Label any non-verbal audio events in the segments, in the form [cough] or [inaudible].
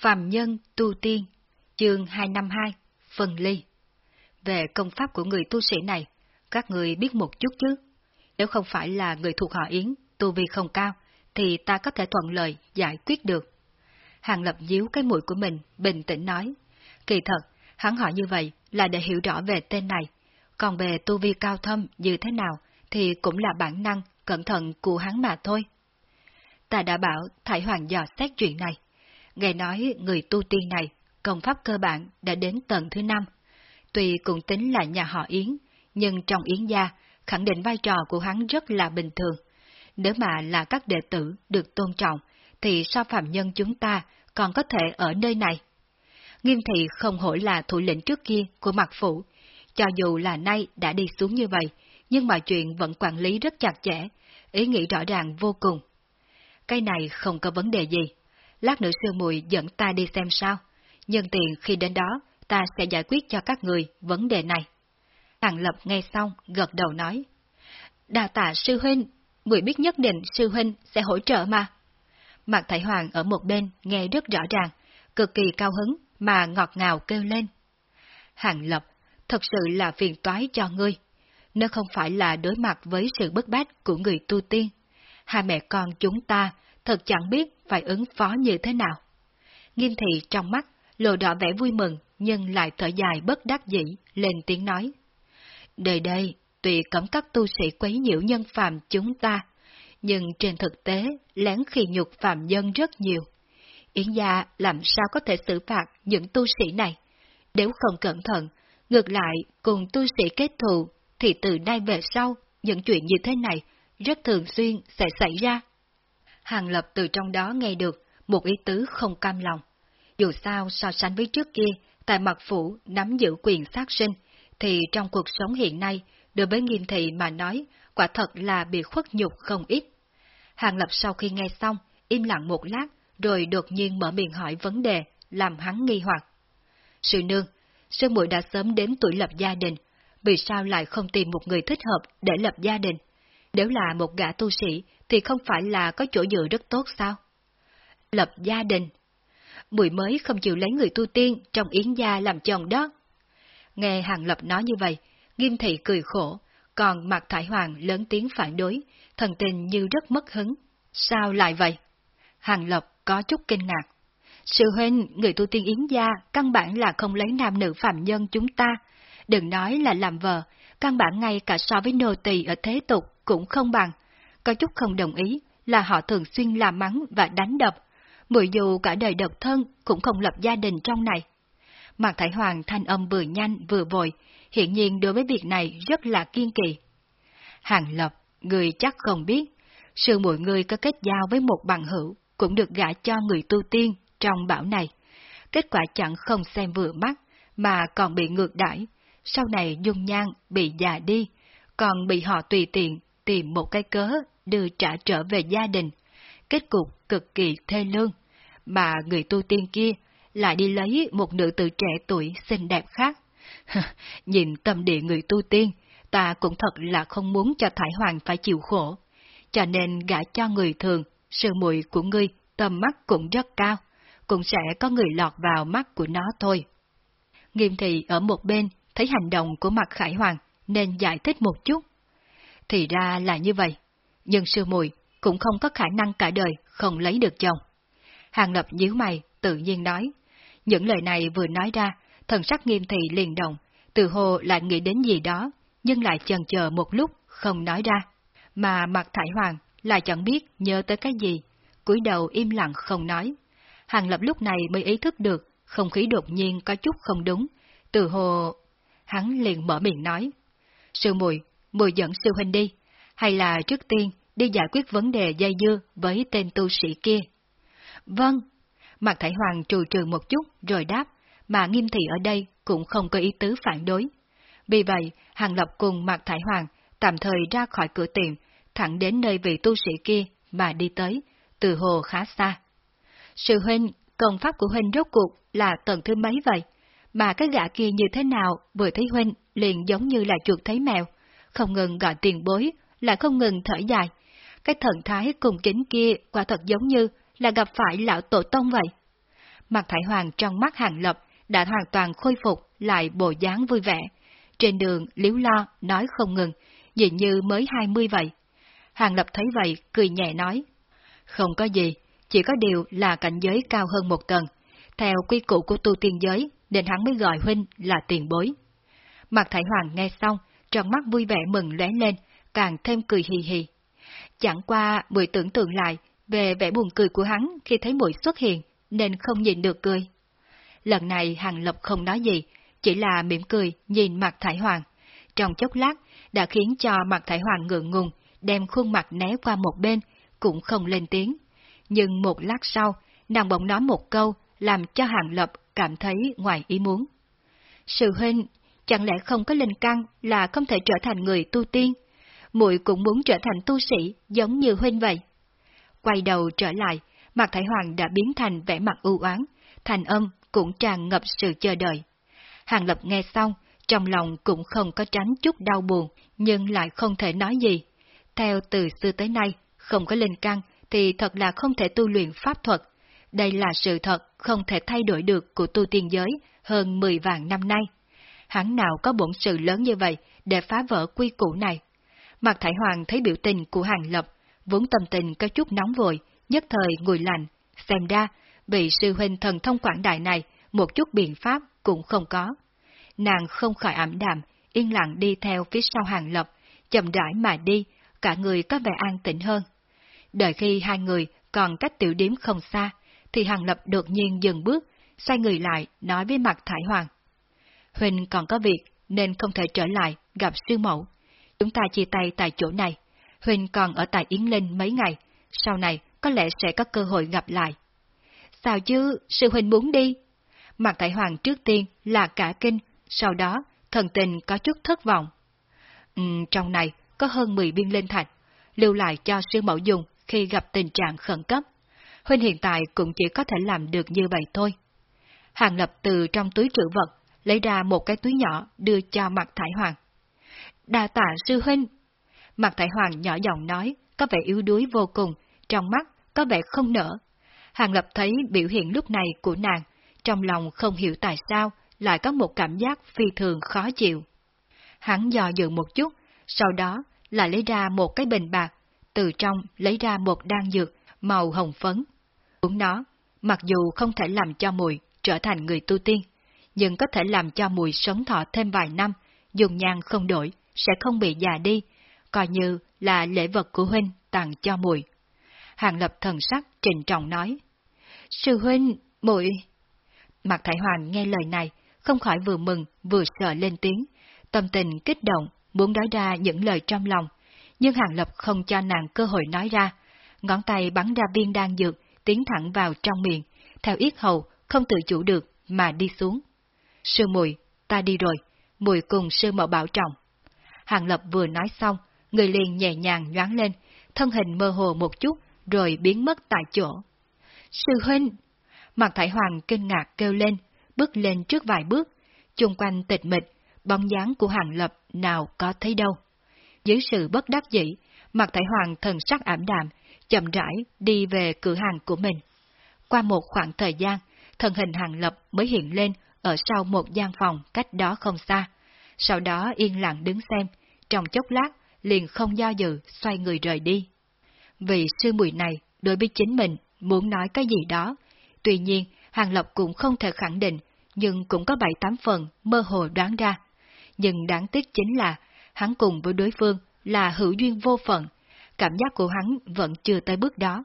Phạm Nhân Tu Tiên, chương 252, Phần Ly. Về công pháp của người tu sĩ này, các người biết một chút chứ? Nếu không phải là người thuộc họ Yến, tu vi không cao, thì ta có thể thuận lợi giải quyết được. Hàng Lập díu cái mũi của mình, bình tĩnh nói. Kỳ thật, hắn hỏi như vậy là để hiểu rõ về tên này, còn về tu vi cao thâm như thế nào thì cũng là bản năng, cẩn thận của hắn mà thôi. Ta đã bảo Thải Hoàng dò xét chuyện này. Nghe nói người tu tiên này, công pháp cơ bản đã đến tầng thứ năm. Tuy cũng tính là nhà họ Yến, nhưng trong Yến gia, khẳng định vai trò của hắn rất là bình thường. Nếu mà là các đệ tử được tôn trọng, thì sao phạm nhân chúng ta còn có thể ở nơi này? Nghiêm thị không hổ là thủ lĩnh trước kia của mặt phủ, cho dù là nay đã đi xuống như vậy, nhưng mọi chuyện vẫn quản lý rất chặt chẽ, ý nghĩ rõ ràng vô cùng. Cái này không có vấn đề gì, lát nữa sư muội dẫn ta đi xem sao, nhân tiện khi đến đó, ta sẽ giải quyết cho các người vấn đề này. Hàng Lập nghe xong, gật đầu nói. Đà tạ sư huynh, người biết nhất định sư huynh sẽ hỗ trợ mà. Mạc Thải Hoàng ở một bên nghe rất rõ ràng, cực kỳ cao hứng mà ngọt ngào kêu lên. Hàng Lập, thật sự là phiền toái cho ngươi. Nếu không phải là đối mặt với sự bức bách của người tu tiên, hai mẹ con chúng ta thật chẳng biết phải ứng phó như thế nào. Nghiêm thị trong mắt, lộ đỏ vẻ vui mừng, nhưng lại thở dài bất đắc dĩ, lên tiếng nói. Đời đây, tùy cấm các tu sĩ quấy nhiễu nhân phàm chúng ta, nhưng trên thực tế, lén khi nhục phàm nhân rất nhiều. Yến gia làm sao có thể xử phạt những tu sĩ này? Nếu không cẩn thận, ngược lại cùng tu sĩ kết thù, thì từ nay về sau, những chuyện như thế này rất thường xuyên sẽ xảy ra. Hàng Lập từ trong đó nghe được một ý tứ không cam lòng. Dù sao so sánh với trước kia, tại mặt phủ nắm giữ quyền sát sinh, thì trong cuộc sống hiện nay, đối với nghiêm thị mà nói, quả thật là bị khuất nhục không ít. Hàng Lập sau khi nghe xong, im lặng một lát, rồi đột nhiên mở miệng hỏi vấn đề, làm hắn nghi hoặc. Sư nương, sư muội đã sớm đến tuổi lập gia đình, vì sao lại không tìm một người thích hợp để lập gia đình? Nếu là một gã tu sĩ, thì không phải là có chỗ dựa rất tốt sao? Lập gia đình. Mùi mới không chịu lấy người tu tiên trong yến gia làm chồng đó. Nghe Hàng Lập nói như vậy, Nghiêm Thị cười khổ, còn Mạc Thải Hoàng lớn tiếng phản đối, thần tình như rất mất hứng. Sao lại vậy? Hàng Lập có chút kinh ngạc. Sư huynh, người tu tiên yến gia, căn bản là không lấy nam nữ phạm nhân chúng ta. Đừng nói là làm vợ, căn bản ngay cả so với nô tỳ ở thế tục cũng không bằng. Có chút không đồng ý là họ thường xuyên làm mắng và đánh đập. Mười dù cả đời độc thân cũng không lập gia đình trong này. Mạc Thái Hoàng thanh âm vừa nhanh vừa vội, hiện nhiên đối với việc này rất là kiên kỳ. Hàng Lập, người chắc không biết, sự mỗi người có kết giao với một bằng hữu cũng được gả cho người tu tiên trong bảo này. Kết quả chẳng không xem vừa mắt, mà còn bị ngược đãi, sau này dung nhan bị già đi, còn bị họ tùy tiện tìm một cái cớ đưa trả trở về gia đình. Kết cục cực kỳ thê lương, mà người tu tiên kia lại đi lấy một nữ tử trẻ tuổi xinh đẹp khác. [laughs] Nhìn tâm địa người tu tiên, ta cũng thật là không muốn cho Thải Hoàng phải chịu khổ. Cho nên gả cho người thường, sự mùi của ngươi tầm mắt cũng rất cao, cũng sẽ có người lọt vào mắt của nó thôi. Nghiêm thị ở một bên thấy hành động của mặt Khải Hoàng nên giải thích một chút. Thì ra là như vậy, nhưng sư muội cũng không có khả năng cả đời không lấy được chồng. Hàng Lập nhíu mày, tự nhiên nói. Những lời này vừa nói ra, thần sắc nghiêm thị liền động, từ hồ lại nghĩ đến gì đó, nhưng lại chần chờ một lúc, không nói ra. Mà mặt thải hoàng lại chẳng biết nhớ tới cái gì, cúi đầu im lặng không nói. Hàng Lập lúc này mới ý thức được, không khí đột nhiên có chút không đúng, từ hồ... Hắn liền mở miệng nói. Sư mùi, mùi dẫn sư huynh đi, hay là trước tiên đi giải quyết vấn đề dây dưa với tên tu sĩ kia. Vâng. Mạc Thải Hoàng trù trừ một chút rồi đáp, mà nghiêm thị ở đây cũng không có ý tứ phản đối. Vì vậy, Hàng Lập cùng Mạc Thải Hoàng tạm thời ra khỏi cửa tiệm, thẳng đến nơi vị tu sĩ kia mà đi tới, từ hồ khá xa. Sư huynh, công pháp của huynh rốt cuộc là tầng thứ mấy vậy? Mà cái gã kia như thế nào vừa thấy huynh liền giống như là chuột thấy mèo, không ngừng gọi tiền bối, lại không ngừng thở dài. Cái thần thái cùng kính kia quả thật giống như là gặp phải lão tổ tông vậy. mặt thải hoàng trong mắt hàng lập đã hoàn toàn khôi phục lại bộ dáng vui vẻ. Trên đường liếu lo, nói không ngừng, dường như mới hai mươi vậy. Hàng lập thấy vậy, cười nhẹ nói. Không có gì, chỉ có điều là cảnh giới cao hơn một tầng. Theo quy củ của tu tiên giới, nên hắn mới gọi huynh là tiền bối. Mặt thải hoàng nghe xong, trong mắt vui vẻ mừng lóe lên, càng thêm cười hì hì. Chẳng qua mùi tưởng tượng lại về vẻ buồn cười của hắn khi thấy mùi xuất hiện, nên không nhìn được cười. Lần này Hàng Lập không nói gì, chỉ là mỉm cười nhìn mặt Thải Hoàng. Trong chốc lát, đã khiến cho mặt Thải Hoàng ngượng ngùng, đem khuôn mặt né qua một bên, cũng không lên tiếng. Nhưng một lát sau, nàng bỗng nói một câu, làm cho Hàng Lập cảm thấy ngoài ý muốn. Sự huynh, chẳng lẽ không có linh căn là không thể trở thành người tu tiên? muội cũng muốn trở thành tu sĩ giống như huynh vậy. Quay đầu trở lại, mặt Thái Hoàng đã biến thành vẻ mặt ưu oán, thành âm cũng tràn ngập sự chờ đợi. Hàng Lập nghe xong, trong lòng cũng không có tránh chút đau buồn, nhưng lại không thể nói gì. Theo từ xưa tới nay, không có linh căn thì thật là không thể tu luyện pháp thuật. Đây là sự thật không thể thay đổi được của tu tiên giới hơn 10 vạn năm nay. Hắn nào có bổn sự lớn như vậy để phá vỡ quy củ này. Mặt Thải Hoàng thấy biểu tình của Hàng Lập, vốn tâm tình có chút nóng vội, nhất thời ngồi lạnh, xem ra, bị sư huynh thần thông quảng đại này, một chút biện pháp cũng không có. Nàng không khỏi ảm đạm, yên lặng đi theo phía sau Hàng Lập, chậm rãi mà đi, cả người có vẻ an tĩnh hơn. Đợi khi hai người còn cách tiểu điếm không xa, thì Hàng Lập đột nhiên dừng bước, xoay người lại, nói với mặt Thải Hoàng. Huynh còn có việc, nên không thể trở lại gặp sư mẫu. Chúng ta chia tay tại chỗ này. Huynh còn ở tại Yến Linh mấy ngày, sau này có lẽ sẽ có cơ hội gặp lại. Sao chứ, sư huynh muốn đi? Mặt tại hoàng trước tiên là cả kinh, sau đó thần tình có chút thất vọng. Ừ, trong này có hơn 10 viên linh thạch, lưu lại cho sư mẫu dùng khi gặp tình trạng khẩn cấp. Huynh hiện tại cũng chỉ có thể làm được như vậy thôi. Hàng lập từ trong túi trữ vật, lấy ra một cái túi nhỏ đưa cho mặt thải hoàng đa tạ sư huynh. Mặt Thái Hoàng nhỏ giọng nói, có vẻ yếu đuối vô cùng, trong mắt có vẻ không nở. Hàng Lập thấy biểu hiện lúc này của nàng, trong lòng không hiểu tại sao lại có một cảm giác phi thường khó chịu. Hắn dò dự một chút, sau đó lại lấy ra một cái bình bạc, từ trong lấy ra một đan dược màu hồng phấn. Uống nó, mặc dù không thể làm cho mùi trở thành người tu tiên, nhưng có thể làm cho mùi sống thọ thêm vài năm, dùng nhang không đổi, sẽ không bị già đi, coi như là lễ vật của huynh tặng cho mùi Hàng lập thần sắc trình trọng nói. Sư huynh, muội Mạc Thải hoàng nghe lời này, không khỏi vừa mừng vừa sợ lên tiếng, tâm tình kích động, muốn nói ra những lời trong lòng, nhưng Hàng Lập không cho nàng cơ hội nói ra, ngón tay bắn ra viên đan dược, tiến thẳng vào trong miệng, theo yết hầu, không tự chủ được mà đi xuống. Sư muội, ta đi rồi, muội cùng sư mẫu bảo trọng. Hàng Lập vừa nói xong, người liền nhẹ nhàng nhoáng lên, thân hình mơ hồ một chút, rồi biến mất tại chỗ. Sư huynh! Mặt Thải Hoàng kinh ngạc kêu lên, bước lên trước vài bước, chung quanh tịch mịch, bóng dáng của Hàng Lập nào có thấy đâu. Dưới sự bất đắc dĩ, mặt Thải Hoàng thần sắc ảm đạm, chậm rãi đi về cửa hàng của mình. Qua một khoảng thời gian, thân hình Hàng Lập mới hiện lên ở sau một gian phòng cách đó không xa. Sau đó yên lặng đứng xem, trong chốc lát liền không do dự xoay người rời đi. Vì sư mùi này đối với chính mình muốn nói cái gì đó, tuy nhiên Hàng Lập cũng không thể khẳng định, nhưng cũng có bảy tám phần mơ hồ đoán ra. Nhưng đáng tiếc chính là hắn cùng với đối phương là hữu duyên vô phận, cảm giác của hắn vẫn chưa tới bước đó.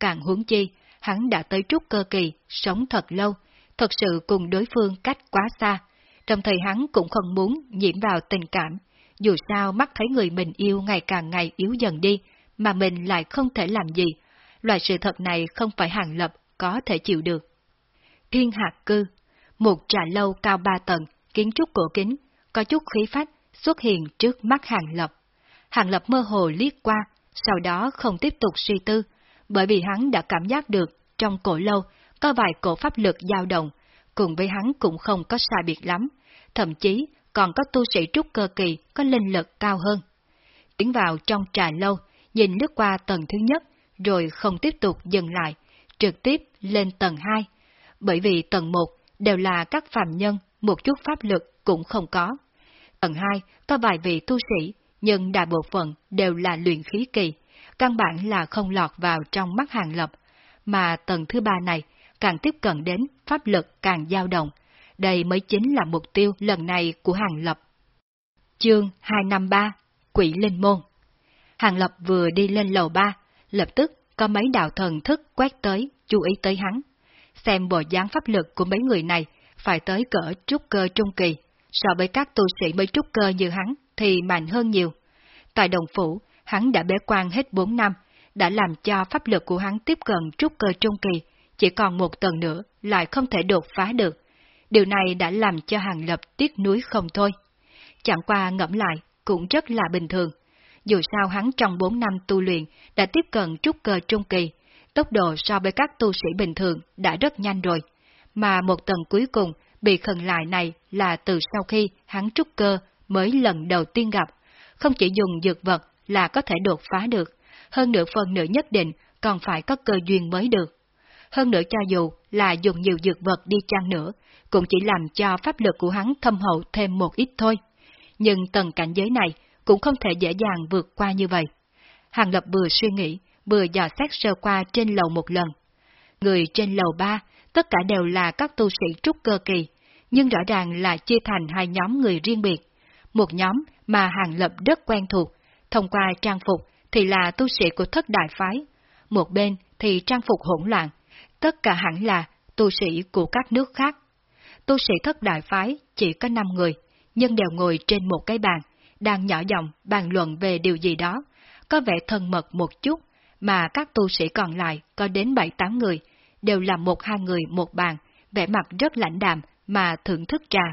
Càng huống chi, hắn đã tới trúc cơ kỳ, sống thật lâu, thật sự cùng đối phương cách quá xa, trong thời hắn cũng không muốn nhiễm vào tình cảm, dù sao mắt thấy người mình yêu ngày càng ngày yếu dần đi, mà mình lại không thể làm gì. Loại sự thật này không phải hàng lập có thể chịu được. Thiên Hạc cư, một trà lâu cao ba tầng, kiến trúc cổ kính, có chút khí phách xuất hiện trước mắt hàng lập. Hàng lập mơ hồ liếc qua, sau đó không tiếp tục suy tư, bởi vì hắn đã cảm giác được trong cổ lâu có vài cổ pháp lực dao động, cùng với hắn cũng không có sai biệt lắm, thậm chí còn có tu sĩ trúc cơ kỳ có linh lực cao hơn. Tiến vào trong trà lâu, nhìn lướt qua tầng thứ nhất, rồi không tiếp tục dừng lại, trực tiếp lên tầng hai. bởi vì tầng 1 đều là các phàm nhân, một chút pháp lực cũng không có. Tầng 2 có vài vị tu sĩ, nhưng đại bộ phận đều là luyện khí kỳ, căn bản là không lọt vào trong mắt hàng lập, mà tầng thứ ba này càng tiếp cận đến pháp lực càng dao động. Đây mới chính là mục tiêu lần này của hàng lập. Chương 253 Quỷ Linh Môn Hàng lập vừa đi lên lầu ba, lập tức có mấy đạo thần thức quét tới, chú ý tới hắn. Xem bộ dáng pháp lực của mấy người này phải tới cỡ trúc cơ trung kỳ, so với các tu sĩ mới trúc cơ như hắn thì mạnh hơn nhiều. Tại đồng phủ, hắn đã bế quan hết 4 năm, đã làm cho pháp lực của hắn tiếp cận trúc cơ trung kỳ, chỉ còn một tầng nữa lại không thể đột phá được. Điều này đã làm cho hàng lập tiếc núi không thôi. Chẳng qua ngẫm lại, cũng rất là bình thường. Dù sao hắn trong 4 năm tu luyện đã tiếp cận trúc cơ trung kỳ, tốc độ so với các tu sĩ bình thường đã rất nhanh rồi. Mà một tầng cuối cùng bị khẩn lại này là từ sau khi hắn trúc cơ mới lần đầu tiên gặp, không chỉ dùng dược vật là có thể đột phá được, hơn nữa phần nữa nhất định còn phải có cơ duyên mới được. Hơn nữa cho dù là dùng nhiều dược vật đi chăng nữa, cũng chỉ làm cho pháp lực của hắn thâm hậu thêm một ít thôi. Nhưng tầng cảnh giới này cũng không thể dễ dàng vượt qua như vậy. Hàng Lập vừa suy nghĩ, vừa dò xét sơ qua trên lầu một lần. Người trên lầu ba, tất cả đều là các tu sĩ trúc cơ kỳ, nhưng rõ ràng là chia thành hai nhóm người riêng biệt. Một nhóm mà Hàng Lập rất quen thuộc, thông qua trang phục thì là tu sĩ của thất đại phái, một bên thì trang phục hỗn loạn, tất cả hẳn là tu sĩ của các nước khác. Tu sĩ thất đại phái chỉ có 5 người, nhưng đều ngồi trên một cái bàn, đang nhỏ giọng bàn luận về điều gì đó, có vẻ thân mật một chút, mà các tu sĩ còn lại có đến 7-8 người, đều là một hai người một bàn, vẻ mặt rất lãnh đạm mà thưởng thức trà,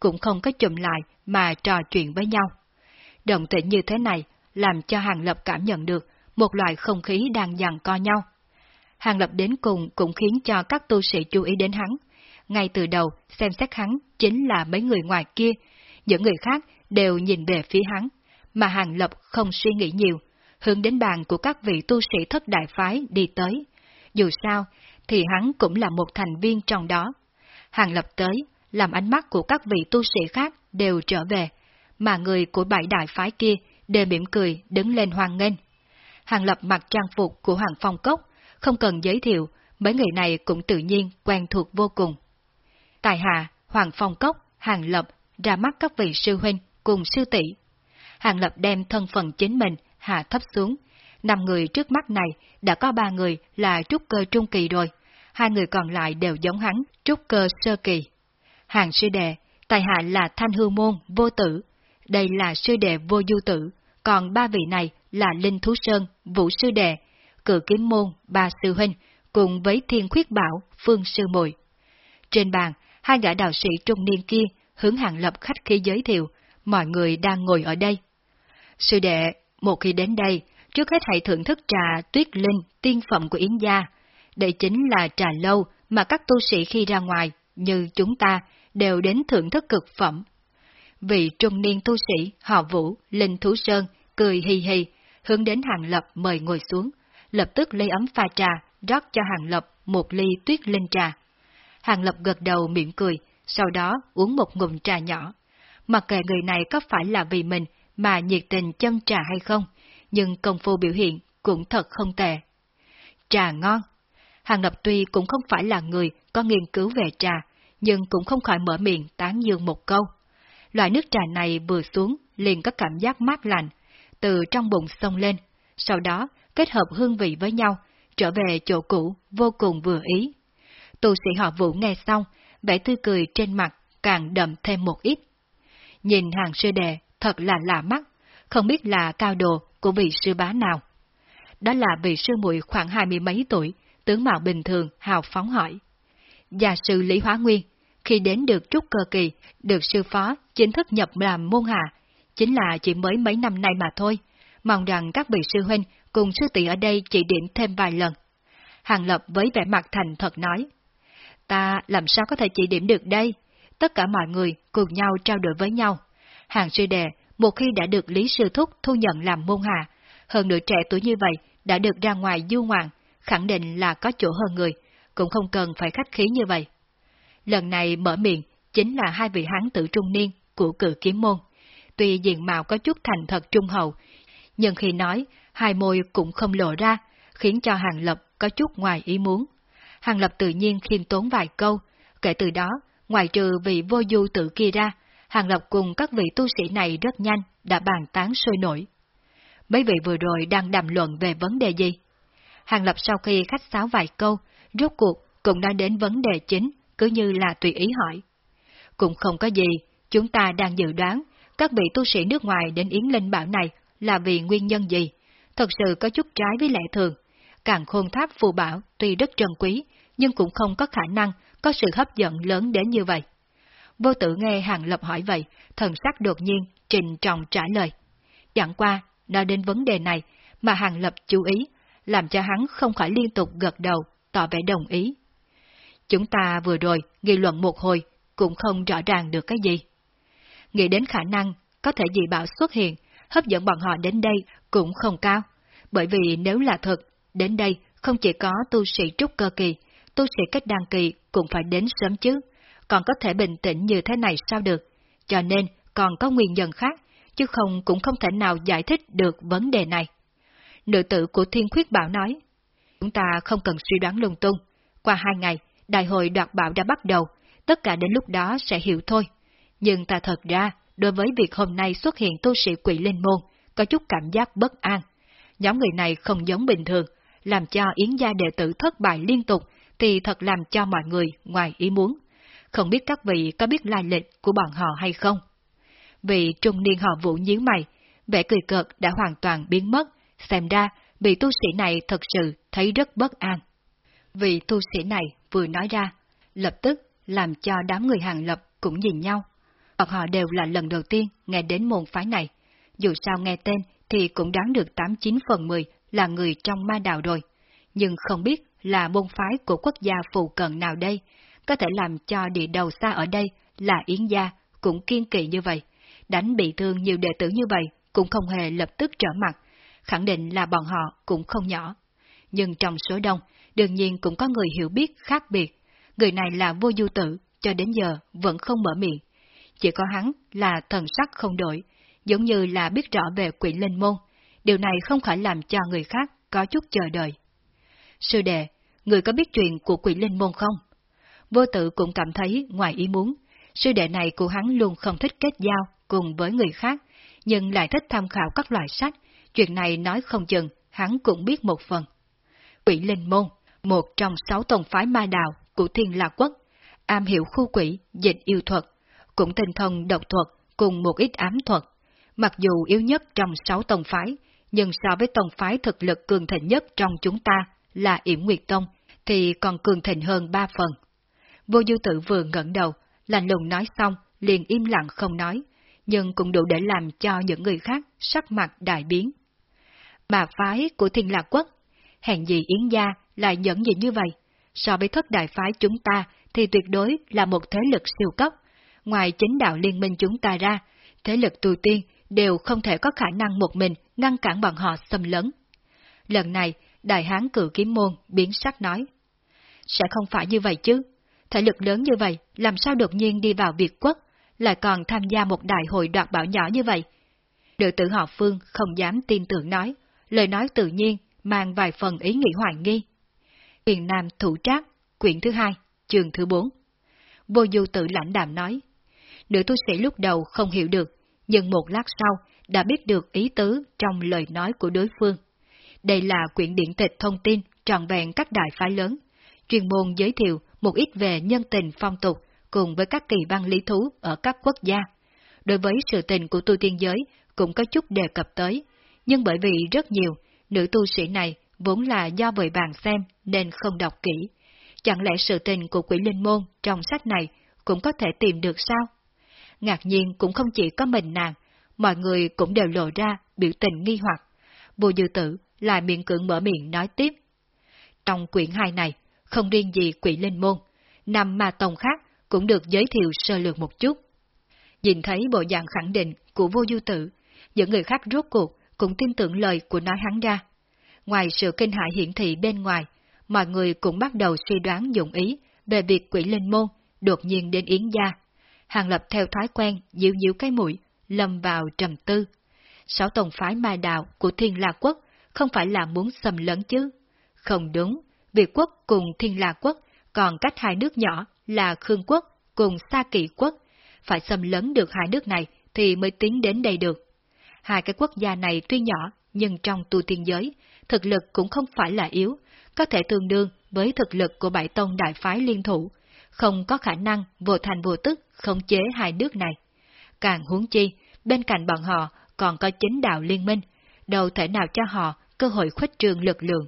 cũng không có chùm lại mà trò chuyện với nhau. Động tĩnh như thế này làm cho Hàng Lập cảm nhận được một loại không khí đang dằn co nhau. Hàng Lập đến cùng cũng khiến cho các tu sĩ chú ý đến hắn. Ngay từ đầu, xem xét hắn chính là mấy người ngoài kia, những người khác đều nhìn về phía hắn, mà Hàng Lập không suy nghĩ nhiều, hướng đến bàn của các vị tu sĩ thất đại phái đi tới. Dù sao, thì hắn cũng là một thành viên trong đó. Hàng Lập tới, làm ánh mắt của các vị tu sĩ khác đều trở về, mà người của bảy đại phái kia đều mỉm cười đứng lên hoan nghênh. Hàng Lập mặc trang phục của Hoàng Phong Cốc, không cần giới thiệu, mấy người này cũng tự nhiên quen thuộc vô cùng. Tài hạ, Hoàng Phong Cốc, Hàng Lập ra mắt các vị sư huynh cùng sư tỷ. Hàng Lập đem thân phận chính mình hạ thấp xuống. Năm người trước mắt này đã có ba người là trúc cơ trung kỳ rồi, hai người còn lại đều giống hắn, trúc cơ sơ kỳ. Hàng sư đệ, tài hạ là Thanh Hư Môn, vô tử. Đây là sư đệ vô du tử, còn ba vị này là Linh Thú Sơn, Vũ Sư Đệ, cử Kiếm Môn, Ba Sư Huynh, cùng với Thiên Khuyết Bảo, Phương Sư muội. Trên bàn, hai gã đạo sĩ trung niên kia hướng hàng lập khách khi giới thiệu, mọi người đang ngồi ở đây. Sư đệ, một khi đến đây, trước hết hãy thưởng thức trà tuyết linh tiên phẩm của Yến Gia. Đây chính là trà lâu mà các tu sĩ khi ra ngoài, như chúng ta, đều đến thưởng thức cực phẩm. Vị trung niên tu sĩ họ Vũ, Linh Thú Sơn, cười hì hì, hướng đến Hàng Lập mời ngồi xuống, lập tức lấy ấm pha trà, rót cho Hàng Lập một ly tuyết linh trà. Hàng Lập gật đầu miệng cười, sau đó uống một ngụm trà nhỏ. Mặc kệ người này có phải là vì mình mà nhiệt tình châm trà hay không, nhưng công phu biểu hiện cũng thật không tệ. Trà ngon. Hàng Lập tuy cũng không phải là người có nghiên cứu về trà, nhưng cũng không khỏi mở miệng tán dương một câu. Loại nước trà này vừa xuống liền có cảm giác mát lạnh, từ trong bụng sông lên, sau đó kết hợp hương vị với nhau, trở về chỗ cũ vô cùng vừa ý. Tu sĩ họ Vũ nghe xong, vẻ tươi cười trên mặt càng đậm thêm một ít. Nhìn hàng sư đệ thật là lạ mắt, không biết là cao đồ của vị sư bá nào. Đó là vị sư muội khoảng hai mươi mấy tuổi, tướng mạo bình thường, hào phóng hỏi. Gia sư Lý Hóa Nguyên, khi đến được trúc cơ kỳ, được sư phó chính thức nhập làm môn hạ, chính là chỉ mới mấy năm nay mà thôi, mong rằng các vị sư huynh cùng sư tỷ ở đây chỉ điểm thêm vài lần. Hàng Lập với vẻ mặt thành thật nói, ta làm sao có thể chỉ điểm được đây? Tất cả mọi người cùng nhau trao đổi với nhau. Hàng sư đệ, một khi đã được Lý Sư Thúc thu nhận làm môn hạ, hơn nữa trẻ tuổi như vậy đã được ra ngoài du ngoạn, khẳng định là có chỗ hơn người, cũng không cần phải khách khí như vậy. Lần này mở miệng chính là hai vị hán tử trung niên của cử kiếm môn. Tuy diện mạo có chút thành thật trung hậu, nhưng khi nói, hai môi cũng không lộ ra, khiến cho Hàng Lập có chút ngoài ý muốn. Hàng Lập tự nhiên khiêm tốn vài câu, kể từ đó, ngoài trừ vị vô du tự kia ra, Hàng Lập cùng các vị tu sĩ này rất nhanh đã bàn tán sôi nổi. Mấy vị vừa rồi đang đàm luận về vấn đề gì? Hàng Lập sau khi khách sáo vài câu, rốt cuộc cũng đã đến vấn đề chính, cứ như là tùy ý hỏi. Cũng không có gì, chúng ta đang dự đoán các vị tu sĩ nước ngoài đến Yến Linh Bảo này là vì nguyên nhân gì? Thật sự có chút trái với lẽ thường. Càng khôn tháp phù bảo tuy rất trân quý, nhưng cũng không có khả năng có sự hấp dẫn lớn đến như vậy. Vô tử nghe Hàng Lập hỏi vậy, thần sắc đột nhiên, trình trọng trả lời. Chẳng qua, nói đến vấn đề này, mà Hàng Lập chú ý, làm cho hắn không khỏi liên tục gật đầu, tỏ vẻ đồng ý. Chúng ta vừa rồi nghị luận một hồi, cũng không rõ ràng được cái gì. Nghĩ đến khả năng có thể dị bảo xuất hiện, hấp dẫn bọn họ đến đây cũng không cao, bởi vì nếu là thật, đến đây không chỉ có tu sĩ trúc cơ kỳ, tu sĩ cách đăng kỳ cũng phải đến sớm chứ, còn có thể bình tĩnh như thế này sao được, cho nên còn có nguyên nhân khác, chứ không cũng không thể nào giải thích được vấn đề này. Nữ tử của Thiên Khuyết Bảo nói, chúng ta không cần suy đoán lung tung, qua hai ngày, đại hội đoạt bảo đã bắt đầu, tất cả đến lúc đó sẽ hiểu thôi. Nhưng ta thật ra, đối với việc hôm nay xuất hiện tu sĩ quỷ linh môn, có chút cảm giác bất an. Nhóm người này không giống bình thường, làm cho Yến gia đệ tử thất bại liên tục, thì thật làm cho mọi người ngoài ý muốn. Không biết các vị có biết lai lịch của bọn họ hay không? Vị trung niên họ vũ nhíu mày, vẻ cười cợt đã hoàn toàn biến mất, xem ra vị tu sĩ này thật sự thấy rất bất an. Vị tu sĩ này vừa nói ra, lập tức làm cho đám người hàng lập cũng nhìn nhau. Bọn họ đều là lần đầu tiên nghe đến môn phái này. Dù sao nghe tên thì cũng đoán được 89 phần 10 là người trong ma đạo rồi. Nhưng không biết là môn phái của quốc gia phù cận nào đây, có thể làm cho địa đầu xa ở đây là Yến Gia cũng kiên kỵ như vậy. Đánh bị thương nhiều đệ tử như vậy cũng không hề lập tức trở mặt, khẳng định là bọn họ cũng không nhỏ. Nhưng trong số đông, đương nhiên cũng có người hiểu biết khác biệt. Người này là vô du tử, cho đến giờ vẫn không mở miệng. Chỉ có hắn là thần sắc không đổi, giống như là biết rõ về quỷ linh môn. Điều này không khỏi làm cho người khác có chút chờ đợi. Sư đệ, người có biết chuyện của quỷ linh môn không? Vô tự cũng cảm thấy ngoài ý muốn. Sư đệ này của hắn luôn không thích kết giao cùng với người khác, nhưng lại thích tham khảo các loại sách. Chuyện này nói không chừng, hắn cũng biết một phần. Quỷ linh môn, một trong sáu tông phái ma đạo của thiên lạc quốc, am hiểu khu quỷ, dịch yêu thuật, cũng tinh thông độc thuật cùng một ít ám thuật. Mặc dù yếu nhất trong sáu tông phái, nhưng so với tông phái thực lực cường thịnh nhất trong chúng ta là Yểm Nguyệt Tông, thì còn cường thịnh hơn ba phần. Vô du tử vừa ngẩng đầu, lạnh lùng nói xong, liền im lặng không nói, nhưng cũng đủ để làm cho những người khác sắc mặt đại biến. Mà phái của thiên lạc quốc, hẹn gì Yến Gia lại nhẫn nhịn như vậy, so với thất đại phái chúng ta thì tuyệt đối là một thế lực siêu cấp. Ngoài chính đạo liên minh chúng ta ra, thế lực tu tiên đều không thể có khả năng một mình ngăn cản bọn họ xâm lấn. Lần này, Đại Hán cử kiếm môn biến sắc nói. Sẽ không phải như vậy chứ, thể lực lớn như vậy làm sao đột nhiên đi vào Việt quốc, lại còn tham gia một đại hội đoạt bảo nhỏ như vậy. Đệ tử họ Phương không dám tin tưởng nói, lời nói tự nhiên mang vài phần ý nghĩ hoài nghi. Tiền Nam Thủ Trác, quyển thứ hai, trường thứ bốn. Vô du tự lãnh đạm nói. Nữ tu sĩ lúc đầu không hiểu được, nhưng một lát sau đã biết được ý tứ trong lời nói của đối phương. Đây là quyển điển tịch thông tin trọn vẹn các đại phái lớn, chuyên môn giới thiệu một ít về nhân tình phong tục cùng với các kỳ văn lý thú ở các quốc gia. Đối với sự tình của tu tiên giới cũng có chút đề cập tới, nhưng bởi vì rất nhiều, nữ tu sĩ này vốn là do vội bàn xem nên không đọc kỹ. Chẳng lẽ sự tình của quỷ linh môn trong sách này cũng có thể tìm được sao? Ngạc nhiên cũng không chỉ có mình nàng, mọi người cũng đều lộ ra biểu tình nghi hoặc. Vô dư tử lại miệng cưỡng mở miệng nói tiếp. Trong quyển hai này, không riêng gì quỷ linh môn, năm ma tông khác cũng được giới thiệu sơ lược một chút. Nhìn thấy bộ dạng khẳng định của vô du tử, những người khác rốt cuộc cũng tin tưởng lời của nói hắn ra. Ngoài sự kinh hại hiển thị bên ngoài, mọi người cũng bắt đầu suy đoán dụng ý về việc quỷ linh môn đột nhiên đến Yến gia. Hàng Lập theo thói quen dịu dịu cái mũi, lầm vào trầm tư. Sáu tổng phái ma đạo của Thiên La Quốc không phải là muốn xâm lấn chứ? Không đúng, Việt Quốc cùng Thiên La Quốc còn cách hai nước nhỏ là Khương Quốc cùng Sa Kỵ Quốc. Phải xâm lấn được hai nước này thì mới tiến đến đây được. Hai cái quốc gia này tuy nhỏ, nhưng trong tu tiên giới, thực lực cũng không phải là yếu, có thể tương đương với thực lực của bảy tông đại phái liên thủ, không có khả năng vô thành vô tức khống chế hai nước này. Càng huống chi, bên cạnh bọn họ còn có chính đạo liên minh, đâu thể nào cho họ cơ hội khuếch trường lực lượng.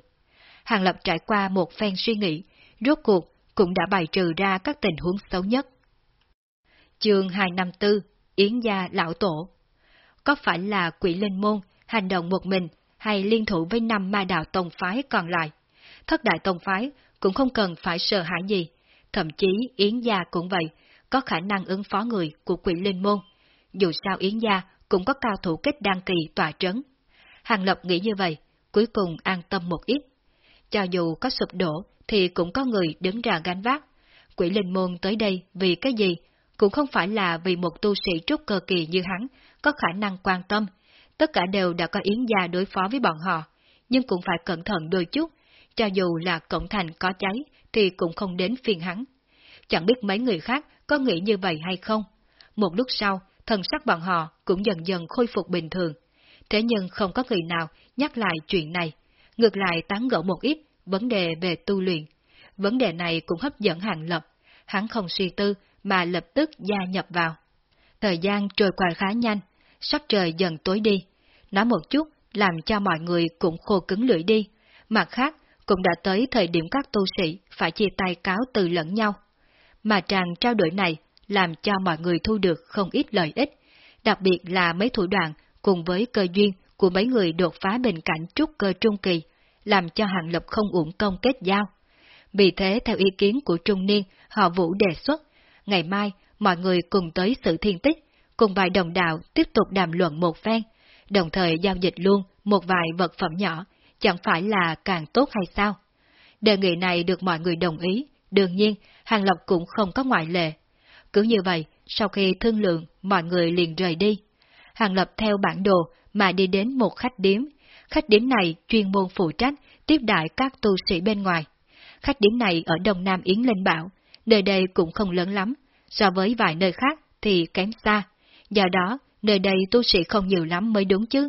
Hàng Lập trải qua một phen suy nghĩ, rốt cuộc cũng đã bày trừ ra các tình huống xấu nhất. Chương 254 Yến gia lão tổ Có phải là quỷ linh môn hành động một mình hay liên thủ với năm ma đạo tông phái còn lại? Thất đại tông phái cũng không cần phải sợ hãi gì, thậm chí Yến gia cũng vậy, có khả năng ứng phó người của quỷ linh môn. Dù sao Yến gia cũng có cao thủ kết đăng kỳ tòa trấn. Hàng Lập nghĩ như vậy, cuối cùng an tâm một ít. Cho dù có sụp đổ, thì cũng có người đứng ra gánh vác. Quỷ linh môn tới đây vì cái gì? Cũng không phải là vì một tu sĩ trúc cơ kỳ như hắn, có khả năng quan tâm. Tất cả đều đã có yến gia đối phó với bọn họ, nhưng cũng phải cẩn thận đôi chút, cho dù là cổng thành có cháy, thì cũng không đến phiền hắn. Chẳng biết mấy người khác có nghĩ như vậy hay không. Một lúc sau, thần sắc bọn họ cũng dần dần khôi phục bình thường. Thế nhưng không có người nào nhắc lại chuyện này, ngược lại tán gẫu một ít vấn đề về tu luyện. Vấn đề này cũng hấp dẫn Hàng Lập, hắn không suy tư mà lập tức gia nhập vào. Thời gian trôi qua khá nhanh, sắp trời dần tối đi. Nói một chút làm cho mọi người cũng khô cứng lưỡi đi, mặt khác cũng đã tới thời điểm các tu sĩ phải chia tay cáo từ lẫn nhau. Mà tràng trao đổi này làm cho mọi người thu được không ít lợi ích, đặc biệt là mấy thủ đoạn cùng với cơ duyên của mấy người đột phá bình cảnh trúc cơ trung kỳ, làm cho hạng Lập không uổng công kết giao. Vì thế theo ý kiến của Trung Niên, họ Vũ đề xuất, ngày mai mọi người cùng tới sự thiên tích, cùng vài đồng đạo tiếp tục đàm luận một phen, đồng thời giao dịch luôn một vài vật phẩm nhỏ, chẳng phải là càng tốt hay sao? Đề nghị này được mọi người đồng ý, đương nhiên Hàng Lập cũng không có ngoại lệ. Cứ như vậy, sau khi thương lượng, mọi người liền rời đi. Hàng Lập theo bản đồ mà đi đến một khách điếm. Khách điếm này chuyên môn phụ trách tiếp đại các tu sĩ bên ngoài. Khách điếm này ở Đông Nam Yến Linh Bảo, nơi đây cũng không lớn lắm, so với vài nơi khác thì kém xa. Do đó, nơi đây tu sĩ không nhiều lắm mới đúng chứ.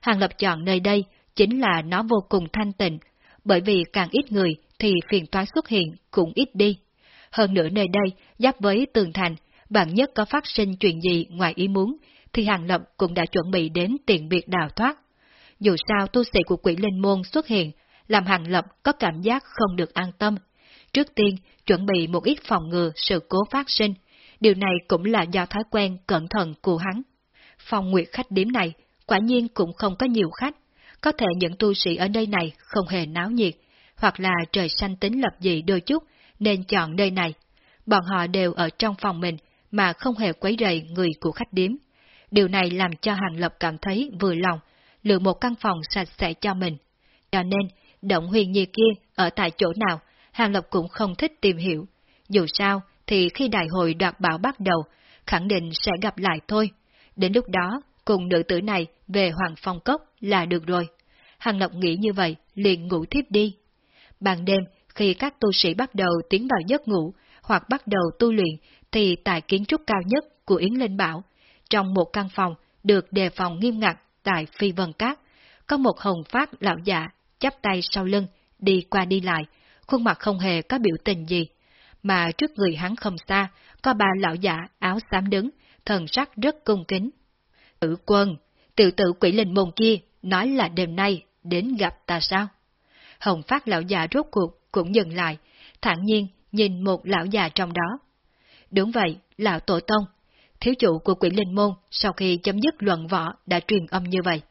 Hàng Lập chọn nơi đây chính là nó vô cùng thanh tịnh, bởi vì càng ít người thì phiền toái xuất hiện cũng ít đi. Hơn nữa nơi đây, giáp với tường thành, bạn nhất có phát sinh chuyện gì ngoài ý muốn, thì Hàng Lập cũng đã chuẩn bị đến tiện biệt đào thoát. Dù sao tu sĩ của quỷ linh môn xuất hiện, làm Hàng Lập có cảm giác không được an tâm. Trước tiên, chuẩn bị một ít phòng ngừa sự cố phát sinh, điều này cũng là do thói quen cẩn thận của hắn. Phòng nguyệt khách điểm này, quả nhiên cũng không có nhiều khách, có thể những tu sĩ ở nơi này không hề náo nhiệt, hoặc là trời xanh tính lập dị đôi chút, nên chọn nơi này. Bọn họ đều ở trong phòng mình, mà không hề quấy rầy người của khách điếm. Điều này làm cho Hàng Lập cảm thấy vừa lòng, lựa một căn phòng sạch sẽ cho mình. Cho nên, động huyền nhi kia ở tại chỗ nào, Hàng Lập cũng không thích tìm hiểu. Dù sao, thì khi đại hội đoạt bảo bắt đầu, khẳng định sẽ gặp lại thôi. Đến lúc đó, cùng nữ tử này về Hoàng Phong Cốc là được rồi. Hàng Lập nghĩ như vậy, liền ngủ thiếp đi. Ban đêm, khi các tu sĩ bắt đầu tiến vào giấc ngủ, hoặc bắt đầu tu luyện, thì tại kiến trúc cao nhất của Yến Linh Bảo, trong một căn phòng được đề phòng nghiêm ngặt tại Phi Vân Cát, có một hồng phát lão giả chắp tay sau lưng, đi qua đi lại, khuôn mặt không hề có biểu tình gì. Mà trước người hắn không xa, có ba lão giả áo xám đứng, thần sắc rất cung kính. Tử quân, tự tử quỷ linh môn kia, nói là đêm nay đến gặp ta sao? Hồng phát lão già rốt cuộc cũng dừng lại, thản nhiên nhìn một lão già trong đó. Đúng vậy, lão tổ tông, thiếu chủ của quỷ linh môn sau khi chấm dứt luận võ đã truyền âm như vậy.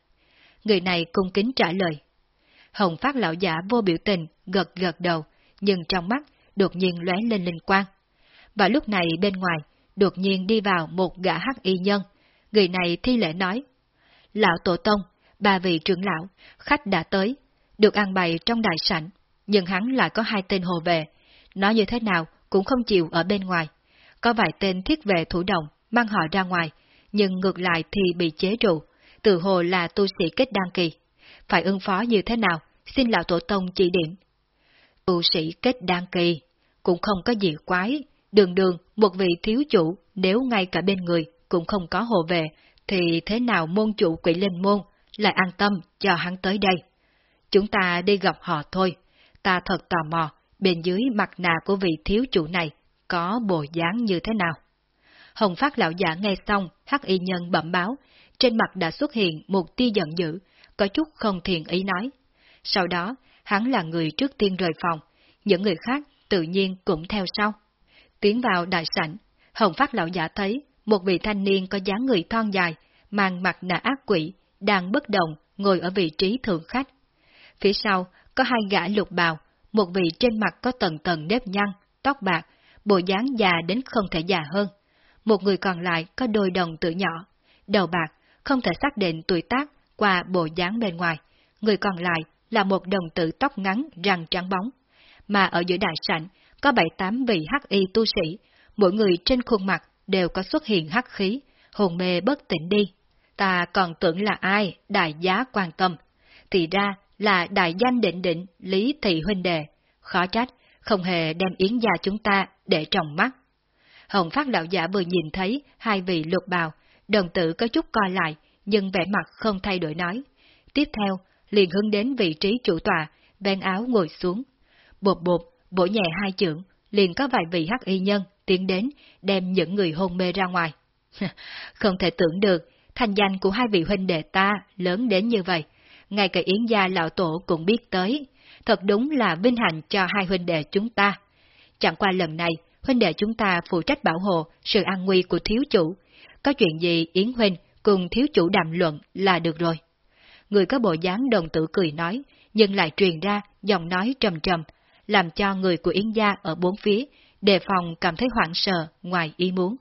Người này cung kính trả lời. Hồng phát lão giả vô biểu tình, gật gật đầu, nhưng trong mắt đột nhiên lóe lên linh quang. Và lúc này bên ngoài, đột nhiên đi vào một gã hắc y nhân. Người này thi lễ nói. Lão tổ tông, ba vị trưởng lão, khách đã tới, được ăn bày trong đại sảnh. nhưng hắn lại có hai tên hồ về, nói như thế nào cũng không chịu ở bên ngoài. Có vài tên thiết vệ thủ động mang họ ra ngoài, nhưng ngược lại thì bị chế trụ, từ hồ là tu sĩ kết đăng kỳ. Phải ứng phó như thế nào, xin lão tổ tông chỉ điểm. Tu sĩ kết đăng kỳ, cũng không có gì quái, đường đường một vị thiếu chủ nếu ngay cả bên người cũng không có hồ về, thì thế nào môn chủ quỷ linh môn lại an tâm cho hắn tới đây. Chúng ta đi gặp họ thôi, ta thật tò mò, bên dưới mặt nạ của vị thiếu chủ này có bộ dáng như thế nào. Hồng Phát lão giả nghe xong, hắc y nhân bẩm báo, trên mặt đã xuất hiện một tia giận dữ, có chút không thiện ý nói. Sau đó, hắn là người trước tiên rời phòng, những người khác tự nhiên cũng theo sau. Tiến vào đại sảnh, Hồng Phát lão giả thấy một vị thanh niên có dáng người thon dài, mang mặt nạ ác quỷ, đang bất động, ngồi ở vị trí thượng khách. Phía sau có hai gã lục bào, một vị trên mặt có tầng tầng nếp nhăn, tóc bạc, bộ dáng già đến không thể già hơn. Một người còn lại có đôi đồng tử nhỏ, đầu bạc, không thể xác định tuổi tác qua bộ dáng bên ngoài. Người còn lại là một đồng tử tóc ngắn răng trắng bóng. Mà ở giữa đại sảnh có bảy tám vị hắc y tu sĩ, mỗi người trên khuôn mặt đều có xuất hiện hắc khí, hồn mê bất tỉnh đi. Ta còn tưởng là ai, đại giá quan tâm. Thì ra là đại danh định định Lý Thị Huynh Đệ. Khó trách, không hề đem yến gia chúng ta để trong mắt. Hồng Phát lão giả vừa nhìn thấy hai vị lục bào, đồng tử có chút co lại, nhưng vẻ mặt không thay đổi nói. Tiếp theo, liền hướng đến vị trí chủ tòa, ven áo ngồi xuống. Bột bột, bổ nhẹ hai chưởng, liền có vài vị hắc y nhân tiến đến, đem những người hôn mê ra ngoài. [laughs] không thể tưởng được, thành danh của hai vị huynh đệ ta lớn đến như vậy. Ngay cả Yến gia lão tổ cũng biết tới. Thật đúng là vinh hạnh cho hai huynh đệ chúng ta. Chẳng qua lần này, huynh đệ chúng ta phụ trách bảo hộ sự an nguy của thiếu chủ. Có chuyện gì Yến huynh cùng thiếu chủ đàm luận là được rồi. Người có bộ dáng đồng tử cười nói, nhưng lại truyền ra giọng nói trầm trầm, làm cho người của Yến gia ở bốn phía đề phòng cảm thấy hoảng sợ ngoài ý muốn.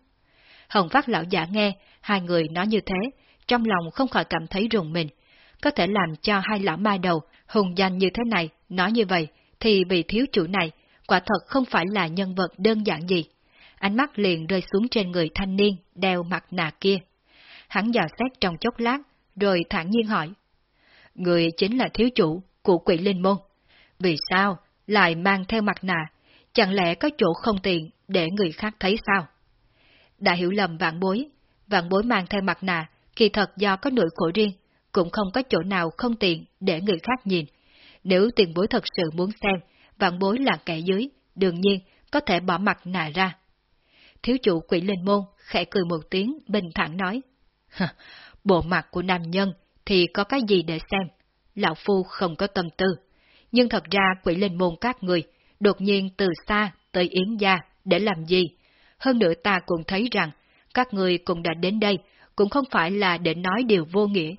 Hồng Phát lão giả nghe hai người nói như thế, trong lòng không khỏi cảm thấy rùng mình. Có thể làm cho hai lão mai đầu hùng danh như thế này nói như vậy, thì vị thiếu chủ này quả thật không phải là nhân vật đơn giản gì. Ánh mắt liền rơi xuống trên người thanh niên đeo mặt nạ kia. Hắn dò xét trong chốc lát, rồi thản nhiên hỏi. Người chính là thiếu chủ của quỷ linh môn. Vì sao lại mang theo mặt nạ? Chẳng lẽ có chỗ không tiện để người khác thấy sao? Đã hiểu lầm vạn bối, vạn bối mang theo mặt nạ, kỳ thật do có nỗi khổ riêng, cũng không có chỗ nào không tiện để người khác nhìn. Nếu tiền bối thật sự muốn xem, vạn bối là kẻ dưới, đương nhiên có thể bỏ mặt nạ ra. Thiếu chủ quỷ linh môn khẽ cười một tiếng, bình thản nói. Bộ mặt của nam nhân thì có cái gì để xem? Lão Phu không có tâm tư. Nhưng thật ra quỷ linh môn các người, đột nhiên từ xa tới Yến Gia để làm gì? Hơn nữa ta cũng thấy rằng, các người cũng đã đến đây, cũng không phải là để nói điều vô nghĩa.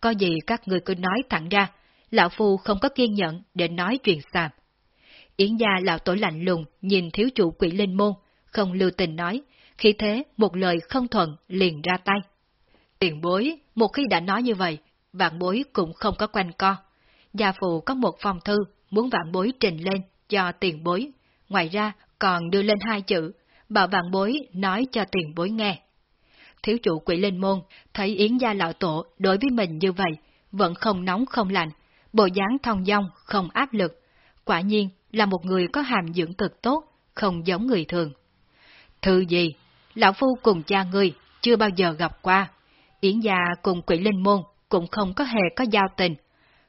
Có gì các người cứ nói thẳng ra, Lão Phu không có kiên nhẫn để nói chuyện xàm. Yến Gia lão tổ lạnh lùng nhìn thiếu chủ quỷ linh môn, không lưu tình nói, khi thế một lời không thuận liền ra tay. Tiền bối, một khi đã nói như vậy, vạn bối cũng không có quanh co. Gia phụ có một phong thư muốn vạn bối trình lên cho tiền bối. Ngoài ra còn đưa lên hai chữ, bảo vạn bối nói cho tiền bối nghe. Thiếu chủ quỷ linh môn thấy Yến gia lão tổ đối với mình như vậy, vẫn không nóng không lạnh, bộ dáng thong dong, không áp lực. Quả nhiên là một người có hàm dưỡng cực tốt, không giống người thường. Thư gì? Lão Phu cùng cha ngươi chưa bao giờ gặp qua. Yến gia cùng quỷ linh môn cũng không có hề có giao tình.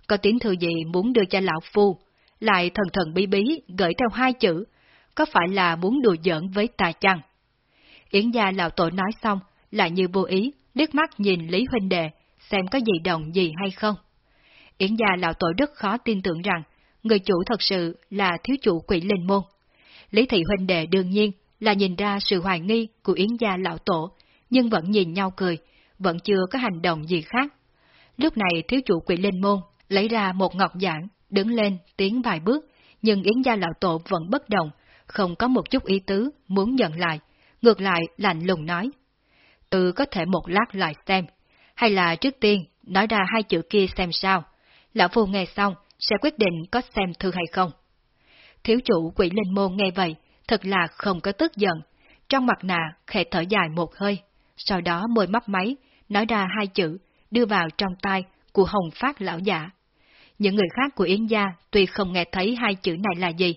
Có tiếng thư gì muốn đưa cho Lão Phu, lại thần thần bí bí gửi theo hai chữ, có phải là muốn đùa giỡn với ta chăng? Yến gia lão tổ nói xong, lại như vô ý, liếc mắt nhìn Lý Huynh Đệ, xem có gì đồng gì hay không. Yến gia lão tổ rất khó tin tưởng rằng, người chủ thật sự là thiếu chủ quỷ linh môn. Lý Thị Huynh Đệ đương nhiên là nhìn ra sự hoài nghi của Yến gia lão tổ, nhưng vẫn nhìn nhau cười, vẫn chưa có hành động gì khác. Lúc này thiếu chủ quỷ linh môn lấy ra một ngọc giảng, đứng lên tiến vài bước, nhưng Yến gia lão tổ vẫn bất động, không có một chút ý tứ muốn nhận lại, ngược lại lạnh lùng nói. Tự có thể một lát lại xem, hay là trước tiên nói ra hai chữ kia xem sao. Lão Phu nghe xong sẽ quyết định có xem thư hay không. Thiếu chủ quỷ linh môn nghe vậy, thật là không có tức giận. Trong mặt nạ khẽ thở dài một hơi, sau đó môi mấp máy, nói ra hai chữ, đưa vào trong tay của Hồng Phát lão giả. Những người khác của Yến gia tuy không nghe thấy hai chữ này là gì,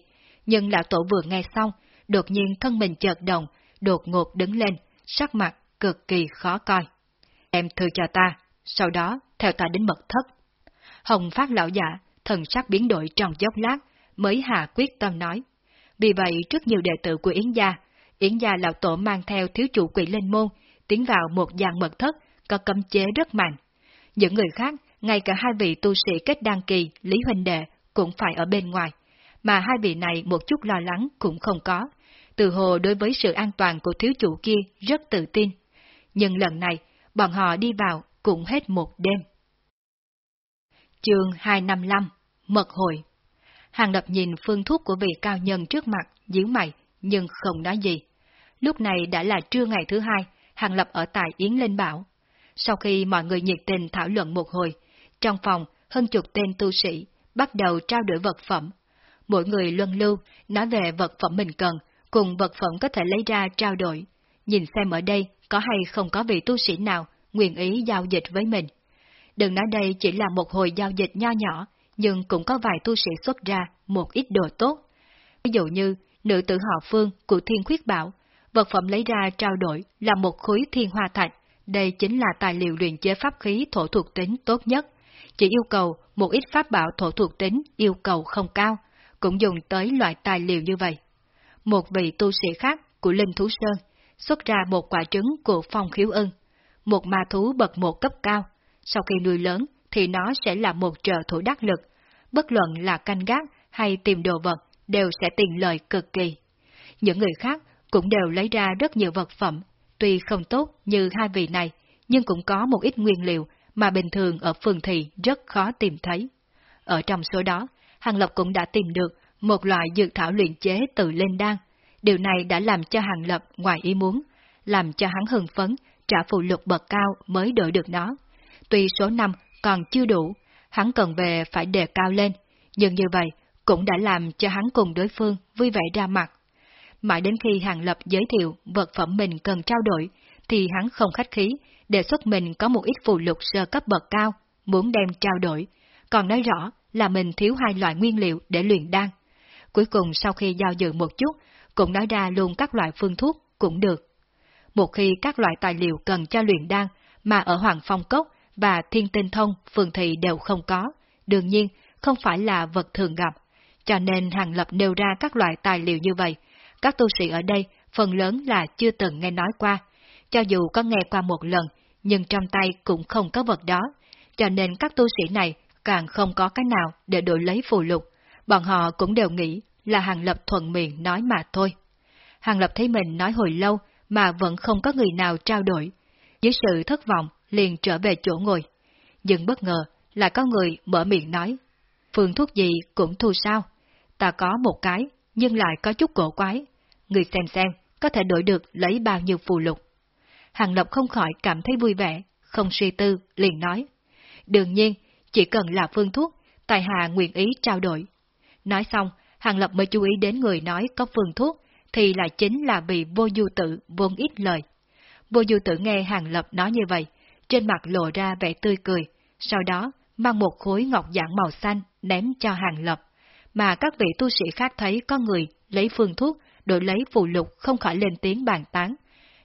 nhưng lão tổ vừa nghe xong, đột nhiên thân mình chợt động, đột ngột đứng lên, sắc mặt cực kỳ khó coi. Em thư cho ta, sau đó theo ta đến mật thất. Hồng Phát lão giả, thần sắc biến đổi trong dốc lát, mới hạ quyết tâm nói. Vì vậy, trước nhiều đệ tử của Yến gia, Yến gia lão tổ mang theo thiếu chủ quỷ lên môn, tiến vào một dàn mật thất, có cấm chế rất mạnh. Những người khác, ngay cả hai vị tu sĩ kết đăng kỳ, Lý huỳnh Đệ, cũng phải ở bên ngoài, mà hai vị này một chút lo lắng cũng không có. Từ hồ đối với sự an toàn của thiếu chủ kia rất tự tin. Nhưng lần này, bọn họ đi vào cũng hết một đêm. Chương 255 Mật hội Hàng lập nhìn phương thuốc của vị cao nhân trước mặt, díu mày, nhưng không nói gì. Lúc này đã là trưa ngày thứ hai, Hàng lập ở tại Yến Linh Bảo. Sau khi mọi người nhiệt tình thảo luận một hồi, trong phòng hơn chục tên tu sĩ bắt đầu trao đổi vật phẩm. Mỗi người luân lưu nói về vật phẩm mình cần, cùng vật phẩm có thể lấy ra trao đổi. Nhìn xem ở đây có hay không có vị tu sĩ nào nguyện ý giao dịch với mình. Đừng nói đây chỉ là một hồi giao dịch nho nhỏ, nhưng cũng có vài tu sĩ xuất ra một ít đồ tốt. Ví dụ như, nữ tử họ Phương của Thiên Khuyết Bảo, vật phẩm lấy ra trao đổi là một khối thiên hoa thạch, đây chính là tài liệu luyện chế pháp khí thổ thuộc tính tốt nhất. Chỉ yêu cầu một ít pháp bảo thổ thuộc tính yêu cầu không cao, cũng dùng tới loại tài liệu như vậy. Một vị tu sĩ khác của Linh Thú Sơn xuất ra một quả trứng của phong khiếu ưng, một ma thú bậc một cấp cao, sau khi nuôi lớn thì nó sẽ là một trợ thủ đắc lực, bất luận là canh gác hay tìm đồ vật đều sẽ tiện lợi cực kỳ. Những người khác cũng đều lấy ra rất nhiều vật phẩm, tuy không tốt như hai vị này, nhưng cũng có một ít nguyên liệu mà bình thường ở phường thị rất khó tìm thấy. Ở trong số đó, Hàng Lập cũng đã tìm được một loại dược thảo luyện chế từ lên đan. Điều này đã làm cho Hàng Lập ngoài ý muốn, làm cho hắn hưng phấn, trả phụ lục bậc cao mới đổi được nó. Tuy số năm còn chưa đủ, hắn cần về phải đề cao lên, nhưng như vậy cũng đã làm cho hắn cùng đối phương vui vẻ ra mặt. Mãi đến khi Hàng Lập giới thiệu vật phẩm mình cần trao đổi, thì hắn không khách khí, đề xuất mình có một ít phụ lục sơ cấp bậc cao, muốn đem trao đổi, còn nói rõ là mình thiếu hai loại nguyên liệu để luyện đan. Cuối cùng sau khi giao dự một chút, cũng nói ra luôn các loại phương thuốc cũng được. Một khi các loại tài liệu cần cho luyện đan mà ở Hoàng Phong Cốc và Thiên Tinh Thông phường thị đều không có, đương nhiên không phải là vật thường gặp, cho nên Hàng Lập nêu ra các loại tài liệu như vậy. Các tu sĩ ở đây phần lớn là chưa từng nghe nói qua, cho dù có nghe qua một lần, nhưng trong tay cũng không có vật đó, cho nên các tu sĩ này càng không có cái nào để đổi lấy phù lục, bọn họ cũng đều nghĩ là Hàng Lập thuận miệng nói mà thôi. Hàng Lập thấy mình nói hồi lâu mà vẫn không có người nào trao đổi. Dưới sự thất vọng, liền trở về chỗ ngồi. Nhưng bất ngờ, là có người mở miệng nói. Phương thuốc gì cũng thu sao? Ta có một cái, nhưng lại có chút cổ quái. Người xem xem, có thể đổi được lấy bao nhiêu phù lục. Hàng Lập không khỏi cảm thấy vui vẻ, không suy tư, liền nói. Đương nhiên, chỉ cần là phương thuốc, tài hạ nguyện ý trao đổi. Nói xong, Hàng Lập mới chú ý đến người nói có phương thuốc, thì là chính là bị vô du tử vốn ít lời. Vô du tử nghe Hàng Lập nói như vậy, trên mặt lộ ra vẻ tươi cười, sau đó mang một khối ngọc dạng màu xanh ném cho Hàng Lập, mà các vị tu sĩ khác thấy có người lấy phương thuốc đổi lấy phù lục không khỏi lên tiếng bàn tán,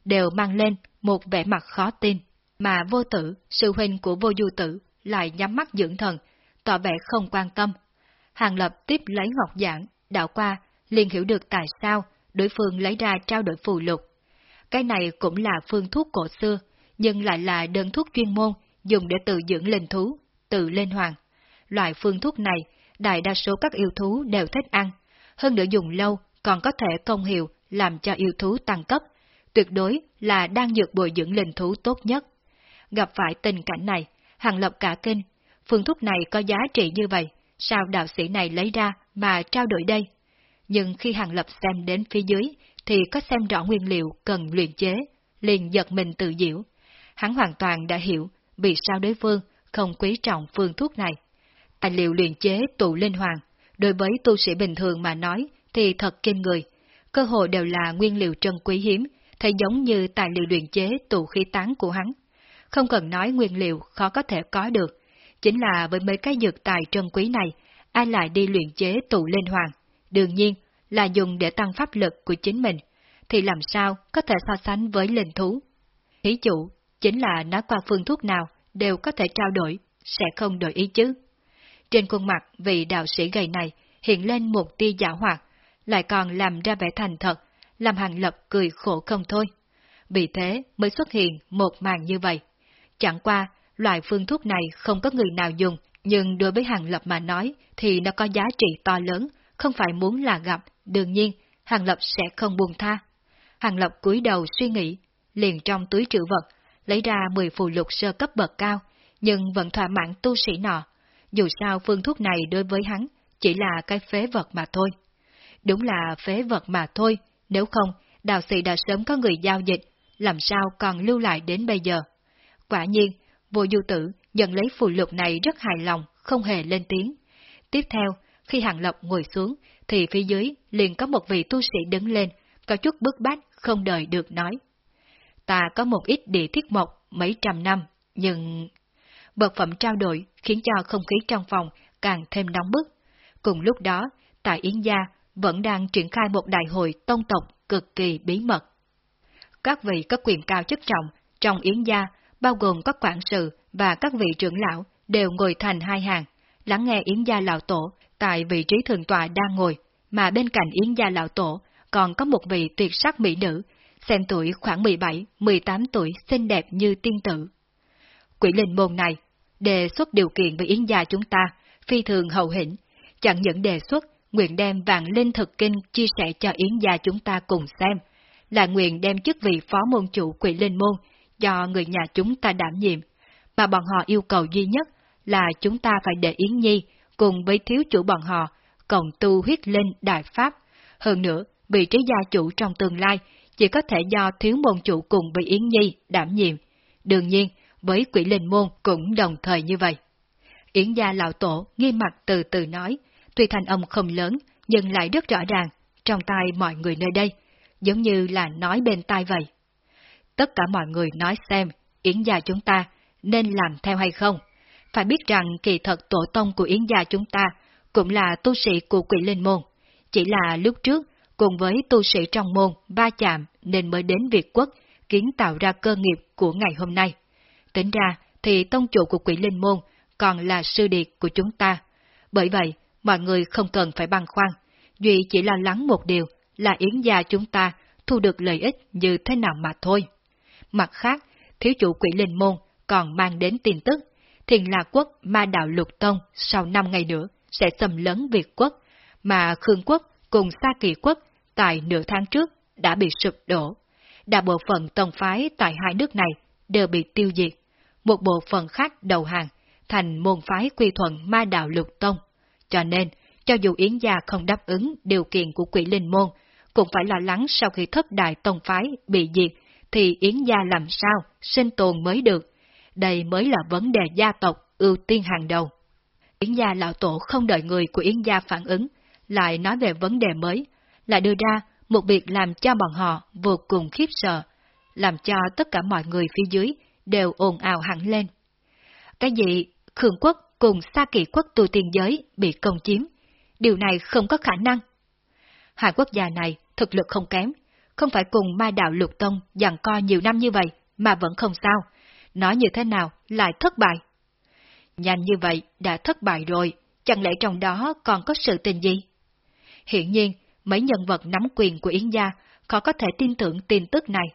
đều mang lên một vẻ mặt khó tin, mà vô tử, sư huynh của vô du tử, lại nhắm mắt dưỡng thần, tỏ vẻ không quan tâm. Hàng Lập tiếp lấy ngọc giảng, đạo qua, liền hiểu được tại sao đối phương lấy ra trao đổi phù lục. Cái này cũng là phương thuốc cổ xưa, nhưng lại là đơn thuốc chuyên môn dùng để tự dưỡng linh thú, tự lên hoàng. Loại phương thuốc này, đại đa số các yêu thú đều thích ăn, hơn nữa dùng lâu còn có thể công hiệu làm cho yêu thú tăng cấp, tuyệt đối là đang dược bồi dưỡng linh thú tốt nhất. Gặp phải tình cảnh này, Hàng Lập cả kinh, phương thuốc này có giá trị như vậy, sao đạo sĩ này lấy ra mà trao đổi đây? Nhưng khi Hàng Lập xem đến phía dưới, thì có xem rõ nguyên liệu cần luyện chế, liền giật mình tự diễu. Hắn hoàn toàn đã hiểu vì sao đối phương không quý trọng phương thuốc này. Tài liệu luyện chế tụ linh hoàng, đối với tu sĩ bình thường mà nói thì thật kinh người. Cơ hồ đều là nguyên liệu trân quý hiếm, thấy giống như tài liệu luyện chế tụ khí tán của hắn. Không cần nói nguyên liệu khó có thể có được, chính là với mấy cái dược tài trân quý này, ai lại đi luyện chế tụ linh hoàng. Đương nhiên là dùng để tăng pháp lực của chính mình, thì làm sao có thể so sánh với linh thú. Ý chủ chính là nói qua phương thuốc nào đều có thể trao đổi, sẽ không đổi ý chứ. Trên khuôn mặt vị đạo sĩ gầy này hiện lên một tia giả hoạt, lại còn làm ra vẻ thành thật, làm hàng lập cười khổ không thôi. Vì thế mới xuất hiện một màn như vậy. Chẳng qua, loại phương thuốc này không có người nào dùng, nhưng đối với hàng lập mà nói thì nó có giá trị to lớn, không phải muốn là gặp, đương nhiên, hàng lập sẽ không buông tha. Hàng lập cúi đầu suy nghĩ, liền trong túi trữ vật, lấy ra 10 phù lục sơ cấp bậc cao, nhưng vẫn thỏa mãn tu sĩ nọ. Dù sao phương thuốc này đối với hắn chỉ là cái phế vật mà thôi. Đúng là phế vật mà thôi, nếu không, đạo sĩ đã sớm có người giao dịch, làm sao còn lưu lại đến bây giờ. Quả nhiên, vô du tử nhận lấy phù lục này rất hài lòng, không hề lên tiếng. Tiếp theo, khi Hàng Lập ngồi xuống, thì phía dưới liền có một vị tu sĩ đứng lên, có chút bức bách, không đợi được nói. Ta có một ít địa thiết mộc mấy trăm năm, nhưng... Vật phẩm trao đổi khiến cho không khí trong phòng càng thêm nóng bức. Cùng lúc đó, tại Yến Gia vẫn đang triển khai một đại hội tông tộc cực kỳ bí mật. Các vị có quyền cao chức trọng trong Yến Gia, bao gồm các quản sự và các vị trưởng lão, đều ngồi thành hai hàng, lắng nghe Yến Gia Lão Tổ tại vị trí thường tọa đang ngồi, mà bên cạnh Yến Gia Lão Tổ còn có một vị tuyệt sắc mỹ nữ, xem tuổi khoảng 17, 18 tuổi xinh đẹp như tiên tử. Quỷ linh môn này, đề xuất điều kiện với Yến Gia chúng ta, phi thường hậu hĩnh, chẳng những đề xuất nguyện đem vạn linh thực kinh chia sẻ cho Yến Gia chúng ta cùng xem, là nguyện đem chức vị phó môn chủ quỷ linh môn do người nhà chúng ta đảm nhiệm, mà bọn họ yêu cầu duy nhất là chúng ta phải để Yến Nhi cùng với thiếu chủ bọn họ cộng tu huyết linh đại pháp. Hơn nữa, vị trí gia chủ trong tương lai chỉ có thể do thiếu môn chủ cùng với Yến Nhi đảm nhiệm. Đương nhiên, với quỷ linh môn cũng đồng thời như vậy. Yến gia lão tổ nghiêm mặt từ từ nói, tuy thanh âm không lớn, nhưng lại rất rõ ràng, trong tai mọi người nơi đây, giống như là nói bên tai vậy. Tất cả mọi người nói xem, Yến gia chúng ta nên làm theo hay không? Phải biết rằng kỳ thật tổ tông của Yến gia chúng ta cũng là tu sĩ của quỷ linh môn. Chỉ là lúc trước, cùng với tu sĩ trong môn ba chạm nên mới đến Việt quốc kiến tạo ra cơ nghiệp của ngày hôm nay. Tính ra thì tông chủ của quỷ linh môn còn là sư điệt của chúng ta. Bởi vậy, mọi người không cần phải băn khoăn. Duy chỉ lo lắng một điều là Yến gia chúng ta thu được lợi ích như thế nào mà thôi. Mặt khác, thiếu chủ quỷ linh môn còn mang đến tin tức, thiền là quốc ma đạo lục tông sau 5 ngày nữa sẽ xâm lấn Việt quốc, mà Khương quốc cùng Sa Kỳ quốc tại nửa tháng trước đã bị sụp đổ. đa bộ phận tông phái tại hai nước này đều bị tiêu diệt, một bộ phận khác đầu hàng, thành môn phái quy thuận ma đạo lục tông. Cho nên, cho dù Yến Gia không đáp ứng điều kiện của quỷ linh môn, cũng phải lo lắng sau khi thất đại tông phái bị diệt, thì Yến Gia làm sao sinh tồn mới được. Đây mới là vấn đề gia tộc ưu tiên hàng đầu. Yến Gia lão tổ không đợi người của Yến Gia phản ứng, lại nói về vấn đề mới, lại đưa ra một việc làm cho bọn họ vô cùng khiếp sợ, làm cho tất cả mọi người phía dưới đều ồn ào hẳn lên. Cái gì Khương quốc cùng Sa Kỳ quốc tu tiên giới bị công chiếm, điều này không có khả năng. Hai quốc gia này thực lực không kém, không phải cùng ma đạo lục tông dằn co nhiều năm như vậy mà vẫn không sao, nói như thế nào lại thất bại. Nhanh như vậy đã thất bại rồi, chẳng lẽ trong đó còn có sự tình gì? Hiện nhiên, mấy nhân vật nắm quyền của Yến Gia khó có thể tin tưởng tin tức này.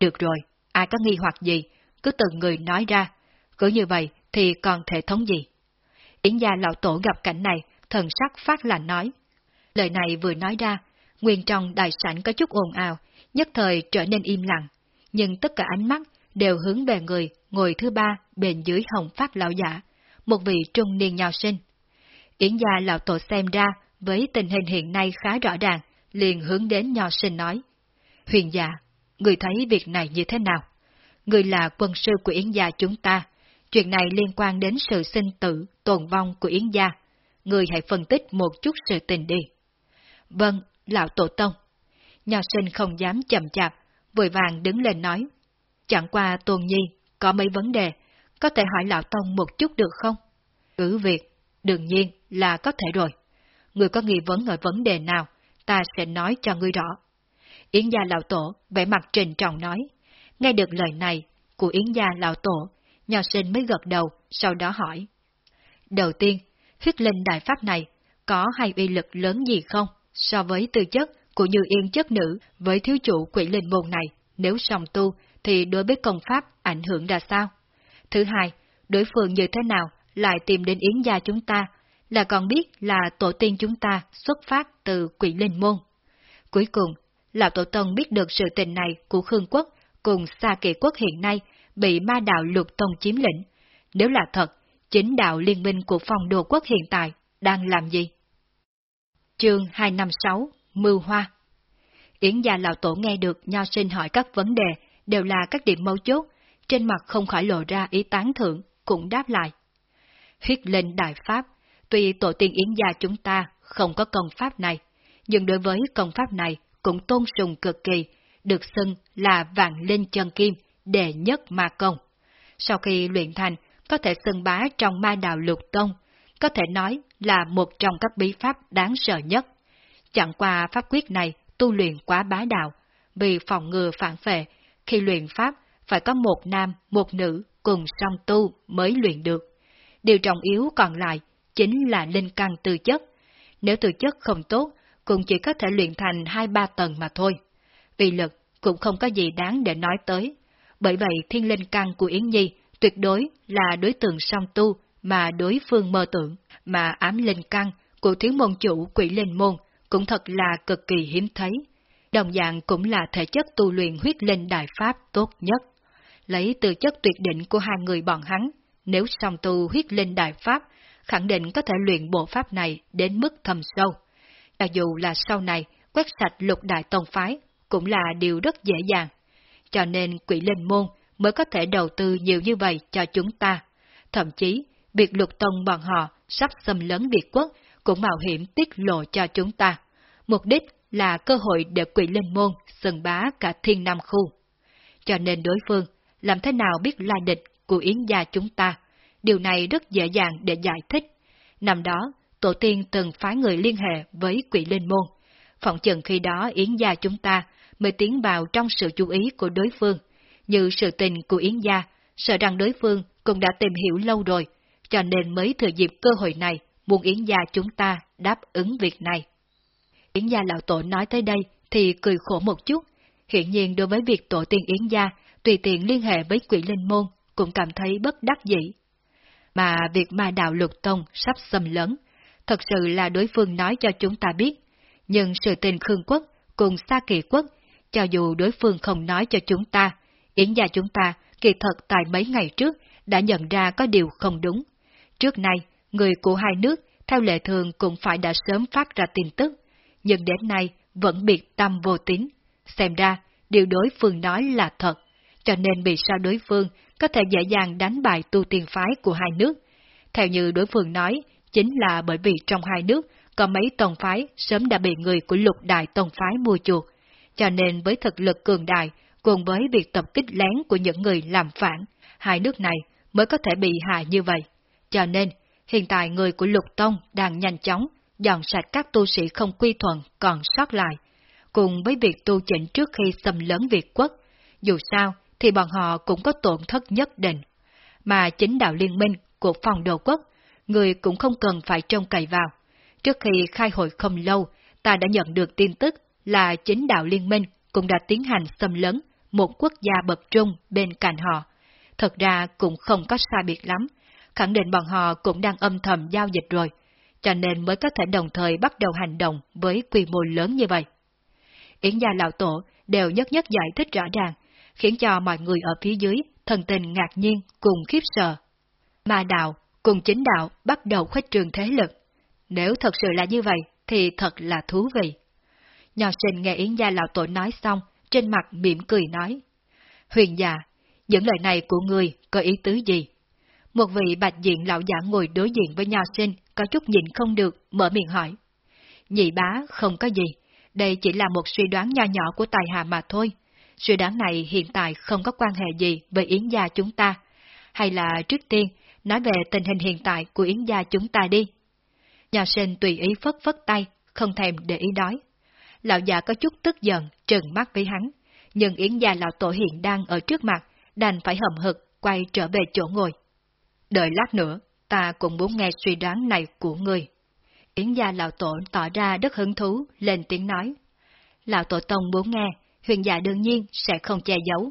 Được rồi, ai có nghi hoặc gì, cứ từng người nói ra, cứ như vậy thì còn thể thống gì. Yến Gia lão tổ gặp cảnh này, thần sắc phát lạnh nói. Lời này vừa nói ra, nguyên trong đại sảnh có chút ồn ào, nhất thời trở nên im lặng, nhưng tất cả ánh mắt đều hướng về người ngồi thứ ba bên dưới hồng phát lão giả, một vị trung niên nho sinh. Yến gia lão tổ xem ra với tình hình hiện nay khá rõ ràng, liền hướng đến nho sinh nói. Huyền gia, người thấy việc này như thế nào? Người là quân sư của Yến gia chúng ta, chuyện này liên quan đến sự sinh tử, tồn vong của Yến gia. người hãy phân tích một chút sự tình đi. Vâng, lão tổ tông. Nho sinh không dám chậm chạp, vội vàng đứng lên nói. Chẳng qua Tôn Nhi, có mấy vấn đề, có thể hỏi lão tông một chút được không? Cứ việc, đương nhiên là có thể rồi. Người có nghi vấn ở vấn đề nào, ta sẽ nói cho ngươi rõ. Yến gia lão tổ vẻ mặt trình trọng nói. Nghe được lời này của Yến gia lão tổ, nho sinh mới gật đầu, sau đó hỏi. Đầu tiên, huyết linh đại pháp này có hay uy lực lớn gì không so với tư chất của như yên chất nữ với thiếu chủ quỷ linh môn này, nếu song tu thì đối với công pháp ảnh hưởng ra sao? Thứ hai, đối phương như thế nào lại tìm đến yến gia chúng ta, là còn biết là tổ tiên chúng ta xuất phát từ quỷ linh môn. Cuối cùng, Lão Tổ Tông biết được sự tình này của Khương Quốc cùng Sa Kỳ Quốc hiện nay bị ma đạo lục tông chiếm lĩnh. Nếu là thật, chính đạo liên minh của phòng đồ quốc hiện tại đang làm gì? Chương 256 Mưu Hoa Yến gia lão tổ nghe được nho sinh hỏi các vấn đề đều là các điểm mấu chốt, trên mặt không khỏi lộ ra ý tán thưởng, cũng đáp lại. Huyết lên đại pháp, tuy tổ tiên Yến gia chúng ta không có công pháp này, nhưng đối với công pháp này cũng tôn sùng cực kỳ, được xưng là vạn linh chân kim, đệ nhất ma công. Sau khi luyện thành, có thể xưng bá trong ma đạo lục tông, có thể nói là một trong các bí pháp đáng sợ nhất. Chẳng qua pháp quyết này tu luyện quá bá đạo, vì phòng ngừa phản phệ, khi luyện pháp phải có một nam, một nữ cùng song tu mới luyện được. Điều trọng yếu còn lại chính là linh căn tư chất. Nếu tư chất không tốt, cũng chỉ có thể luyện thành hai ba tầng mà thôi. Vì lực cũng không có gì đáng để nói tới. Bởi vậy thiên linh căn của Yến Nhi tuyệt đối là đối tượng song tu mà đối phương mơ tưởng, mà ám linh căn của thiếu môn chủ quỷ linh môn cũng thật là cực kỳ hiếm thấy. Đồng dạng cũng là thể chất tu luyện huyết linh đại pháp tốt nhất. Lấy từ chất tuyệt định của hai người bọn hắn, nếu song tu huyết linh đại pháp, khẳng định có thể luyện bộ pháp này đến mức thầm sâu. Cho dù là sau này quét sạch lục đại tông phái, cũng là điều rất dễ dàng. Cho nên quỷ linh môn mới có thể đầu tư nhiều như vậy cho chúng ta. Thậm chí, biệt lục tông bọn họ sắp xâm lấn Việt quốc cũng mạo hiểm tiết lộ cho chúng ta. Mục đích là cơ hội để quỷ linh môn sừng bá cả thiên nam khu. Cho nên đối phương, làm thế nào biết lai địch của Yến gia chúng ta, điều này rất dễ dàng để giải thích. Năm đó, tổ tiên từng phái người liên hệ với quỷ linh môn. Phỏng chừng khi đó Yến gia chúng ta mới tiến vào trong sự chú ý của đối phương, như sự tình của Yến gia, sợ rằng đối phương cũng đã tìm hiểu lâu rồi, cho nên mới thừa dịp cơ hội này muốn Yến gia chúng ta đáp ứng việc này. Yến gia lão tổ nói tới đây thì cười khổ một chút, hiện nhiên đối với việc tổ tiên Yến gia tùy tiện liên hệ với quỷ linh môn cũng cảm thấy bất đắc dĩ. Mà việc ma đạo lục tông sắp xâm lấn, thật sự là đối phương nói cho chúng ta biết, nhưng sự tình Khương Quốc cùng Sa Kỳ Quốc, cho dù đối phương không nói cho chúng ta, Yến gia chúng ta kỳ thật tại mấy ngày trước đã nhận ra có điều không đúng. Trước nay, người của hai nước theo lệ thường cũng phải đã sớm phát ra tin tức, nhưng đến nay vẫn biệt tâm vô tín. Xem ra, điều đối phương nói là thật, cho nên vì sao đối phương có thể dễ dàng đánh bại tu tiên phái của hai nước. Theo như đối phương nói, chính là bởi vì trong hai nước có mấy tông phái sớm đã bị người của lục đại tông phái mua chuộc, cho nên với thực lực cường đại cùng với việc tập kích lén của những người làm phản, hai nước này mới có thể bị hại như vậy. Cho nên, hiện tại người của lục tông đang nhanh chóng dọn sạch các tu sĩ không quy thuận còn sót lại, cùng với việc tu chỉnh trước khi xâm lấn Việt quốc. Dù sao, thì bọn họ cũng có tổn thất nhất định. Mà chính đạo liên minh của phòng đồ quốc, người cũng không cần phải trông cậy vào. Trước khi khai hội không lâu, ta đã nhận được tin tức là chính đạo liên minh cũng đã tiến hành xâm lấn một quốc gia bậc trung bên cạnh họ. Thật ra cũng không có xa biệt lắm, khẳng định bọn họ cũng đang âm thầm giao dịch rồi, cho nên mới có thể đồng thời bắt đầu hành động với quy mô lớn như vậy. Yến gia lão tổ đều nhất nhất giải thích rõ ràng, khiến cho mọi người ở phía dưới thần tình ngạc nhiên cùng khiếp sợ. Ma đạo cùng chính đạo bắt đầu khuếch trường thế lực. Nếu thật sự là như vậy, thì thật là thú vị. Nhỏ sinh nghe Yến gia lão tổ nói xong, trên mặt mỉm cười nói. Huyền già, những lời này của người có ý tứ gì? Một vị bạch diện lão giả ngồi đối diện với nho sinh, có chút nhìn không được, mở miệng hỏi. Nhị bá không có gì, đây chỉ là một suy đoán nho nhỏ của tài hạ mà thôi. Suy đoán này hiện tại không có quan hệ gì với Yến gia chúng ta. Hay là trước tiên, nói về tình hình hiện tại của Yến gia chúng ta đi. Nhà sinh tùy ý phất phất tay, không thèm để ý đói. Lão già có chút tức giận, trừng mắt với hắn, nhưng Yến gia lão tổ hiện đang ở trước mặt, đành phải hầm hực quay trở về chỗ ngồi. Đợi lát nữa, ta cũng muốn nghe suy đoán này của người. Yến gia lão tổ tỏ ra rất hứng thú, lên tiếng nói. Lão tổ tông muốn nghe, huyền giả đương nhiên sẽ không che giấu.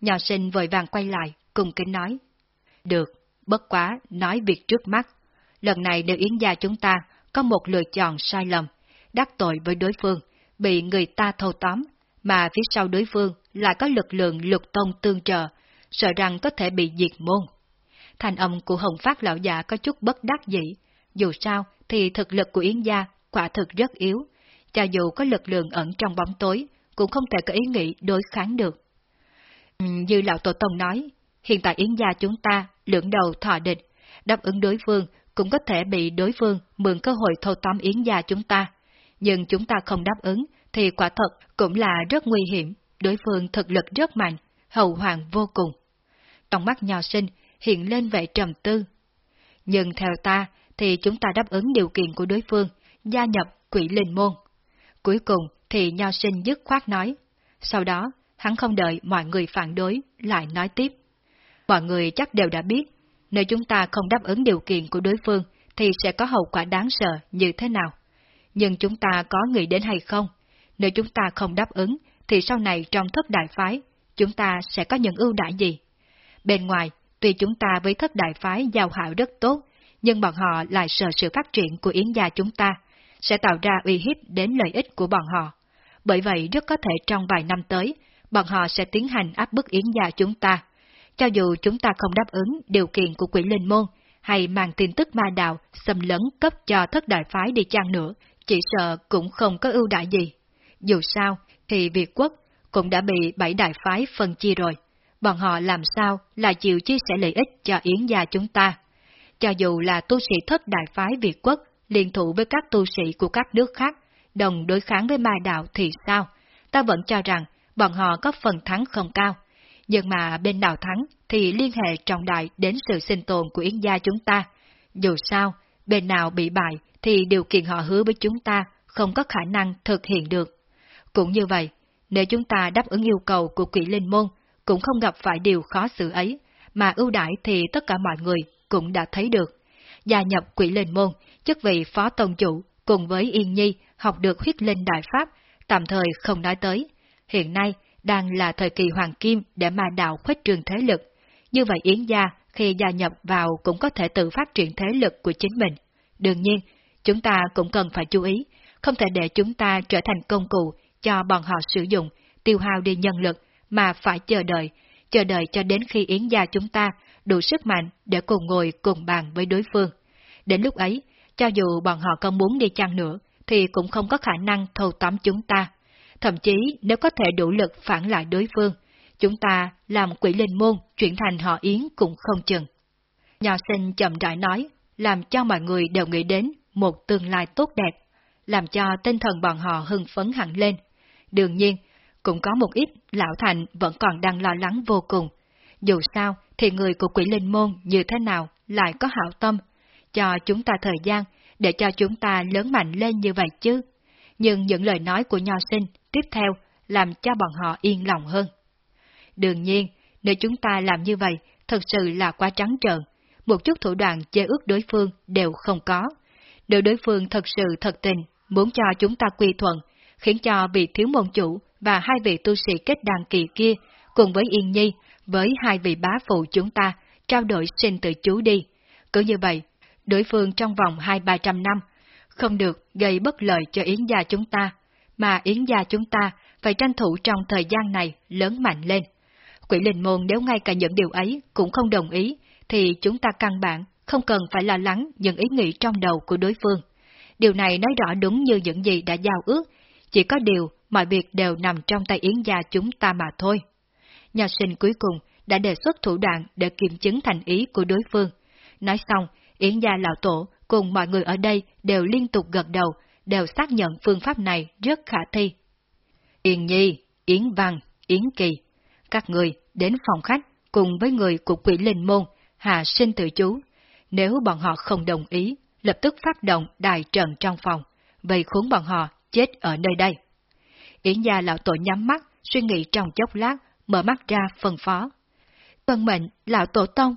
Nhỏ sinh vội vàng quay lại, cùng kính nói. Được, bất quá, nói việc trước mắt. Lần này đều Yến gia chúng ta có một lựa chọn sai lầm, đắc tội với đối phương, bị người ta thâu tóm, mà phía sau đối phương lại có lực lượng lục tông tương trợ, sợ rằng có thể bị diệt môn. Thành âm của Hồng Phát lão già có chút bất đắc dĩ, dù sao thì thực lực của Yến gia quả thực rất yếu, cho dù có lực lượng ẩn trong bóng tối, cũng không thể có ý nghĩ đối kháng được. Ừ, như Lão Tổ Tông nói, hiện tại Yến gia chúng ta lưỡng đầu thọ địch, đáp ứng đối phương cũng có thể bị đối phương mượn cơ hội thâu tóm Yến gia chúng ta. Nhưng chúng ta không đáp ứng thì quả thật cũng là rất nguy hiểm, đối phương thực lực rất mạnh, hậu hoàng vô cùng. Trong mắt nhỏ sinh hiện lên vẻ trầm tư. Nhưng theo ta thì chúng ta đáp ứng điều kiện của đối phương, gia nhập quỷ linh môn. Cuối cùng thì nho sinh dứt khoát nói. Sau đó, hắn không đợi mọi người phản đối, lại nói tiếp. Mọi người chắc đều đã biết, nếu chúng ta không đáp ứng điều kiện của đối phương, thì sẽ có hậu quả đáng sợ như thế nào. Nhưng chúng ta có nghĩ đến hay không? Nếu chúng ta không đáp ứng, thì sau này trong thất đại phái, chúng ta sẽ có những ưu đãi gì? Bên ngoài, tuy chúng ta với thất đại phái giao hảo rất tốt, nhưng bọn họ lại sợ sự phát triển của Yến gia chúng ta, sẽ tạo ra uy hiếp đến lợi ích của bọn họ. Bởi vậy rất có thể trong vài năm tới, bọn họ sẽ tiến hành áp bức Yến gia chúng ta. Cho dù chúng ta không đáp ứng điều kiện của quỷ linh môn, hay mang tin tức ma đạo xâm lấn cấp cho thất đại phái đi chăng nữa, chỉ sợ cũng không có ưu đại gì. Dù sao, thì Việt quốc cũng đã bị bảy đại phái phân chia rồi. Bọn họ làm sao là chịu chia sẻ lợi ích cho Yến gia chúng ta. Cho dù là tu sĩ thất đại phái Việt quốc liên thủ với các tu sĩ của các nước khác, đồng đối kháng với mai đạo thì sao? Ta vẫn cho rằng bọn họ có phần thắng không cao. Nhưng mà bên nào thắng thì liên hệ trọng đại đến sự sinh tồn của Yến gia chúng ta. Dù sao, bên nào bị bại thì điều kiện họ hứa với chúng ta không có khả năng thực hiện được. Cũng như vậy, nếu chúng ta đáp ứng yêu cầu của quỷ linh môn, cũng không gặp phải điều khó xử ấy, mà ưu đãi thì tất cả mọi người cũng đã thấy được. Gia nhập quỷ linh môn, chức vị phó tông chủ cùng với Yên Nhi học được huyết linh đại pháp, tạm thời không nói tới. Hiện nay đang là thời kỳ hoàng kim để mà đạo khuếch trường thế lực. Như vậy Yến gia khi gia nhập vào cũng có thể tự phát triển thế lực của chính mình. Đương nhiên, chúng ta cũng cần phải chú ý, không thể để chúng ta trở thành công cụ cho bọn họ sử dụng, tiêu hao đi nhân lực, mà phải chờ đợi, chờ đợi cho đến khi Yến gia chúng ta đủ sức mạnh để cùng ngồi cùng bàn với đối phương. Đến lúc ấy, cho dù bọn họ có muốn đi chăng nữa, thì cũng không có khả năng thâu tóm chúng ta. Thậm chí nếu có thể đủ lực phản lại đối phương, chúng ta làm quỷ linh môn chuyển thành họ Yến cũng không chừng. Nhà sinh chậm rãi nói, làm cho mọi người đều nghĩ đến một tương lai tốt đẹp, làm cho tinh thần bọn họ hưng phấn hẳn lên. Đương nhiên, cũng có một ít lão thành vẫn còn đang lo lắng vô cùng. Dù sao thì người của quỷ linh môn như thế nào lại có hảo tâm, cho chúng ta thời gian để cho chúng ta lớn mạnh lên như vậy chứ. Nhưng những lời nói của nho sinh tiếp theo làm cho bọn họ yên lòng hơn. Đương nhiên, nếu chúng ta làm như vậy, thật sự là quá trắng trợn, một chút thủ đoạn chế ước đối phương đều không có. Nếu đối phương thật sự thật tình, muốn cho chúng ta quy thuận, khiến cho vị thiếu môn chủ và hai vị tu sĩ kết đàn kỳ kia, cùng với Yên Nhi, với hai vị bá phụ chúng ta, trao đổi sinh tự chú đi. Cứ như vậy, đối phương trong vòng hai ba trăm năm, không được gây bất lợi cho Yến gia chúng ta, mà Yến gia chúng ta phải tranh thủ trong thời gian này lớn mạnh lên. Quỷ linh môn nếu ngay cả những điều ấy cũng không đồng ý, thì chúng ta căn bản không cần phải lo lắng những ý nghĩ trong đầu của đối phương. Điều này nói rõ đúng như những gì đã giao ước, chỉ có điều mọi việc đều nằm trong tay Yến gia chúng ta mà thôi. Nhà sinh cuối cùng đã đề xuất thủ đoạn để kiểm chứng thành ý của đối phương. Nói xong, Yến gia lão tổ cùng mọi người ở đây đều liên tục gật đầu, đều xác nhận phương pháp này rất khả thi. Yên Nhi, Yến Văn, Yến Kỳ, các người đến phòng khách cùng với người của quỷ linh môn, hạ sinh tự chú. Nếu bọn họ không đồng ý, lập tức phát động đài trần trong phòng, vậy khốn bọn họ chết ở nơi đây. Yến gia lão tổ nhắm mắt, suy nghĩ trong chốc lát, mở mắt ra phân phó. Tuân mệnh, lão tổ tông.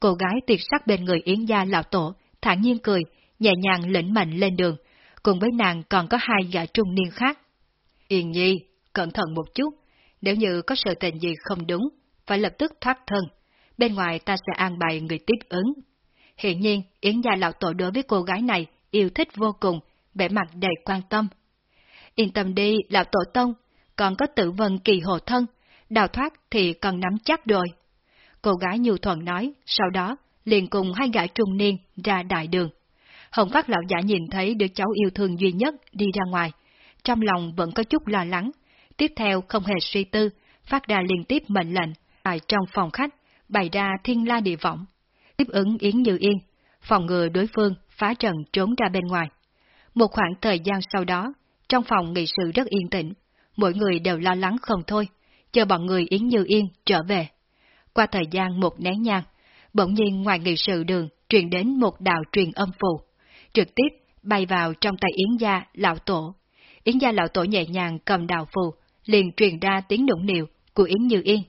Cô gái tuyệt sắc bên người Yến gia lão tổ, thản nhiên cười, nhẹ nhàng lĩnh mệnh lên đường, cùng với nàng còn có hai gã trung niên khác. Yên nhi, cẩn thận một chút, nếu như có sự tình gì không đúng, phải lập tức thoát thân, bên ngoài ta sẽ an bày người tiếp ứng. Hiện nhiên, Yến gia lão tổ đối với cô gái này yêu thích vô cùng, vẻ mặt đầy quan tâm. Yên tâm đi, lão tổ tông, còn có tử vân kỳ hồ thân, đào thoát thì còn nắm chắc rồi. Cô gái nhu thuận nói, sau đó, liền cùng hai gã trung niên ra đại đường. Hồng Phát lão giả nhìn thấy đứa cháu yêu thương duy nhất đi ra ngoài, trong lòng vẫn có chút lo lắng, tiếp theo không hề suy tư, phát ra liên tiếp mệnh lệnh, tại trong phòng khách, bày ra thiên la địa võng, tiếp ứng Yến Như Yên, phòng ngừa đối phương phá trận trốn ra bên ngoài. Một khoảng thời gian sau đó, trong phòng nghị sự rất yên tĩnh, mỗi người đều lo lắng không thôi, chờ bọn người Yến Như Yên trở về. Qua thời gian một nén nhang, bỗng nhiên ngoài nghị sự đường truyền đến một đạo truyền âm phù, trực tiếp bay vào trong tay Yến gia lão tổ. Yến gia lão tổ nhẹ nhàng cầm đạo phù, liền truyền ra tiếng nũng nịu của Yến Như Yên.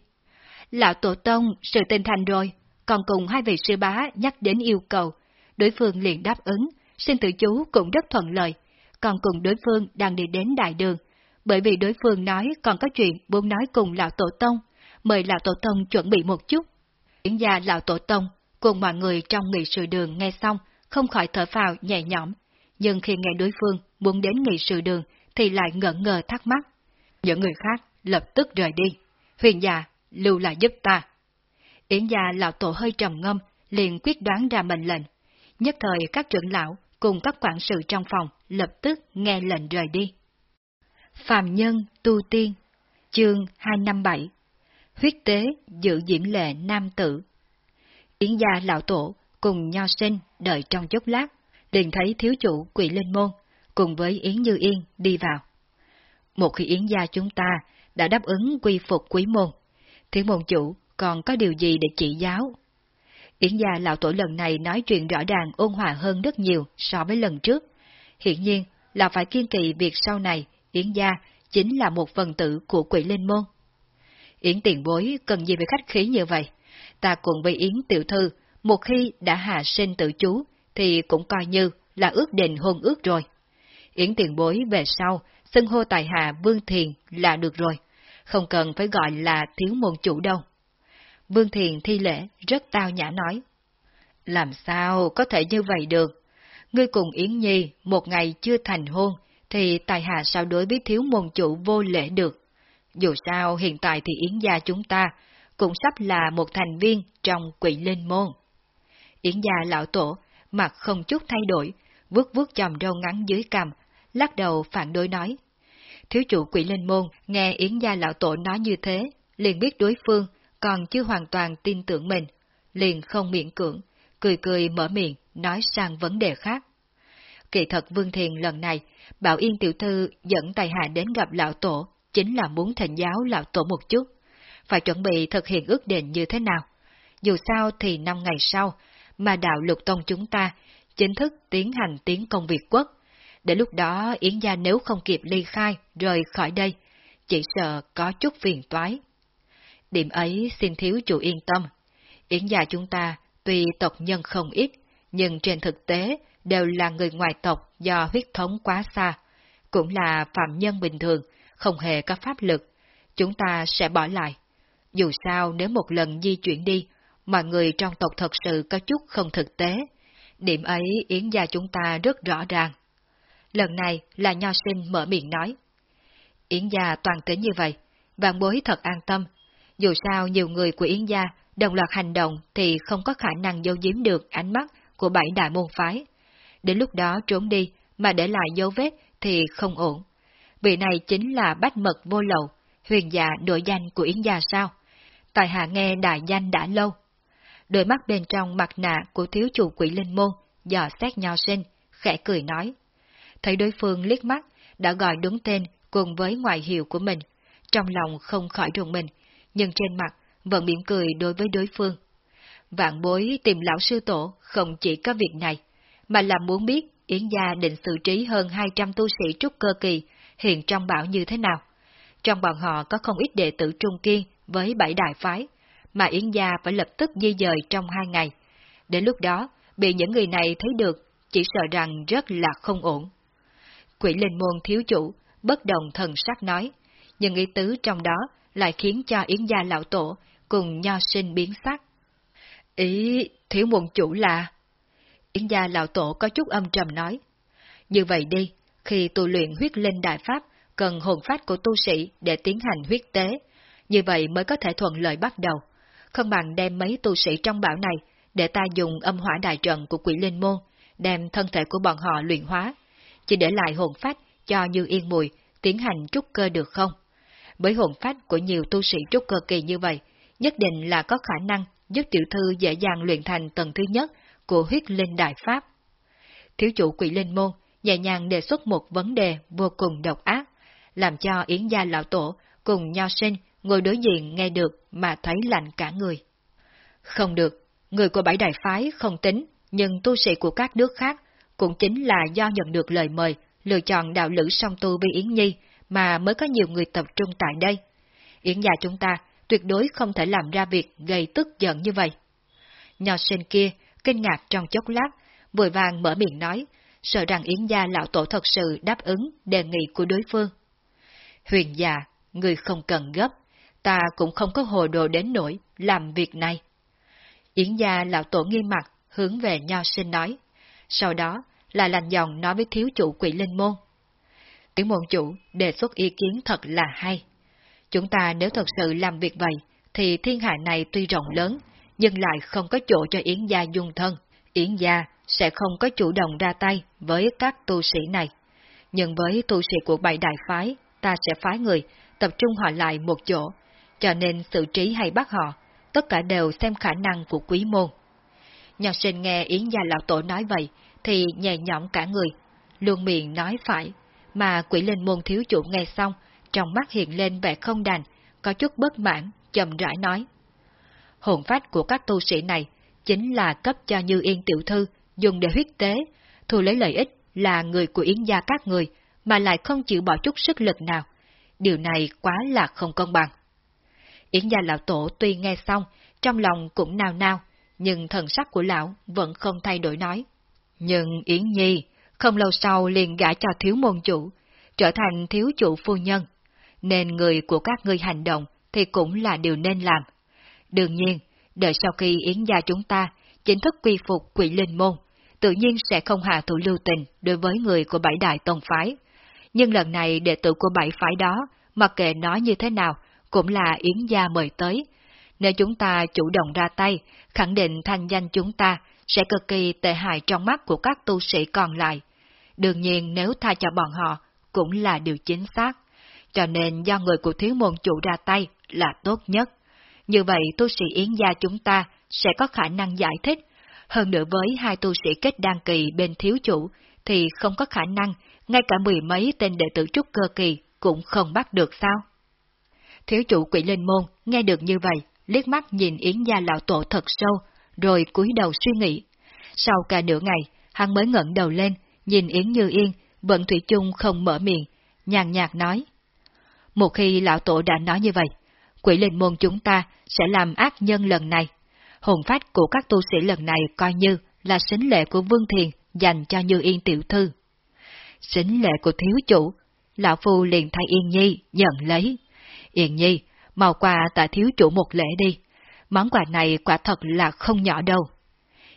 Lão tổ tông, sự tinh thành rồi, còn cùng hai vị sư bá nhắc đến yêu cầu, đối phương liền đáp ứng, xin tự chú cũng rất thuận lợi, còn cùng đối phương đang đi đến đại đường, bởi vì đối phương nói còn có chuyện muốn nói cùng lão tổ tông, mời lão tổ tông chuẩn bị một chút. yến gia lão tổ tông cùng mọi người trong nghị sự đường nghe xong, không khỏi thở phào nhẹ nhõm, nhưng khi nghe đối phương muốn đến nghị sự đường thì lại ngẩn ngờ thắc mắc. Những người khác lập tức rời đi. Huyền già, lưu lại giúp ta. Yến gia lão tổ hơi trầm ngâm, liền quyết đoán ra mệnh lệnh. Nhất thời các trưởng lão cùng các quản sự trong phòng lập tức nghe lệnh rời đi. Phạm Nhân Tu Tiên Chương 257 Huyết tế dự diễn lệ nam tử Yến gia lão tổ cùng nho sinh đợi trong chốc lát, liền thấy thiếu chủ quỷ linh môn cùng với Yến Như Yên đi vào. Một khi Yến gia chúng ta đã đáp ứng quy phục quý môn, thiếu môn chủ còn có điều gì để chỉ giáo? Yến gia lão tổ lần này nói chuyện rõ ràng ôn hòa hơn rất nhiều so với lần trước. Hiện nhiên là phải kiên trì việc sau này Yến gia chính là một phần tử của quỷ linh môn. Yến tiền bối cần gì phải khách khí như vậy? Ta cùng với Yến tiểu thư, một khi đã hạ sinh tự chú, thì cũng coi như là ước định hôn ước rồi. Yến tiền bối về sau, xưng hô tài hạ Vương Thiền là được rồi, không cần phải gọi là thiếu môn chủ đâu. Vương Thiền thi lễ rất tao nhã nói. Làm sao có thể như vậy được? Ngươi cùng Yến Nhi một ngày chưa thành hôn, thì tài hạ sao đối với thiếu môn chủ vô lễ được? Dù sao hiện tại thì Yến gia chúng ta cũng sắp là một thành viên trong quỷ linh môn. Yến gia lão tổ, mặt không chút thay đổi, vuốt vuốt chòm râu ngắn dưới cằm, lắc đầu phản đối nói. Thiếu chủ quỷ linh môn nghe Yến gia lão tổ nói như thế, liền biết đối phương còn chưa hoàn toàn tin tưởng mình, liền không miễn cưỡng, cười cười mở miệng, nói sang vấn đề khác. Kỳ thật Vương Thiền lần này, Bảo Yên tiểu thư dẫn tài hạ đến gặp lão tổ, chính là muốn thành giáo lão tổ một chút. Phải chuẩn bị thực hiện ước định như thế nào? Dù sao thì năm ngày sau, mà đạo lục tông chúng ta chính thức tiến hành tiến công Việt quốc. Để lúc đó Yến gia nếu không kịp ly khai rời khỏi đây, chỉ sợ có chút phiền toái. Điểm ấy xin thiếu chủ yên tâm. Yến gia chúng ta tuy tộc nhân không ít, nhưng trên thực tế đều là người ngoài tộc do huyết thống quá xa, cũng là phạm nhân bình thường, không hề có pháp lực. Chúng ta sẽ bỏ lại. Dù sao nếu một lần di chuyển đi, mọi người trong tộc thật sự có chút không thực tế, điểm ấy Yến gia chúng ta rất rõ ràng. Lần này là nho sinh mở miệng nói. Yến gia toàn tính như vậy, vạn bối thật an tâm. Dù sao nhiều người của Yến gia đồng loạt hành động thì không có khả năng giấu giếm được ánh mắt của bảy đại môn phái. Đến lúc đó trốn đi mà để lại dấu vết thì không ổn. Vị này chính là bách mật vô lậu, huyền giả đội danh của Yến gia sao? Tài hạ nghe đại danh đã lâu. Đôi mắt bên trong mặt nạ của thiếu chủ quỷ linh môn dò xét nho sinh, khẽ cười nói. Thấy đối phương liếc mắt, đã gọi đúng tên cùng với ngoại hiệu của mình, trong lòng không khỏi rùng mình, nhưng trên mặt vẫn mỉm cười đối với đối phương. Vạn bối tìm lão sư tổ không chỉ có việc này, mà là muốn biết Yến Gia định xử trí hơn 200 tu sĩ trúc cơ kỳ hiện trong bảo như thế nào. Trong bọn họ có không ít đệ tử trung kiên với bảy đại phái, mà Yến Gia phải lập tức di dời trong hai ngày. Đến lúc đó, bị những người này thấy được, chỉ sợ rằng rất là không ổn. Quỷ linh môn thiếu chủ, bất đồng thần sắc nói, nhưng ý tứ trong đó lại khiến cho Yến Gia lão tổ cùng nho sinh biến sắc. Ý thiếu môn chủ là... Yến Gia lão tổ có chút âm trầm nói. Như vậy đi, khi tu luyện huyết linh đại pháp, cần hồn phát của tu sĩ để tiến hành huyết tế, như vậy mới có thể thuận lợi bắt đầu. Không bằng đem mấy tu sĩ trong bảo này, để ta dùng âm hỏa đại trận của quỷ linh môn, đem thân thể của bọn họ luyện hóa, chỉ để lại hồn phát cho Như Yên Mùi tiến hành trúc cơ được không? Với hồn phách của nhiều tu sĩ trúc cơ kỳ như vậy, nhất định là có khả năng giúp tiểu thư dễ dàng luyện thành tầng thứ nhất của huyết linh đại pháp. Thiếu chủ quỷ linh môn nhẹ nhàng đề xuất một vấn đề vô cùng độc ác, làm cho Yến gia lão tổ cùng nho sinh ngồi đối diện nghe được mà thấy lạnh cả người. Không được, người của bảy đại phái không tính, nhưng tu sĩ của các nước khác cũng chính là do nhận được lời mời lựa chọn đạo lữ song tu với Yến Nhi mà mới có nhiều người tập trung tại đây. Yến gia chúng ta tuyệt đối không thể làm ra việc gây tức giận như vậy. Nho sinh kia kinh ngạc trong chốc lát, vội vàng mở miệng nói, sợ rằng Yến gia lão tổ thật sự đáp ứng đề nghị của đối phương. Huyền già, người không cần gấp, ta cũng không có hồ đồ đến nỗi làm việc này. Yến gia lão tổ nghi mặt hướng về nho sinh nói, sau đó là lành dòng nói với thiếu chủ quỷ linh môn. Tiểu môn chủ đề xuất ý kiến thật là hay. Chúng ta nếu thật sự làm việc vậy, thì thiên hạ này tuy rộng lớn, nhưng lại không có chỗ cho Yến gia dung thân. Yến gia sẽ không có chủ động ra tay với các tu sĩ này. Nhưng với tu sĩ của bảy đại phái, ta sẽ phái người tập trung họ lại một chỗ, cho nên xử trí hay bắt họ, tất cả đều xem khả năng của quý môn. Nhạc sinh nghe Yến gia lão tổ nói vậy, thì nhẹ nhõm cả người, luôn miệng nói phải, mà quỷ linh môn thiếu chủ nghe xong, trong mắt hiện lên vẻ không đành, có chút bất mãn, chậm rãi nói. Hồn phách của các tu sĩ này chính là cấp cho Như Yên tiểu thư dùng để huyết tế, thu lấy lợi ích là người của Yến gia các người, mà lại không chịu bỏ chút sức lực nào. Điều này quá là không công bằng. Yến gia lão tổ tuy nghe xong, trong lòng cũng nao nao, nhưng thần sắc của lão vẫn không thay đổi nói. Nhưng Yến Nhi không lâu sau liền gả cho thiếu môn chủ, trở thành thiếu chủ phu nhân, nên người của các ngươi hành động thì cũng là điều nên làm. Đương nhiên, đợi sau khi Yến gia chúng ta chính thức quy phục quỷ linh môn, tự nhiên sẽ không hạ thủ lưu tình đối với người của bảy đại tông phái. Nhưng lần này đệ tử của bảy phái đó, mặc kệ nói như thế nào, cũng là Yến gia mời tới. Nếu chúng ta chủ động ra tay, khẳng định thanh danh chúng ta sẽ cực kỳ tệ hại trong mắt của các tu sĩ còn lại. Đương nhiên nếu tha cho bọn họ, cũng là điều chính xác. Cho nên do người của thiếu môn chủ ra tay là tốt nhất. Như vậy tu sĩ Yến gia chúng ta sẽ có khả năng giải thích. Hơn nữa với hai tu sĩ kết đăng kỳ bên thiếu chủ, thì không có khả năng, ngay cả mười mấy tên đệ tử trúc cơ kỳ cũng không bắt được sao? Thiếu chủ quỷ linh môn nghe được như vậy, liếc mắt nhìn Yến gia lão tổ thật sâu, rồi cúi đầu suy nghĩ. Sau cả nửa ngày, hắn mới ngẩng đầu lên, nhìn Yến Như Yên, vẫn thủy chung không mở miệng, nhàn nhạt nói. Một khi lão tổ đã nói như vậy, quỷ linh môn chúng ta sẽ làm ác nhân lần này. Hồn phách của các tu sĩ lần này coi như là sính lệ của Vương Thiền dành cho Như Yên tiểu thư. Sính lệ của thiếu chủ, lão phu liền thay Yên Nhi nhận lấy. Yên Nhi, mau qua tại thiếu chủ một lễ đi. Món quà này quả thật là không nhỏ đâu.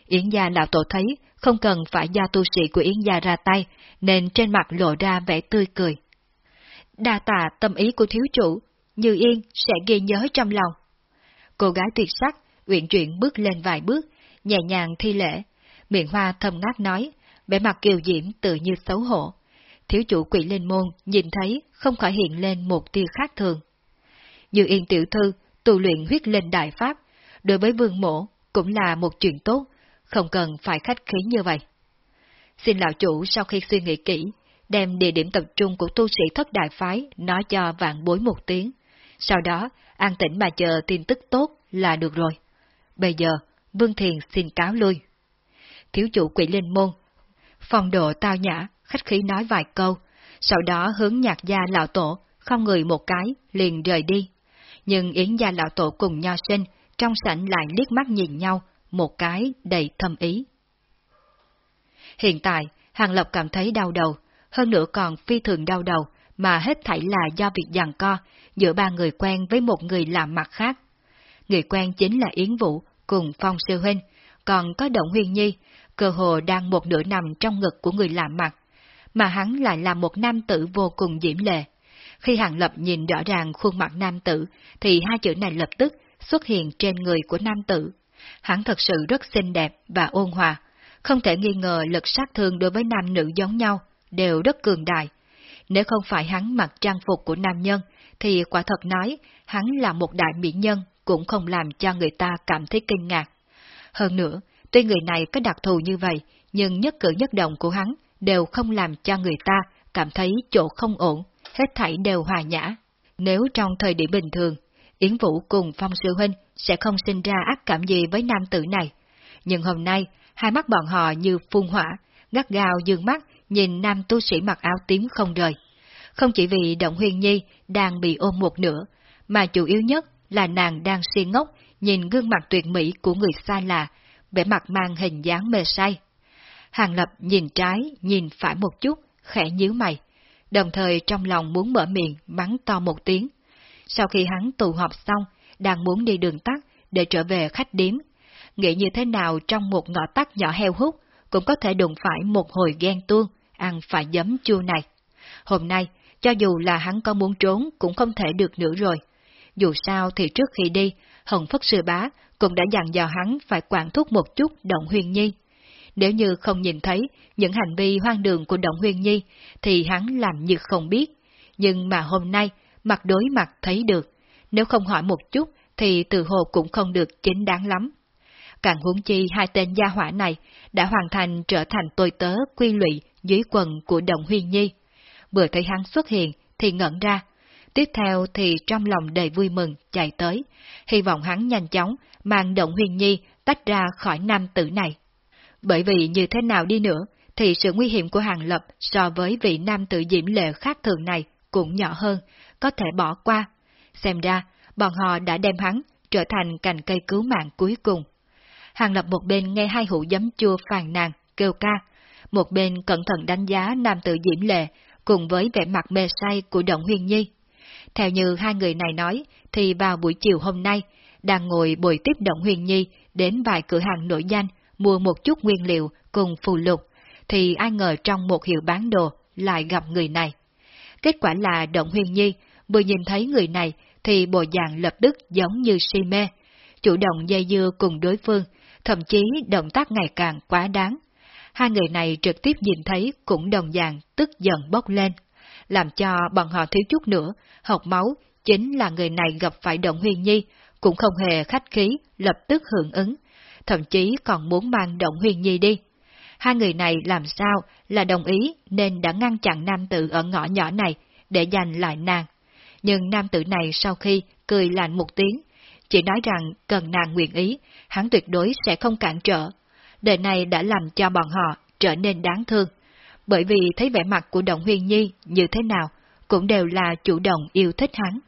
Yến gia lão tổ thấy không cần phải do tu sĩ của Yến gia ra tay, nên trên mặt lộ ra vẻ tươi cười. Đa tạ tâm ý của thiếu chủ, Như Yên sẽ ghi nhớ trong lòng. Cô gái tuyệt sắc, uyển chuyển bước lên vài bước, nhẹ nhàng thi lễ, miệng hoa thầm ngát nói, vẻ mặt kiều diễm tự như xấu hổ. Thiếu chủ quỷ linh môn nhìn thấy không khỏi hiện lên một tia khác thường. Như Yên tiểu thư tu luyện huyết linh đại pháp, đối với vương mổ cũng là một chuyện tốt, không cần phải khách khí như vậy. Xin lão chủ sau khi suy nghĩ kỹ, đem địa điểm tập trung của tu sĩ thất đại phái nói cho vạn bối một tiếng. Sau đó, an tĩnh mà chờ tin tức tốt là được rồi. Bây giờ, Vương Thiền xin cáo lui. Thiếu chủ quỷ linh môn, phong độ tao nhã, khách khí nói vài câu, sau đó hướng nhạc gia lão tổ, không người một cái, liền rời đi. Nhưng Yến gia lão tổ cùng nho sinh, trong sảnh lại liếc mắt nhìn nhau, một cái đầy thâm ý. Hiện tại, Hàng Lập cảm thấy đau đầu, hơn nữa còn phi thường đau đầu, mà hết thảy là do việc giằng co giữa ba người quen với một người làm mặt khác. Người quen chính là Yến Vũ cùng Phong Sư Huynh, còn có Động Huyền Nhi, cơ hồ đang một nửa nằm trong ngực của người làm mặt, mà hắn lại là một nam tử vô cùng diễm lệ. Khi Hàng Lập nhìn rõ ràng khuôn mặt nam tử, thì hai chữ này lập tức xuất hiện trên người của nam tử. Hắn thật sự rất xinh đẹp và ôn hòa, không thể nghi ngờ lực sát thương đối với nam nữ giống nhau, đều rất cường đại. Nếu không phải hắn mặc trang phục của nam nhân, thì quả thật nói, hắn là một đại mỹ nhân cũng không làm cho người ta cảm thấy kinh ngạc. Hơn nữa, tuy người này có đặc thù như vậy, nhưng nhất cử nhất động của hắn đều không làm cho người ta cảm thấy chỗ không ổn, hết thảy đều hòa nhã. Nếu trong thời điểm bình thường, Yến Vũ cùng Phong Sư Huynh sẽ không sinh ra ác cảm gì với nam tử này. Nhưng hôm nay, hai mắt bọn họ như phun hỏa, gắt gao dương mắt nhìn nam tu sĩ mặc áo tím không rời. Không chỉ vì Động Huyền Nhi đang bị ôm một nửa, mà chủ yếu nhất là nàng đang si ngốc nhìn gương mặt tuyệt mỹ của người xa lạ, vẻ mặt mang hình dáng mê say. Hàng Lập nhìn trái, nhìn phải một chút, khẽ nhíu mày, đồng thời trong lòng muốn mở miệng mắng to một tiếng. Sau khi hắn tụ họp xong, đang muốn đi đường tắt để trở về khách điếm, nghĩ như thế nào trong một ngõ tắt nhỏ heo hút cũng có thể đụng phải một hồi ghen tuông, ăn phải giấm chua này. Hôm nay, cho dù là hắn có muốn trốn cũng không thể được nữa rồi. Dù sao thì trước khi đi, Hồng Phất Sư Bá cũng đã dặn dò hắn phải quản thúc một chút Động Huyền Nhi. Nếu như không nhìn thấy những hành vi hoang đường của Động Huyền Nhi, thì hắn làm như không biết. Nhưng mà hôm nay, mặt đối mặt thấy được. Nếu không hỏi một chút, thì từ hồ cũng không được chính đáng lắm. Càng huống chi hai tên gia hỏa này đã hoàn thành trở thành tôi tớ quy lụy dưới quần của đồng Huyền Nhi. Vừa thấy hắn xuất hiện thì ngẩn ra, tiếp theo thì trong lòng đầy vui mừng chạy tới, hy vọng hắn nhanh chóng mang đồng Huyền Nhi tách ra khỏi nam tử này. Bởi vì như thế nào đi nữa, thì sự nguy hiểm của Hàng Lập so với vị nam tử diễm lệ khác thường này cũng nhỏ hơn, có thể bỏ qua. Xem ra, bọn họ đã đem hắn trở thành cành cây cứu mạng cuối cùng. Hàng Lập một bên nghe hai hũ giấm chua phàn nàn, kêu ca, một bên cẩn thận đánh giá nam tử diễm lệ cùng với vẻ mặt mê say của Động Huyền Nhi. Theo như hai người này nói, thì vào buổi chiều hôm nay, đang ngồi bồi tiếp Động Huyền Nhi đến vài cửa hàng nổi danh, mua một chút nguyên liệu cùng phù lục, thì ai ngờ trong một hiệu bán đồ lại gặp người này. Kết quả là Động Huyền Nhi vừa nhìn thấy người này thì bộ dạng lập tức giống như si mê, chủ động dây dưa cùng đối phương, thậm chí động tác ngày càng quá đáng. Hai người này trực tiếp nhìn thấy cũng đồng dạng tức giận bốc lên, làm cho bọn họ thiếu chút nữa, học máu chính là người này gặp phải Động Huyền Nhi, cũng không hề khách khí, lập tức hưởng ứng, thậm chí còn muốn mang Động Huyền Nhi đi. Hai người này làm sao là đồng ý nên đã ngăn chặn nam tử ở ngõ nhỏ này để giành lại nàng. Nhưng nam tử này sau khi cười lạnh một tiếng, chỉ nói rằng cần nàng nguyện ý, hắn tuyệt đối sẽ không cản trở. Đời này đã làm cho bọn họ trở nên đáng thương, bởi vì thấy vẻ mặt của Động Huyền Nhi như thế nào, cũng đều là chủ động yêu thích hắn.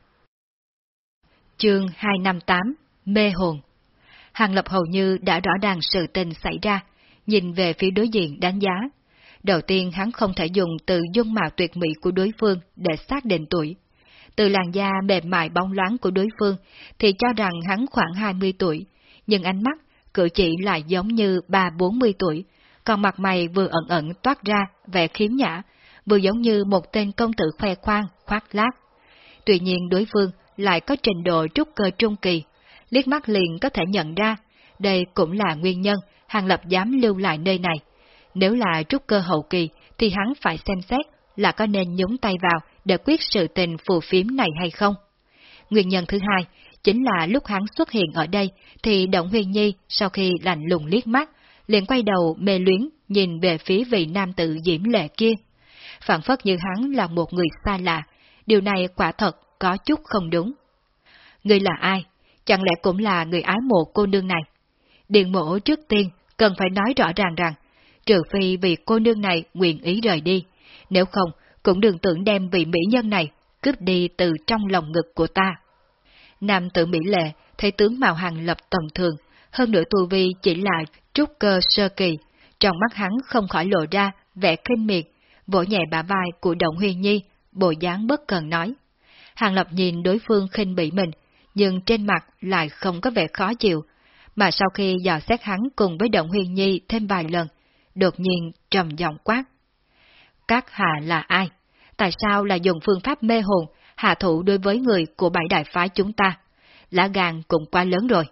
Chương 258 Mê hồn Hàng Lập hầu như đã rõ ràng sự tình xảy ra, nhìn về phía đối diện đánh giá. Đầu tiên hắn không thể dùng từ dung mạo tuyệt mỹ của đối phương để xác định tuổi. Từ làn da mềm mại bóng loáng của đối phương thì cho rằng hắn khoảng 20 tuổi, nhưng ánh mắt, cử chỉ lại giống như ba bốn mươi tuổi, còn mặt mày vừa ẩn ẩn toát ra vẻ khiếm nhã, vừa giống như một tên công tử khoe khoang, khoác lác. Tuy nhiên đối phương lại có trình độ trúc cơ trung kỳ, liếc mắt liền có thể nhận ra, đây cũng là nguyên nhân Hàng Lập dám lưu lại nơi này. Nếu là trúc cơ hậu kỳ, thì hắn phải xem xét là có nên nhúng tay vào để quyết sự tình phù phiếm này hay không. Nguyên nhân thứ hai, chính là lúc hắn xuất hiện ở đây, thì Động Huyền Nhi sau khi lạnh lùng liếc mắt, liền quay đầu mê luyến nhìn về phía vị nam tử diễm lệ kia. Phản phất như hắn là một người xa lạ, điều này quả thật có chút không đúng. Người là ai? Chẳng lẽ cũng là người ái mộ cô nương này? Điện mộ trước tiên cần phải nói rõ ràng rằng, trừ phi vì cô nương này nguyện ý rời đi, nếu không cũng đừng tưởng đem vị mỹ nhân này cướp đi từ trong lòng ngực của ta. Nam tử Mỹ Lệ thấy tướng Mạo Hằng lập tầm thường, hơn nữa tu vi chỉ là trúc cơ sơ kỳ, trong mắt hắn không khỏi lộ ra vẻ khinh miệt, vỗ nhẹ bả vai của Động Huyền Nhi, bộ dáng bất cần nói. Hàng Lập nhìn đối phương khinh bị mình, nhưng trên mặt lại không có vẻ khó chịu, mà sau khi dò xét hắn cùng với Động Huyền Nhi thêm vài lần, đột nhiên trầm giọng quát. Các hạ là ai? Tại sao là dùng phương pháp mê hồn, hạ thủ đối với người của bảy đại phái chúng ta? Lá gan cũng quá lớn rồi.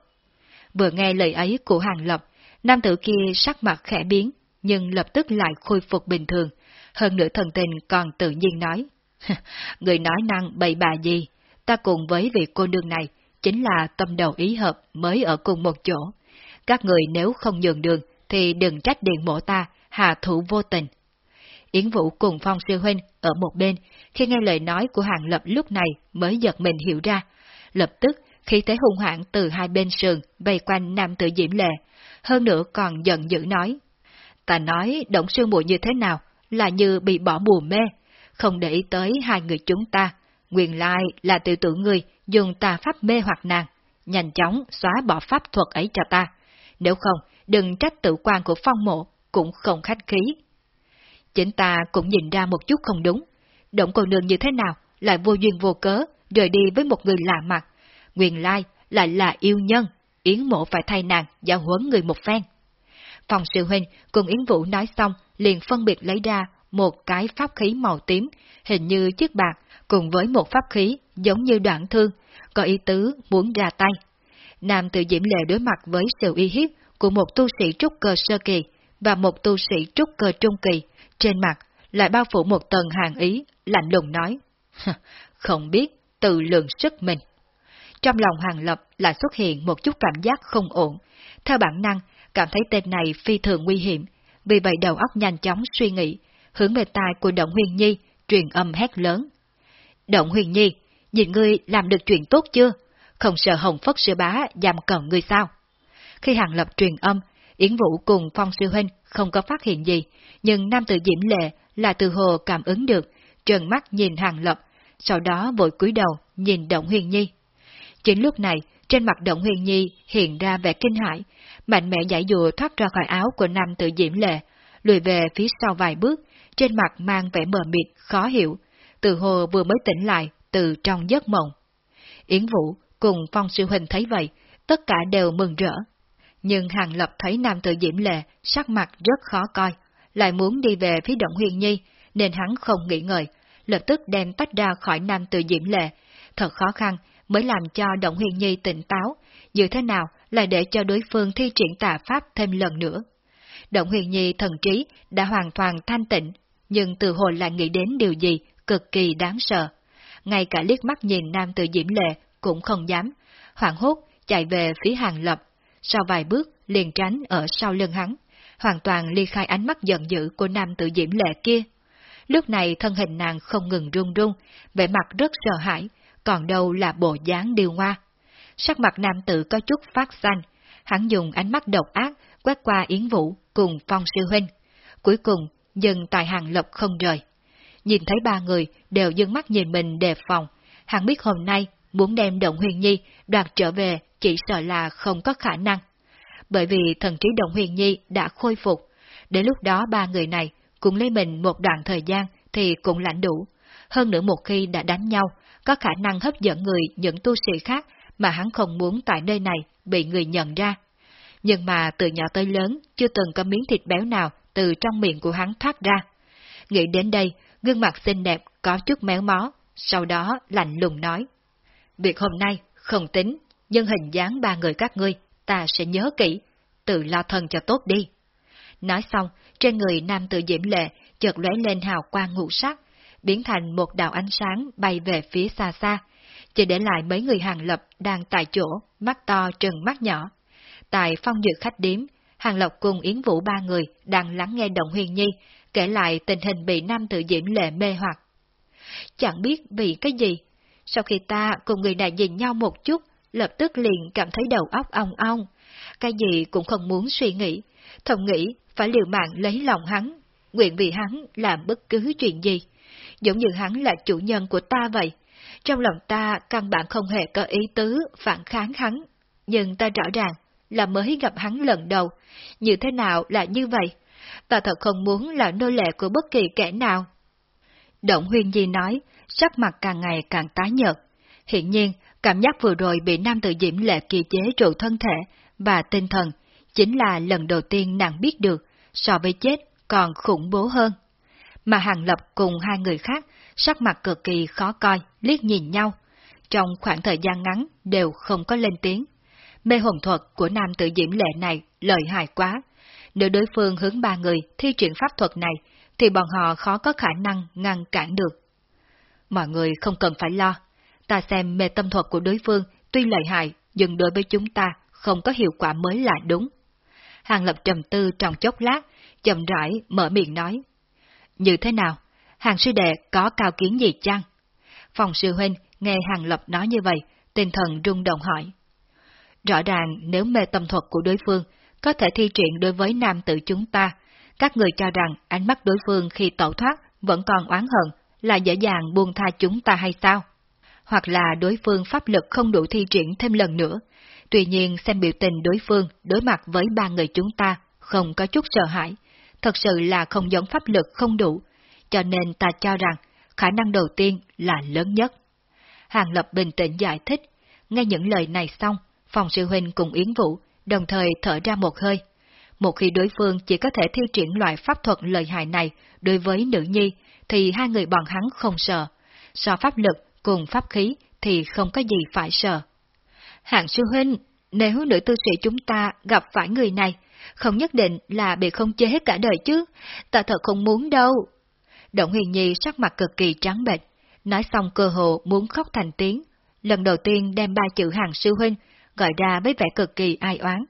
Vừa nghe lời ấy của Hàng Lập, nam tử kia sắc mặt khẽ biến, nhưng lập tức lại khôi phục bình thường, hơn nữa thần tình còn tự nhiên nói. [laughs] người nói năng bậy bạ gì, ta cùng với vị cô nương này chính là tâm đầu ý hợp mới ở cùng một chỗ. Các người nếu không nhường đường, thì đừng trách điện mộ ta, hạ thủ vô tình. Yến Vũ cùng Phong Sư Huynh ở một bên, khi nghe lời nói của Hàng Lập lúc này mới giật mình hiểu ra. Lập tức, khi thế hung hãn từ hai bên sườn vây quanh nam tử diễm lệ, hơn nữa còn giận dữ nói. Ta nói động sư muội như thế nào, là như bị bỏ bùa mê, không để ý tới hai người chúng ta. Nguyên lai là tự tử người dùng tà pháp mê hoặc nàng, nhanh chóng xóa bỏ pháp thuật ấy cho ta. Nếu không, đừng trách tự quan của phong mộ, cũng không khách khí. Chính ta cũng nhìn ra một chút không đúng. Động cô nương như thế nào, lại vô duyên vô cớ, rời đi với một người lạ mặt. Nguyên lai lại là yêu nhân, Yến mộ phải thay nàng giáo huấn người một phen. Phòng sư huynh cùng Yến Vũ nói xong, liền phân biệt lấy ra một cái pháp khí màu tím, hình như chiếc bạc, cùng với một pháp khí giống như đoạn thương, có ý tứ muốn ra tay. Nam tự diễm lệ đối mặt với sự uy hiếp của một tu sĩ trúc cơ sơ kỳ và một tu sĩ trúc cơ trung kỳ, trên mặt lại bao phủ một tầng hàng ý, lạnh lùng nói. Không biết tự lượng sức mình. Trong lòng Hàng Lập lại xuất hiện một chút cảm giác không ổn. Theo bản năng, cảm thấy tên này phi thường nguy hiểm, vì vậy đầu óc nhanh chóng suy nghĩ, hướng về tai của Động Huyền Nhi, truyền âm hét lớn. Động Huyền Nhi, nhìn ngươi làm được chuyện tốt chưa? Không sợ Hồng Phất Sư Bá giam cầm ngươi sao? Khi Hàng Lập truyền âm, Yến Vũ cùng Phong Sư Huynh không có phát hiện gì, nhưng nam tử Diễm Lệ là từ hồ cảm ứng được, trần mắt nhìn Hàng Lập, sau đó vội cúi đầu nhìn Động Huyền Nhi. Chính lúc này, trên mặt Động Huyền Nhi hiện ra vẻ kinh hãi, mạnh mẽ giải dùa thoát ra khỏi áo của nam tử Diễm Lệ, lùi về phía sau vài bước, trên mặt mang vẻ mờ mịt, khó hiểu, từ hồ vừa mới tỉnh lại từ trong giấc mộng. Yến Vũ cùng Phong Sư Huynh thấy vậy, tất cả đều mừng rỡ. Nhưng Hàng Lập thấy nam tử Diễm Lệ sắc mặt rất khó coi, lại muốn đi về phía Động Huyền Nhi, nên hắn không nghĩ ngợi, lập tức đem tách ra khỏi nam tử Diễm Lệ. Thật khó khăn mới làm cho Động Huyền Nhi tỉnh táo, như thế nào lại để cho đối phương thi triển tà pháp thêm lần nữa. Động Huyền Nhi thần trí đã hoàn toàn thanh tịnh, nhưng từ hồi lại nghĩ đến điều gì cực kỳ đáng sợ. Ngay cả liếc mắt nhìn nam tử Diễm Lệ cũng không dám, hoảng hốt chạy về phía hàng lập, sau vài bước liền tránh ở sau lưng hắn, hoàn toàn ly khai ánh mắt giận dữ của nam tử Diễm Lệ kia. Lúc này thân hình nàng không ngừng run run, vẻ mặt rất sợ hãi, còn đâu là bộ dáng điều hoa. Sắc mặt nam tử có chút phát xanh, hắn dùng ánh mắt độc ác quét qua Yến Vũ cùng Phong Sư Huynh. Cuối cùng, dừng tại hàng lập không rời. Nhìn thấy ba người đều dưng mắt nhìn mình đề phòng, hắn biết hôm nay muốn đem Động Huyền Nhi đoạt trở về chỉ sợ là không có khả năng. Bởi vì thần trí Động Huyền Nhi đã khôi phục, đến lúc đó ba người này cũng lấy mình một đoạn thời gian thì cũng lãnh đủ. Hơn nữa một khi đã đánh nhau, có khả năng hấp dẫn người những tu sĩ khác mà hắn không muốn tại nơi này bị người nhận ra. Nhưng mà từ nhỏ tới lớn chưa từng có miếng thịt béo nào từ trong miệng của hắn thoát ra. Nghĩ đến đây, gương mặt xinh đẹp có chút méo mó, sau đó lạnh lùng nói. Việc hôm nay không tính, nhưng hình dáng ba người các ngươi, ta sẽ nhớ kỹ, tự lo thân cho tốt đi. Nói xong, trên người nam tự diễm lệ chợt lóe lên hào quang ngũ sắc, biến thành một đạo ánh sáng bay về phía xa xa, chỉ để lại mấy người hàng lập đang tại chỗ, mắt to trừng mắt nhỏ. Tại phong dự khách điếm, Hàng Lộc cùng Yến Vũ ba người đang lắng nghe Động Huyền Nhi kể lại tình hình bị nam tự diễm lệ mê hoặc. Chẳng biết vì cái gì, sau khi ta cùng người này nhìn nhau một chút, lập tức liền cảm thấy đầu óc ong ong. Cái gì cũng không muốn suy nghĩ, thầm nghĩ phải liều mạng lấy lòng hắn, nguyện vì hắn làm bất cứ chuyện gì. Giống như hắn là chủ nhân của ta vậy. Trong lòng ta căn bản không hề có ý tứ phản kháng hắn, nhưng ta rõ ràng là mới gặp hắn lần đầu, như thế nào là như vậy? Ta thật không muốn là nô lệ của bất kỳ kẻ nào. Động Huyên Di nói, sắc mặt càng ngày càng tái nhợt. Hiện nhiên, cảm giác vừa rồi bị nam tự diễm lệ kỳ chế trụ thân thể và tinh thần, chính là lần đầu tiên nàng biết được, so với chết còn khủng bố hơn. Mà Hàng Lập cùng hai người khác, sắc mặt cực kỳ khó coi, liếc nhìn nhau. Trong khoảng thời gian ngắn đều không có lên tiếng. Mê hồn thuật của nam tự diễm lệ này lợi hại quá. Nếu đối phương hướng ba người thi triển pháp thuật này, thì bọn họ khó có khả năng ngăn cản được. Mọi người không cần phải lo. Ta xem mê tâm thuật của đối phương tuy lợi hại, nhưng đối với chúng ta không có hiệu quả mới là đúng. Hàng Lập trầm tư trong chốc lát, chậm rãi mở miệng nói. Như thế nào? Hàng sư đệ có cao kiến gì chăng? Phòng sư huynh nghe Hàng Lập nói như vậy, tinh thần rung động hỏi. Rõ ràng nếu mê tâm thuật của đối phương có thể thi triển đối với nam tử chúng ta, các người cho rằng ánh mắt đối phương khi tẩu thoát vẫn còn oán hận là dễ dàng buông tha chúng ta hay sao? Hoặc là đối phương pháp lực không đủ thi triển thêm lần nữa, tuy nhiên xem biểu tình đối phương đối mặt với ba người chúng ta không có chút sợ hãi, thật sự là không giống pháp lực không đủ, cho nên ta cho rằng khả năng đầu tiên là lớn nhất. Hàng Lập bình tĩnh giải thích, nghe những lời này xong, phòng sư huynh cùng Yến Vũ đồng thời thở ra một hơi. Một khi đối phương chỉ có thể thi triển loại pháp thuật lợi hại này đối với nữ nhi, thì hai người bọn hắn không sợ. So pháp lực cùng pháp khí thì không có gì phải sợ. Hạng sư huynh, nếu nữ tư sĩ chúng ta gặp phải người này, không nhất định là bị không chế hết cả đời chứ, ta thật không muốn đâu. Động Huyền Nhi sắc mặt cực kỳ trắng bệch, nói xong cơ hồ muốn khóc thành tiếng, lần đầu tiên đem ba chữ hàng sư huynh gọi ra với vẻ cực kỳ ai oán.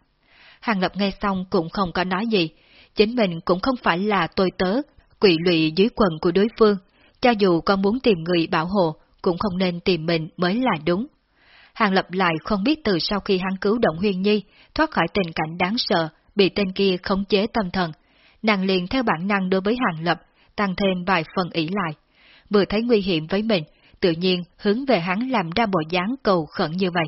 Hàng Lập nghe xong cũng không có nói gì, chính mình cũng không phải là tôi tớ, quỷ lụy dưới quần của đối phương, cho dù con muốn tìm người bảo hộ, cũng không nên tìm mình mới là đúng. Hàng Lập lại không biết từ sau khi hắn cứu Động Huyên Nhi, thoát khỏi tình cảnh đáng sợ, bị tên kia khống chế tâm thần, nàng liền theo bản năng đối với Hàng Lập, tăng thêm vài phần ỷ lại. Vừa thấy nguy hiểm với mình, tự nhiên hướng về hắn làm ra bộ dáng cầu khẩn như vậy.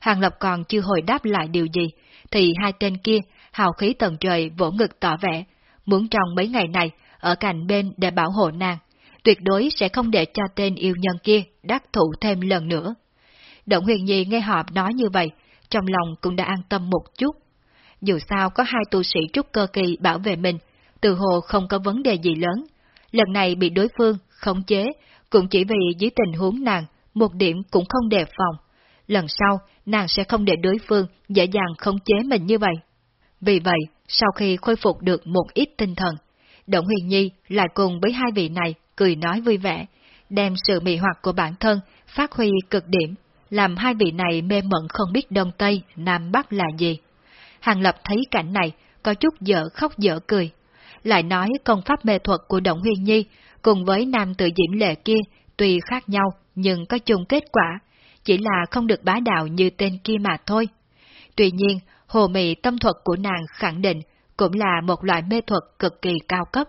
Hàng Lập còn chưa hồi đáp lại điều gì, thì hai tên kia hào khí tầng trời vỗ ngực tỏ vẻ, muốn trong mấy ngày này ở cạnh bên để bảo hộ nàng, tuyệt đối sẽ không để cho tên yêu nhân kia đắc thủ thêm lần nữa. Động huyền nhi nghe họ nói như vậy, trong lòng cũng đã an tâm một chút. Dù sao có hai tu sĩ trúc cơ kỳ bảo vệ mình, từ hồ không có vấn đề gì lớn. Lần này bị đối phương khống chế, cũng chỉ vì dưới tình huống nàng, một điểm cũng không đề phòng. Lần sau, nàng sẽ không để đối phương dễ dàng khống chế mình như vậy. Vì vậy, sau khi khôi phục được một ít tinh thần, Động Huyền Nhi lại cùng với hai vị này cười nói vui vẻ, đem sự mị hoặc của bản thân phát huy cực điểm, làm hai vị này mê mẩn không biết Đông Tây, Nam Bắc là gì. Hàng Lập thấy cảnh này, có chút dở khóc dở cười. Lại nói công pháp mê thuật của Động Huyền Nhi cùng với nam tự diễm lệ kia tuy khác nhau nhưng có chung kết quả, chỉ là không được bá đạo như tên kia mà thôi. Tuy nhiên, hồ mị tâm thuật của nàng khẳng định cũng là một loại mê thuật cực kỳ cao cấp,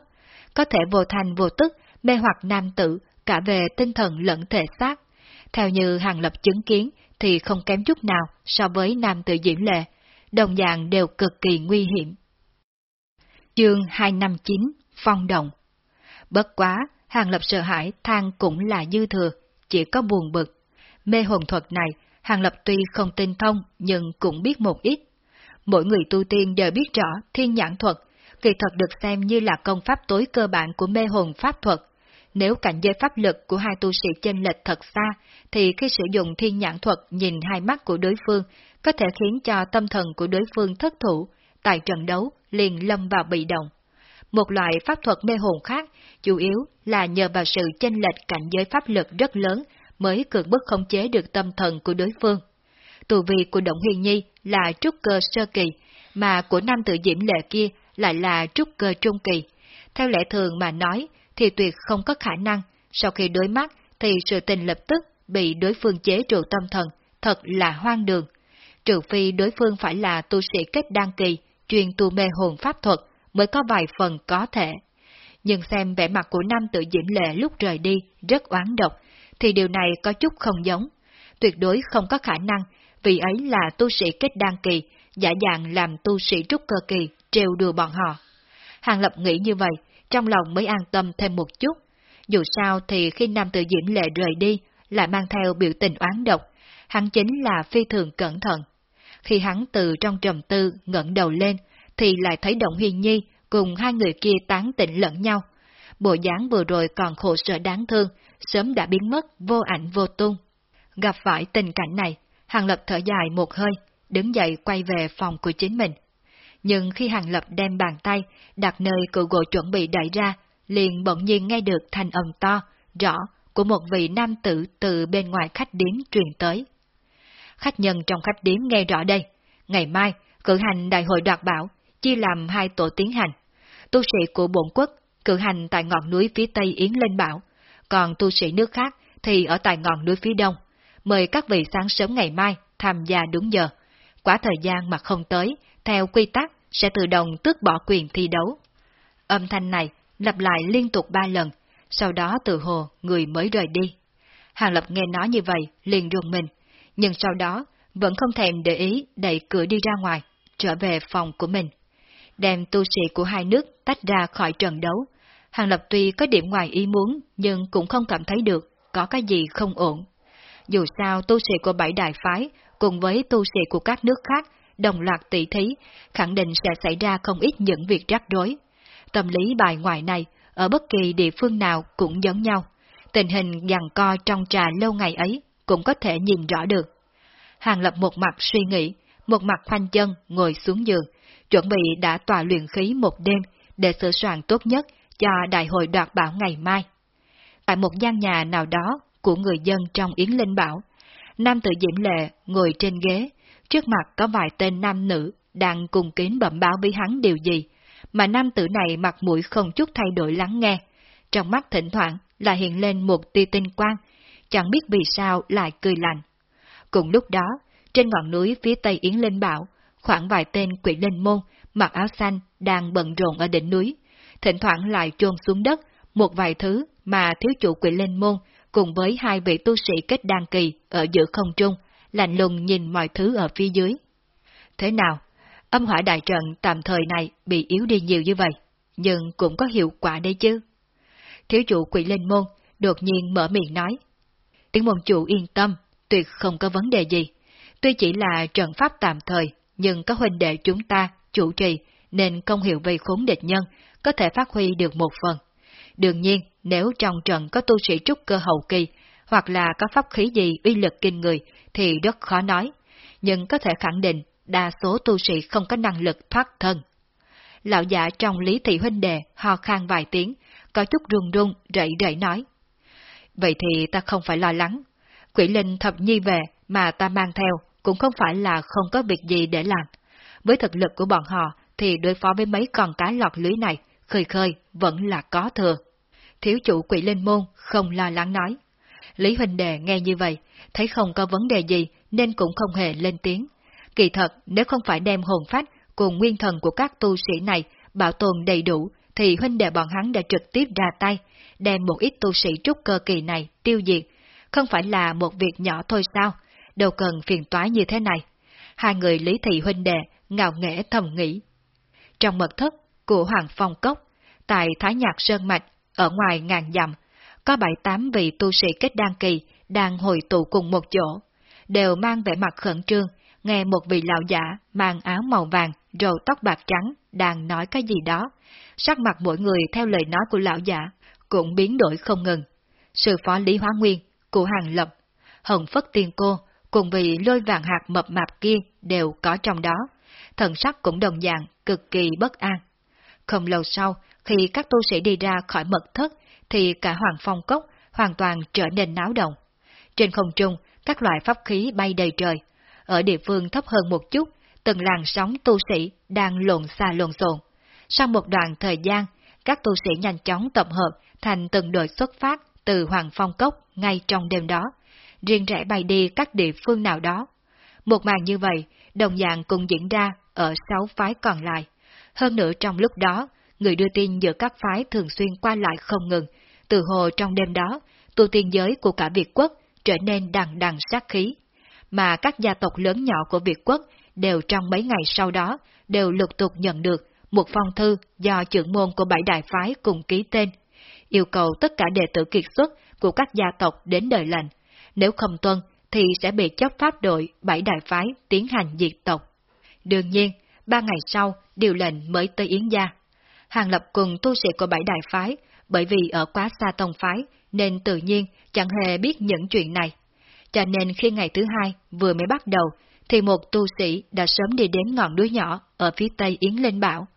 có thể vô thành vô tức mê hoặc nam tử cả về tinh thần lẫn thể xác. Theo như Hàng Lập chứng kiến thì không kém chút nào so với nam tử diễn lệ, đồng dạng đều cực kỳ nguy hiểm. Chương 259 Phong Động Bất quá, Hàng Lập sợ hãi than cũng là dư thừa, chỉ có buồn bực. Mê hồn thuật này, Hàng Lập tuy không tinh thông nhưng cũng biết một ít. Mỗi người tu tiên đều biết rõ thiên nhãn thuật, kỳ thuật được xem như là công pháp tối cơ bản của mê hồn pháp thuật. Nếu cảnh giới pháp lực của hai tu sĩ chênh lệch thật xa, thì khi sử dụng thiên nhãn thuật nhìn hai mắt của đối phương, có thể khiến cho tâm thần của đối phương thất thủ, tại trận đấu liền lâm vào bị động. Một loại pháp thuật mê hồn khác, chủ yếu là nhờ vào sự chênh lệch cảnh giới pháp lực rất lớn mới cường bức khống chế được tâm thần của đối phương. Tù vị của Động Huyền Nhi là trúc cơ sơ kỳ, mà của nam tự diễm lệ kia lại là trúc cơ trung kỳ. Theo lẽ thường mà nói thì tuyệt không có khả năng, sau khi đối mắt thì sự tình lập tức bị đối phương chế trụ tâm thần, thật là hoang đường. Trừ phi đối phương phải là tu sĩ kết đăng kỳ, chuyên tu mê hồn pháp thuật, mới có vài phần có thể. Nhưng xem vẻ mặt của nam tự diễm lệ lúc rời đi rất oán độc, thì điều này có chút không giống. Tuyệt đối không có khả năng, vì ấy là tu sĩ kết đăng kỳ, giả dạng làm tu sĩ trúc cơ kỳ, trêu đùa bọn họ. Hàng Lập nghĩ như vậy, trong lòng mới an tâm thêm một chút. Dù sao thì khi nam tử diễm lệ rời đi, lại mang theo biểu tình oán độc, hắn chính là phi thường cẩn thận. Khi hắn từ trong trầm tư ngẩng đầu lên, thì lại thấy Động Huyền Nhi cùng hai người kia tán tỉnh lẫn nhau. Bộ dáng vừa rồi còn khổ sở đáng thương, sớm đã biến mất vô ảnh vô tung. Gặp phải tình cảnh này, Hàng Lập thở dài một hơi, đứng dậy quay về phòng của chính mình. Nhưng khi Hàng Lập đem bàn tay đặt nơi cựu gỗ chuẩn bị đẩy ra, liền bỗng nhiên nghe được thanh âm to, rõ của một vị nam tử từ bên ngoài khách điếm truyền tới. Khách nhân trong khách điếm nghe rõ đây, ngày mai cử hành đại hội đoạt bảo, chia làm hai tổ tiến hành. Tu sĩ của bổn quốc cử hành tại ngọn núi phía tây Yến Lên Bảo, còn tu sĩ nước khác thì ở tại ngọn núi phía đông. Mời các vị sáng sớm ngày mai tham gia đúng giờ. Quá thời gian mà không tới, theo quy tắc sẽ tự động tước bỏ quyền thi đấu. Âm thanh này lặp lại liên tục ba lần, sau đó từ hồ người mới rời đi. Hàng Lập nghe nói như vậy, liền rùng mình, nhưng sau đó vẫn không thèm để ý đẩy cửa đi ra ngoài, trở về phòng của mình. Đem tu sĩ của hai nước tách ra khỏi trận đấu. Hàng Lập tuy có điểm ngoài ý muốn, nhưng cũng không cảm thấy được có cái gì không ổn. Dù sao tu sĩ của bảy đại phái cùng với tu sĩ của các nước khác đồng loạt tỷ thí, khẳng định sẽ xảy ra không ít những việc rắc rối. Tâm lý bài ngoại này ở bất kỳ địa phương nào cũng giống nhau. Tình hình giằng co trong trà lâu ngày ấy cũng có thể nhìn rõ được. Hàng Lập một mặt suy nghĩ, một mặt khoanh chân ngồi xuống giường, chuẩn bị đã tòa luyện khí một đêm để sửa soạn tốt nhất cho đại hội đoạt bảo ngày mai. Tại một gian nhà nào đó của người dân trong Yến Linh Bảo, nam tử Diễm Lệ ngồi trên ghế, trước mặt có vài tên nam nữ đang cùng kính bẩm báo với hắn điều gì, mà nam tử này mặt mũi không chút thay đổi lắng nghe, trong mắt thỉnh thoảng lại hiện lên một tia tinh quang, chẳng biết vì sao lại cười lạnh. Cùng lúc đó, trên ngọn núi phía tây Yến Linh Bảo, khoảng vài tên quỷ linh môn mặc áo xanh đang bận rộn ở đỉnh núi, thỉnh thoảng lại trôn xuống đất một vài thứ mà thiếu chủ quỷ linh môn cùng với hai vị tu sĩ kết đan kỳ ở giữa không trung, lạnh lùng nhìn mọi thứ ở phía dưới. Thế nào? Âm hỏa đại trận tạm thời này bị yếu đi nhiều như vậy, nhưng cũng có hiệu quả đây chứ. Thiếu chủ quỷ linh môn đột nhiên mở miệng nói. Tiếng môn chủ yên tâm, tuyệt không có vấn đề gì. Tuy chỉ là trận pháp tạm thời, nhưng có huynh đệ chúng ta chủ trì nên công hiệu vây khốn địch nhân có thể phát huy được một phần. Đương nhiên, nếu trong trận có tu sĩ trúc cơ hậu kỳ, hoặc là có pháp khí gì uy lực kinh người, thì rất khó nói. Nhưng có thể khẳng định, đa số tu sĩ không có năng lực thoát thân. Lão giả trong lý thị huynh đệ ho khan vài tiếng, có chút run run, rẩy rẩy nói. Vậy thì ta không phải lo lắng. Quỷ linh thập nhi về mà ta mang theo cũng không phải là không có việc gì để làm. Với thực lực của bọn họ thì đối phó với mấy con cá lọt lưới này, khơi khơi vẫn là có thừa. Thiếu chủ quỷ linh môn không lo lắng nói. Lý Huynh đệ nghe như vậy, thấy không có vấn đề gì nên cũng không hề lên tiếng. Kỳ thật, nếu không phải đem hồn phách cùng nguyên thần của các tu sĩ này bảo tồn đầy đủ, thì huynh đệ bọn hắn đã trực tiếp ra tay, đem một ít tu sĩ trúc cơ kỳ này tiêu diệt. Không phải là một việc nhỏ thôi sao, đâu cần phiền toái như thế này. Hai người lý thị huynh đệ ngạo nghễ thầm nghĩ. Trong mật thất của Hoàng Phong Cốc, tại Thái Nhạc Sơn Mạch, ở ngoài ngàn dặm, có bảy tám vị tu sĩ kết đan kỳ đang hồi tụ cùng một chỗ, đều mang vẻ mặt khẩn trương, nghe một vị lão giả mang áo màu vàng, râu tóc bạc trắng, đang nói cái gì đó. Sắc mặt mỗi người theo lời nói của lão giả, cũng biến đổi không ngừng. Sư phó Lý Hóa Nguyên, của Hàng Lập, Hồng Phất Tiên Cô, cùng vị lôi vàng hạt mập mạp kia đều có trong đó. Thần sắc cũng đồng dạng, cực kỳ bất an. Không lâu sau, khi các tu sĩ đi ra khỏi mật thất, thì cả Hoàng Phong Cốc hoàn toàn trở nên náo động. Trên không trung, các loại pháp khí bay đầy trời. Ở địa phương thấp hơn một chút, từng làn sóng tu sĩ đang lộn xa lộn xộn. Sau một đoạn thời gian, các tu sĩ nhanh chóng tập hợp thành từng đội xuất phát từ Hoàng Phong Cốc ngay trong đêm đó, riêng rẽ bay đi các địa phương nào đó. Một màn như vậy, đồng dạng cũng diễn ra ở sáu phái còn lại. Hơn nữa trong lúc đó, người đưa tin giữa các phái thường xuyên qua lại không ngừng, từ hồ trong đêm đó, tu tiên giới của cả Việt quốc trở nên đằng đằng sát khí. Mà các gia tộc lớn nhỏ của Việt quốc đều trong mấy ngày sau đó đều lục tục nhận được một phong thư do trưởng môn của bảy đại phái cùng ký tên, yêu cầu tất cả đệ tử kiệt xuất của các gia tộc đến đời lệnh. Nếu không tuân, thì sẽ bị chấp pháp đội bảy đại phái tiến hành diệt tộc. Đương nhiên, ba ngày sau, điều lệnh mới tới Yến Gia. Hàng Lập cùng tu sĩ của bảy đại phái, bởi vì ở quá xa tông phái, nên tự nhiên chẳng hề biết những chuyện này. Cho nên khi ngày thứ hai vừa mới bắt đầu, thì một tu sĩ đã sớm đi đến ngọn núi nhỏ ở phía tây Yến Linh Bảo.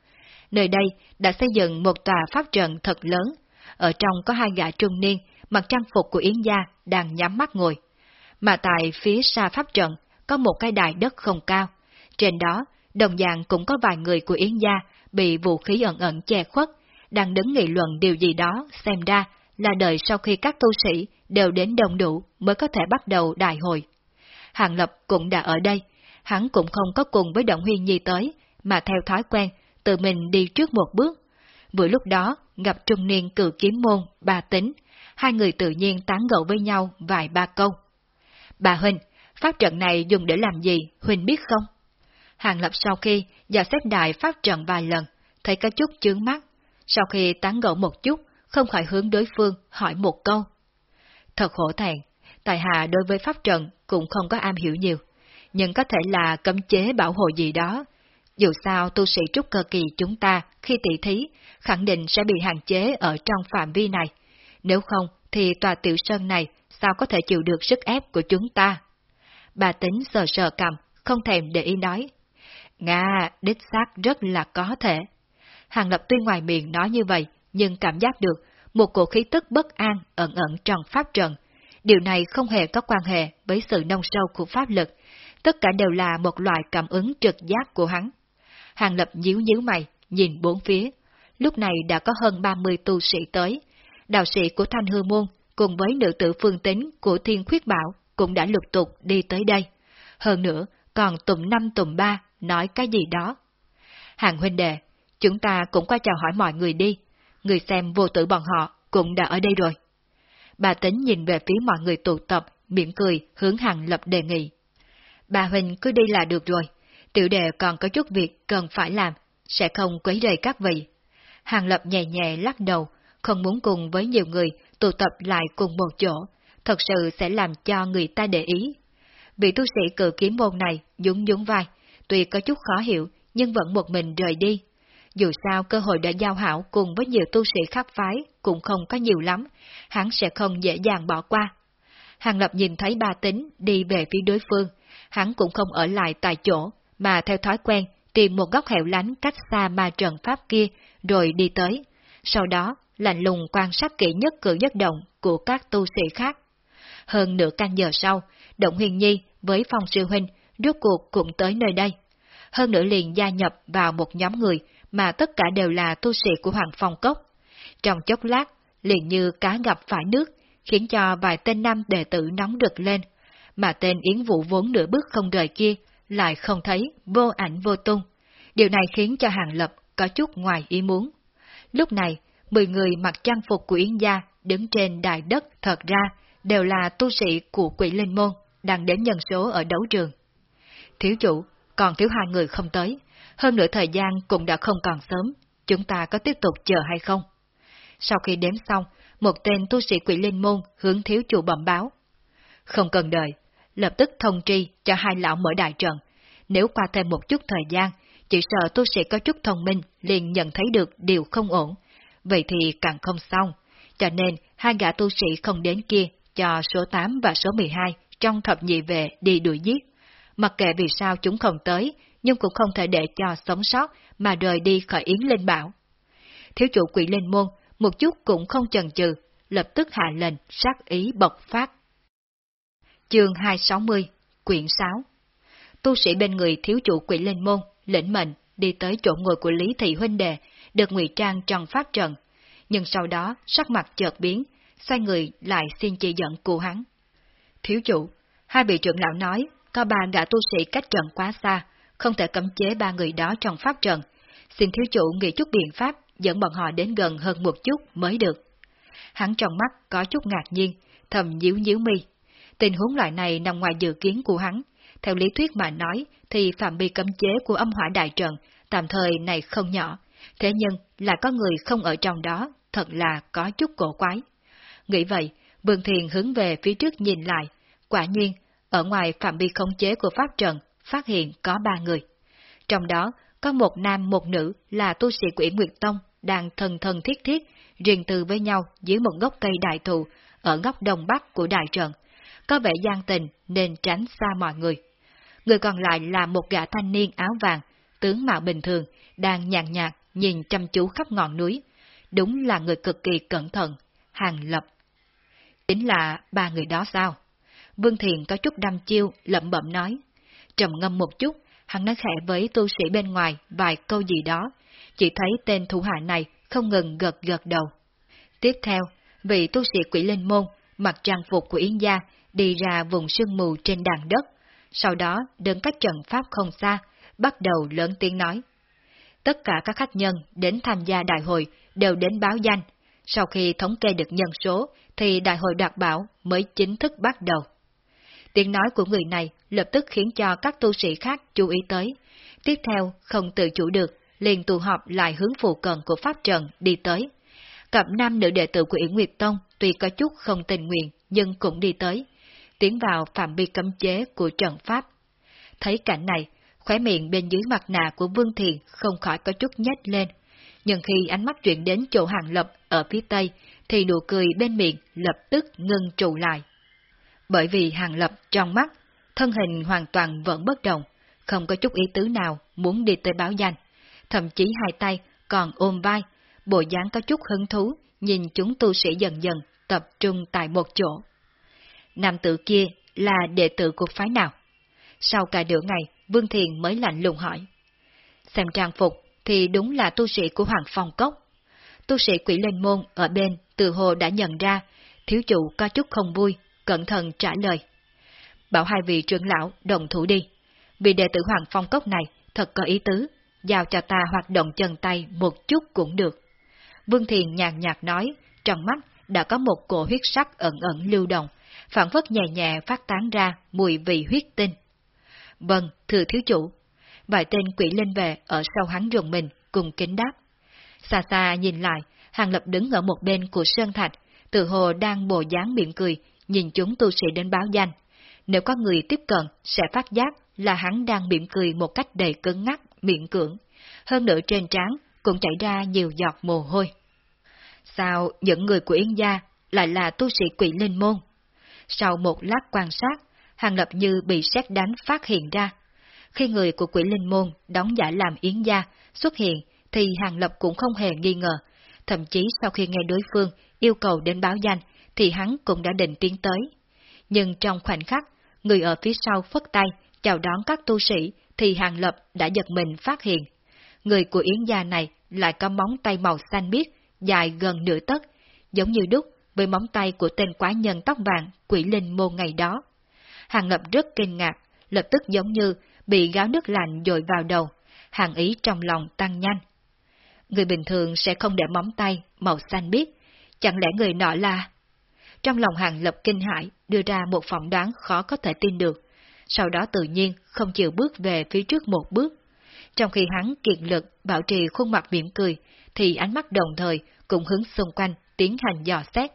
Nơi đây đã xây dựng một tòa pháp trận thật lớn, ở trong có hai gã trung niên mặc trang phục của Yến Gia đang nhắm mắt ngồi. Mà tại phía xa pháp trận có một cái đài đất không cao, trên đó đồng dạng cũng có vài người của Yến Gia bị vũ khí ẩn ẩn che khuất, đang đứng nghị luận điều gì đó xem ra là đợi sau khi các tu sĩ đều đến đông đủ mới có thể bắt đầu đại hội. Hàng Lập cũng đã ở đây, hắn cũng không có cùng với Động Huyên Nhi tới, mà theo thói quen, tự mình đi trước một bước. Vừa lúc đó, gặp trung niên cử kiếm môn, bà tính, hai người tự nhiên tán gẫu với nhau vài ba câu. Bà Huynh, pháp trận này dùng để làm gì, Huynh biết không? Hàng Lập sau khi dò xét đại pháp trận vài lần, thấy có chút chướng mắt. Sau khi tán gẫu một chút, không khỏi hướng đối phương hỏi một câu. Thật khổ thẹn, tài hạ đối với pháp trận cũng không có am hiểu nhiều, nhưng có thể là cấm chế bảo hộ gì đó. Dù sao tu sĩ trúc cơ kỳ chúng ta khi tỷ thí khẳng định sẽ bị hạn chế ở trong phạm vi này, nếu không thì tòa tiểu sơn này sao có thể chịu được sức ép của chúng ta. Bà tính sờ sờ cầm, không thèm để ý nói. Nga, đích xác rất là có thể. Hàng Lập tuy ngoài miệng nói như vậy, nhưng cảm giác được một cổ khí tức bất an ẩn ẩn trong pháp trận. Điều này không hề có quan hệ với sự nông sâu của pháp lực, tất cả đều là một loại cảm ứng trực giác của hắn. Hàng Lập nhíu nhíu mày, nhìn bốn phía. Lúc này đã có hơn 30 tu sĩ tới. Đạo sĩ của Thanh Hư Môn cùng với nữ tử phương tính của Thiên Khuyết Bảo cũng đã lục tục đi tới đây. Hơn nữa, còn tùm năm tùm ba nói cái gì đó. Hàng huynh đệ, chúng ta cũng qua chào hỏi mọi người đi, người xem vô tử bọn họ cũng đã ở đây rồi. Bà tính nhìn về phía mọi người tụ tập, mỉm cười, hướng hàng lập đề nghị. Bà Huỳnh cứ đi là được rồi, tiểu đệ còn có chút việc cần phải làm, sẽ không quấy rầy các vị. Hàng lập nhẹ nhẹ lắc đầu, không muốn cùng với nhiều người tụ tập lại cùng một chỗ, thật sự sẽ làm cho người ta để ý. Vị tu sĩ cử kiếm môn này dũng dũng vai, tuy có chút khó hiểu, nhưng vẫn một mình rời đi. Dù sao cơ hội để giao hảo cùng với nhiều tu sĩ khác phái cũng không có nhiều lắm, hắn sẽ không dễ dàng bỏ qua. Hàng Lập nhìn thấy ba tính đi về phía đối phương, hắn cũng không ở lại tại chỗ, mà theo thói quen tìm một góc hẻo lánh cách xa ma trận pháp kia rồi đi tới. Sau đó, lạnh lùng quan sát kỹ nhất cử nhất động của các tu sĩ khác. Hơn nửa canh giờ sau, Động Huyền Nhi với Phong Sư Huynh rốt cuộc cũng tới nơi đây. Hơn nữa liền gia nhập vào một nhóm người mà tất cả đều là tu sĩ của Hoàng Phong Cốc. Trong chốc lát, liền như cá gặp phải nước, khiến cho vài tên nam đệ tử nóng rực lên, mà tên Yến Vũ vốn nửa bước không rời kia lại không thấy vô ảnh vô tung. Điều này khiến cho Hàng Lập có chút ngoài ý muốn. Lúc này, mười người mặc trang phục của Yến Gia đứng trên đài đất thật ra đều là tu sĩ của quỷ linh môn, đang đến nhân số ở đấu trường. Thiếu chủ, còn thiếu hai người không tới, hơn nữa thời gian cũng đã không còn sớm, chúng ta có tiếp tục chờ hay không? Sau khi đếm xong, một tên tu sĩ quỷ linh môn hướng thiếu chủ bẩm báo. Không cần đợi, lập tức thông tri cho hai lão mở đại trận. Nếu qua thêm một chút thời gian, chỉ sợ tu sĩ có chút thông minh liền nhận thấy được điều không ổn. Vậy thì càng không xong. Cho nên, hai gã tu sĩ không đến kia cho số 8 và số 12 trong thập nhị về đi đuổi giết. Mặc kệ vì sao chúng không tới, nhưng cũng không thể để cho sống sót mà rời đi khỏi Yến Linh Bảo. Thiếu chủ quỷ linh môn, một chút cũng không chần chừ, lập tức hạ lệnh sát ý bộc phát. Chương 260, Quyển 6 tu sĩ bên người thiếu chủ quỷ linh môn, lĩnh mệnh, đi tới chỗ ngồi của Lý Thị Huynh Đệ, được ngụy trang trong pháp trận. Nhưng sau đó, sắc mặt chợt biến, xoay người lại xin chỉ dẫn cô hắn. Thiếu chủ, hai vị trưởng lão nói, có ba gã tu sĩ cách trận quá xa, không thể cấm chế ba người đó trong pháp trận. Xin thiếu chủ nghĩ chút biện pháp dẫn bọn họ đến gần hơn một chút mới được. Hắn trong mắt có chút ngạc nhiên, thầm nhíu nhíu mi. Tình huống loại này nằm ngoài dự kiến của hắn. Theo lý thuyết mà nói, thì phạm vi cấm chế của âm hỏa đại trận tạm thời này không nhỏ, thế nhưng là có người không ở trong đó, thật là có chút cổ quái. Nghĩ vậy, Vương Thiền hướng về phía trước nhìn lại, quả nhiên, ở ngoài phạm vi khống chế của pháp trận, phát hiện có ba người. Trong đó, có một nam một nữ là tu sĩ quỷ Nguyệt Tông đang thần thần thiết thiết, riêng từ với nhau dưới một gốc cây đại thụ ở góc đông bắc của đại trận, có vẻ gian tình nên tránh xa mọi người. Người còn lại là một gã thanh niên áo vàng, tướng mạo bình thường, đang nhàn nhạt nhìn chăm chú khắp ngọn núi. Đúng là người cực kỳ cẩn thận, hàng lập. Chính là ba người đó sao? Vương Thiền có chút đăm chiêu, lẩm bẩm nói. Trầm ngâm một chút, hắn nói khẽ với tu sĩ bên ngoài vài câu gì đó, chỉ thấy tên thủ hạ này không ngừng gật gật đầu. Tiếp theo, vị tu sĩ quỷ linh môn, mặc trang phục của Yến Gia, đi ra vùng sương mù trên đàn đất, sau đó đứng cách trận pháp không xa, bắt đầu lớn tiếng nói. Tất cả các khách nhân đến tham gia đại hội đều đến báo danh, sau khi thống kê được nhân số thì đại hội đoạt bảo mới chính thức bắt đầu. Tiếng nói của người này lập tức khiến cho các tu sĩ khác chú ý tới. Tiếp theo, không tự chủ được, liền tụ họp lại hướng phù cận của Pháp Trần đi tới. Cặp nam nữ đệ tử của Yển Nguyệt Tông tuy có chút không tình nguyện nhưng cũng đi tới, tiến vào phạm vi cấm chế của trận Pháp. Thấy cảnh này, khóe miệng bên dưới mặt nạ của Vương Thiền không khỏi có chút nhếch lên. Nhưng khi ánh mắt chuyển đến chỗ hàng lập ở phía tây, thì nụ cười bên miệng lập tức ngưng trụ lại. Bởi vì hàng lập trong mắt, thân hình hoàn toàn vẫn bất động, không có chút ý tứ nào muốn đi tới báo danh. Thậm chí hai tay còn ôm vai, bộ dáng có chút hứng thú, nhìn chúng tu sĩ dần dần tập trung tại một chỗ. Nam tử kia là đệ tử của phái nào? Sau cả nửa ngày, Vương Thiền mới lạnh lùng hỏi. Xem trang phục thì đúng là tu sĩ của Hoàng Phong Cốc. Tu sĩ quỷ lên môn ở bên từ hồ đã nhận ra, thiếu chủ có chút không vui, cẩn thận trả lời. Bảo hai vị trưởng lão đồng thủ đi. Vì đệ tử Hoàng Phong Cốc này thật có ý tứ, giao cho ta hoạt động chân tay một chút cũng được. Vương Thiền nhàn nhạt nói, trong mắt đã có một cổ huyết sắc ẩn ẩn lưu động, phản phất nhẹ nhẹ phát tán ra mùi vị huyết tinh. Vâng, thưa thiếu chủ. Vài tên quỷ lên về ở sau hắn rùng mình, cùng kính đáp. Xa xa nhìn lại, Hàng Lập đứng ở một bên của Sơn Thạch, tự hồ đang bồ dáng miệng cười, nhìn chúng tu sĩ đến báo danh. Nếu có người tiếp cận, sẽ phát giác là hắn đang miệng cười một cách đầy cứng ngắc, miệng cưỡng. Hơn nữa trên trán cũng chảy ra nhiều giọt mồ hôi. Sao những người của Yến Gia lại là tu sĩ quỷ linh môn? Sau một lát quan sát, Hàng Lập như bị xét đánh phát hiện ra. Khi người của quỷ linh môn đóng giả làm Yến Gia xuất hiện, thì Hàng Lập cũng không hề nghi ngờ. Thậm chí sau khi nghe đối phương yêu cầu đến báo danh, thì hắn cũng đã định tiến tới. Nhưng trong khoảnh khắc, người ở phía sau phất tay, chào đón các tu sĩ, thì Hàng Lập đã giật mình phát hiện. Người của Yến Gia này lại có móng tay màu xanh biếc, dài gần nửa tấc, giống như đúc với móng tay của tên quái nhân tóc vàng quỷ linh môn ngày đó. Hàng Lập rất kinh ngạc, lập tức giống như bị gáo nước lạnh dội vào đầu, hàng ý trong lòng tăng nhanh. Người bình thường sẽ không để móng tay màu xanh biếc, chẳng lẽ người nọ là... Trong lòng hàng lập kinh hãi, đưa ra một phỏng đoán khó có thể tin được, sau đó tự nhiên không chịu bước về phía trước một bước. Trong khi hắn kiệt lực bảo trì khuôn mặt mỉm cười, thì ánh mắt đồng thời cũng hướng xung quanh tiến hành dò xét.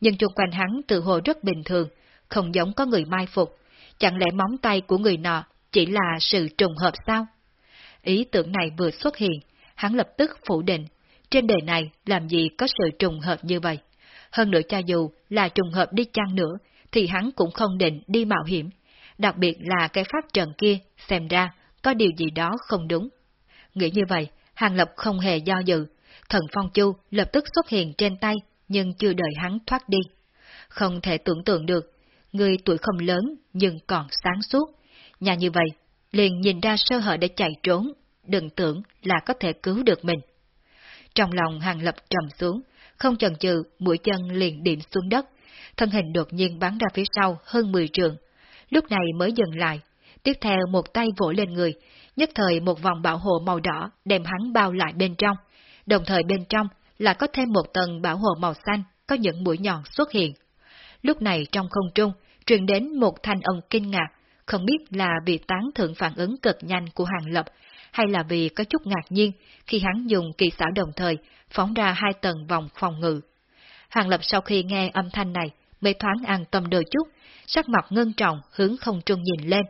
Nhưng chung quanh hắn tự hồ rất bình thường, không giống có người mai phục. Chẳng lẽ móng tay của người nọ chỉ là sự trùng hợp sao? Ý tưởng này vừa xuất hiện, hắn lập tức phủ định. Trên đời này làm gì có sự trùng hợp như vậy? Hơn nữa cho dù là trùng hợp đi chăng nữa, thì hắn cũng không định đi mạo hiểm. Đặc biệt là cái pháp trận kia, xem ra có điều gì đó không đúng. Nghĩ như vậy, Hàng Lập không hề do dự. Thần Phong Chu lập tức xuất hiện trên tay, nhưng chưa đợi hắn thoát đi. Không thể tưởng tượng được, người tuổi không lớn nhưng còn sáng suốt. Nhà như vậy, liền nhìn ra sơ hở để chạy trốn, đừng tưởng là có thể cứu được mình. Trong lòng Hàng Lập trầm xuống, không chần chừ, mũi chân liền điểm xuống đất, thân hình đột nhiên bắn ra phía sau hơn 10 trường. Lúc này mới dừng lại, tiếp theo một tay vỗ lên người, nhất thời một vòng bảo hộ màu đỏ đem hắn bao lại bên trong, đồng thời bên trong là có thêm một tầng bảo hộ màu xanh, có những mũi nhọn xuất hiện. Lúc này trong không trung, truyền đến một thanh âm kinh ngạc, không biết là vì tán thượng phản ứng cực nhanh của Hàng Lập, hay là vì có chút ngạc nhiên khi hắn dùng kỳ xảo đồng thời phóng ra hai tầng vòng phòng ngự. Hàng Lập sau khi nghe âm thanh này, mới thoáng an tâm đôi chút, sắc mặt ngân trọng hướng không trung nhìn lên.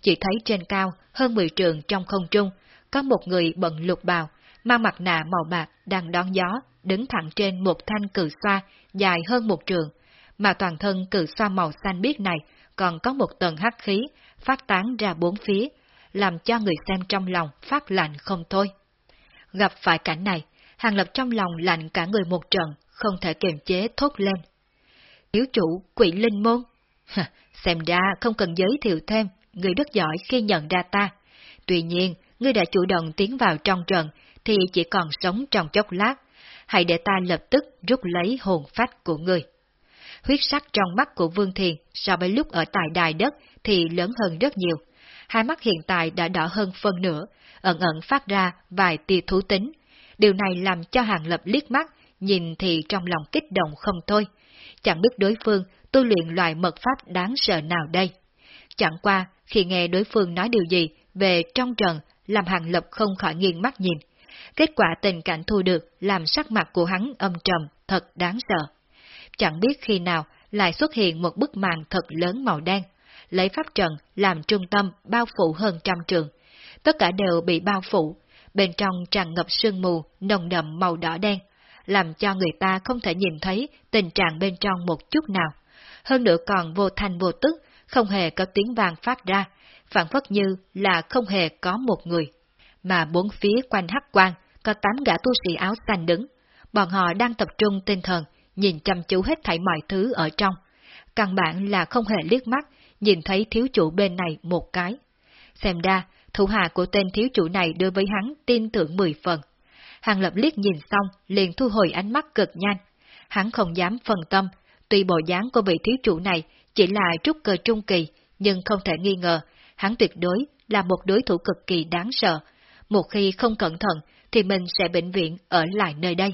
Chỉ thấy trên cao, hơn 10 trường trong không trung, có một người bận lục bào, mang mặt nạ màu bạc đang đón gió, đứng thẳng trên một thanh cử xoa dài hơn một trường, mà toàn thân cử xoa màu xanh biếc này còn có một tầng hắc khí phát tán ra bốn phía, làm cho người xem trong lòng phát lạnh không thôi. Gặp phải cảnh này, Hàng Lập trong lòng lạnh cả người một trận, không thể kiềm chế thốt lên. Thiếu chủ, quỷ linh môn. [laughs] Xem ra không cần giới thiệu thêm, người rất giỏi khi nhận ra ta. Tuy nhiên, ngươi đã chủ động tiến vào trong trận, thì chỉ còn sống trong chốc lát. Hãy để ta lập tức rút lấy hồn phách của ngươi. Huyết sắc trong mắt của Vương Thiền so với lúc ở tại đài đất thì lớn hơn rất nhiều. Hai mắt hiện tại đã đỏ hơn phân nửa, ẩn ẩn phát ra vài tia thú tính. Điều này làm cho Hàng Lập liếc mắt, nhìn thì trong lòng kích động không thôi. Chẳng biết đối phương tu luyện loại mật pháp đáng sợ nào đây. Chẳng qua, khi nghe đối phương nói điều gì về trong trận làm Hàng Lập không khỏi nghiêng mắt nhìn. Kết quả tình cảnh thu được làm sắc mặt của hắn âm trầm, thật đáng sợ. Chẳng biết khi nào lại xuất hiện một bức màn thật lớn màu đen, lấy pháp trận làm trung tâm bao phủ hơn trăm trường. Tất cả đều bị bao phủ, bên trong tràn ngập sương mù, nồng đậm màu đỏ đen, làm cho người ta không thể nhìn thấy tình trạng bên trong một chút nào. Hơn nữa còn vô thanh vô tức, không hề có tiếng vang phát ra, phản phất như là không hề có một người. Mà bốn phía quanh hắc quan có tám gã tu sĩ áo xanh đứng, bọn họ đang tập trung tinh thần, nhìn chăm chú hết thảy mọi thứ ở trong. Căn bản là không hề liếc mắt, nhìn thấy thiếu chủ bên này một cái. Xem ra, thủ hạ của tên thiếu chủ này đối với hắn tin tưởng mười phần. Hàng lập liếc nhìn xong, liền thu hồi ánh mắt cực nhanh. Hắn không dám phần tâm, tuy bộ dáng của vị thiếu chủ này chỉ là trúc cơ trung kỳ, nhưng không thể nghi ngờ, hắn tuyệt đối là một đối thủ cực kỳ đáng sợ. Một khi không cẩn thận, thì mình sẽ bệnh viện ở lại nơi đây.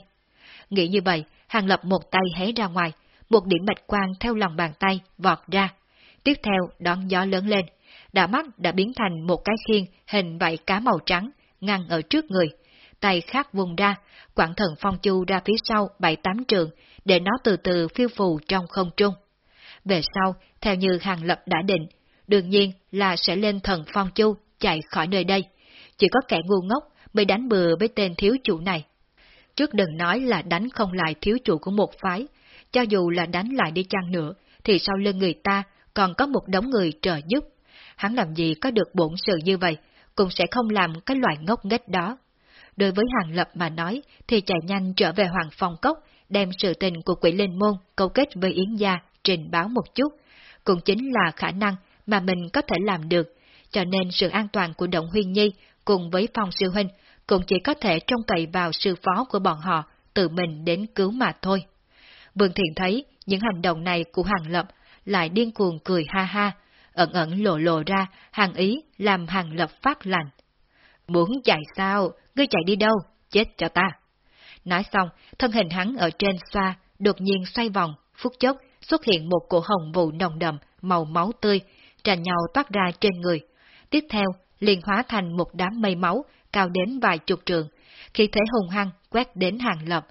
Nghĩ như vậy, Hàng Lập một tay hé ra ngoài, một điểm bạch quang theo lòng bàn tay vọt ra. Tiếp theo đón gió lớn lên, đã mắt đã biến thành một cái khiên hình vảy cá màu trắng, ngăn ở trước người. Tay khác vùng ra, quảng thần phong chu ra phía sau bảy tám trường, để nó từ từ phiêu phù trong không trung. Về sau, theo như Hàng Lập đã định, đương nhiên là sẽ lên thần phong chu chạy khỏi nơi đây. Chỉ có kẻ ngu ngốc mới đánh bừa với tên thiếu chủ này. Trước đừng nói là đánh không lại thiếu chủ của một phái, cho dù là đánh lại đi chăng nữa, thì sau lưng người ta còn có một đống người trợ giúp. Hắn làm gì có được bổn sự như vậy, cũng sẽ không làm cái loại ngốc nghếch đó. Đối với Hàng Lập mà nói, thì chạy nhanh trở về Hoàng Phong Cốc, đem sự tình của quỷ linh môn câu kết với Yến Gia, trình báo một chút, cũng chính là khả năng mà mình có thể làm được, cho nên sự an toàn của Động Huyên Nhi cùng với Phong Sư Huynh cũng chỉ có thể trông cậy vào sư phó của bọn họ tự mình đến cứu mà thôi. Vương Thiện thấy những hành động này của Hàng Lập lại điên cuồng cười ha ha, ẩn ẩn lộ lộ ra hàng ý làm Hàng Lập phát lạnh. Muốn chạy sao? Ngươi chạy đi đâu? Chết cho ta! Nói xong, thân hình hắn ở trên xoa, đột nhiên xoay vòng, phút chốc xuất hiện một cổ hồng vụ nồng đậm, màu máu tươi, tràn nhau toát ra trên người. Tiếp theo, liền hóa thành một đám mây máu cao đến vài chục trường, khi thế hùng hăng quét đến hàng lập.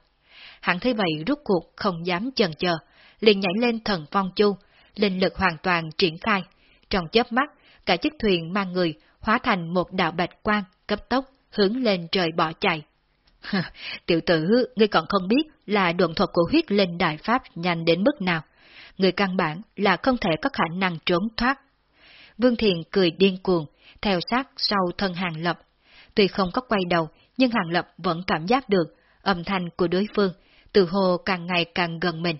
Hắn thấy vậy rút cuộc không dám chần chờ, liền nhảy lên thần phong chu, linh lực hoàn toàn triển khai. Trong chớp mắt, cả chiếc thuyền mang người hóa thành một đạo bạch quang cấp tốc hướng lên trời bỏ chạy. [laughs] Tiểu tử, ngươi còn không biết là đoạn thuật của huyết linh đại pháp nhanh đến mức nào. Người căn bản là không thể có khả năng trốn thoát. Vương Thiền cười điên cuồng, theo sát sau thân hàng lập, Tuy không có quay đầu, nhưng Hàng Lập vẫn cảm giác được âm thanh của đối phương, từ hồ càng ngày càng gần mình.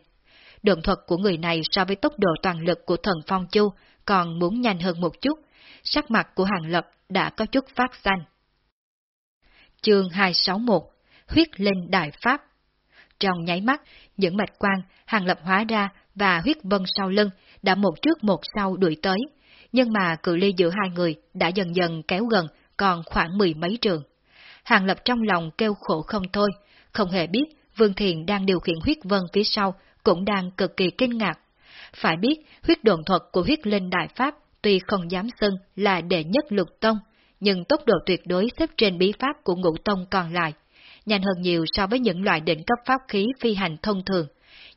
Động thuật của người này so với tốc độ toàn lực của thần Phong Chu còn muốn nhanh hơn một chút, sắc mặt của Hàng Lập đã có chút phát xanh. Chương 261 Huyết Linh Đại Pháp Trong nháy mắt, những mạch quang Hàng Lập hóa ra và huyết vân sau lưng đã một trước một sau đuổi tới, nhưng mà cự ly giữa hai người đã dần dần kéo gần còn khoảng mười mấy trường. Hàng Lập trong lòng kêu khổ không thôi, không hề biết Vương Thiền đang điều khiển huyết vân phía sau cũng đang cực kỳ kinh ngạc. Phải biết, huyết đồn thuật của huyết linh đại pháp tuy không dám xưng là đệ nhất lục tông, nhưng tốc độ tuyệt đối xếp trên bí pháp của ngũ tông còn lại, nhanh hơn nhiều so với những loại đỉnh cấp pháp khí phi hành thông thường.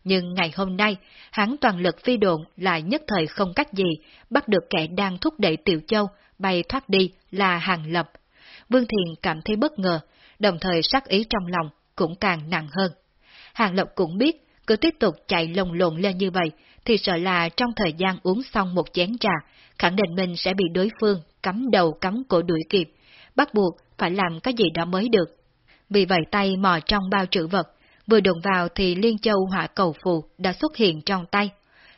Nhưng ngày hôm nay, hắn toàn lực phi độn lại nhất thời không cách gì, bắt được kẻ đang thúc đẩy Tiểu Châu bay thoát đi là Hàng Lập. Vương Thiền cảm thấy bất ngờ, đồng thời sắc ý trong lòng cũng càng nặng hơn. Hàng Lập cũng biết, cứ tiếp tục chạy lồng lộn lên như vậy, thì sợ là trong thời gian uống xong một chén trà, khẳng định mình sẽ bị đối phương cắm đầu cắm cổ đuổi kịp, bắt buộc phải làm cái gì đó mới được. Vì vậy tay mò trong bao trữ vật, vừa đụng vào thì liên châu hỏa cầu phù đã xuất hiện trong tay.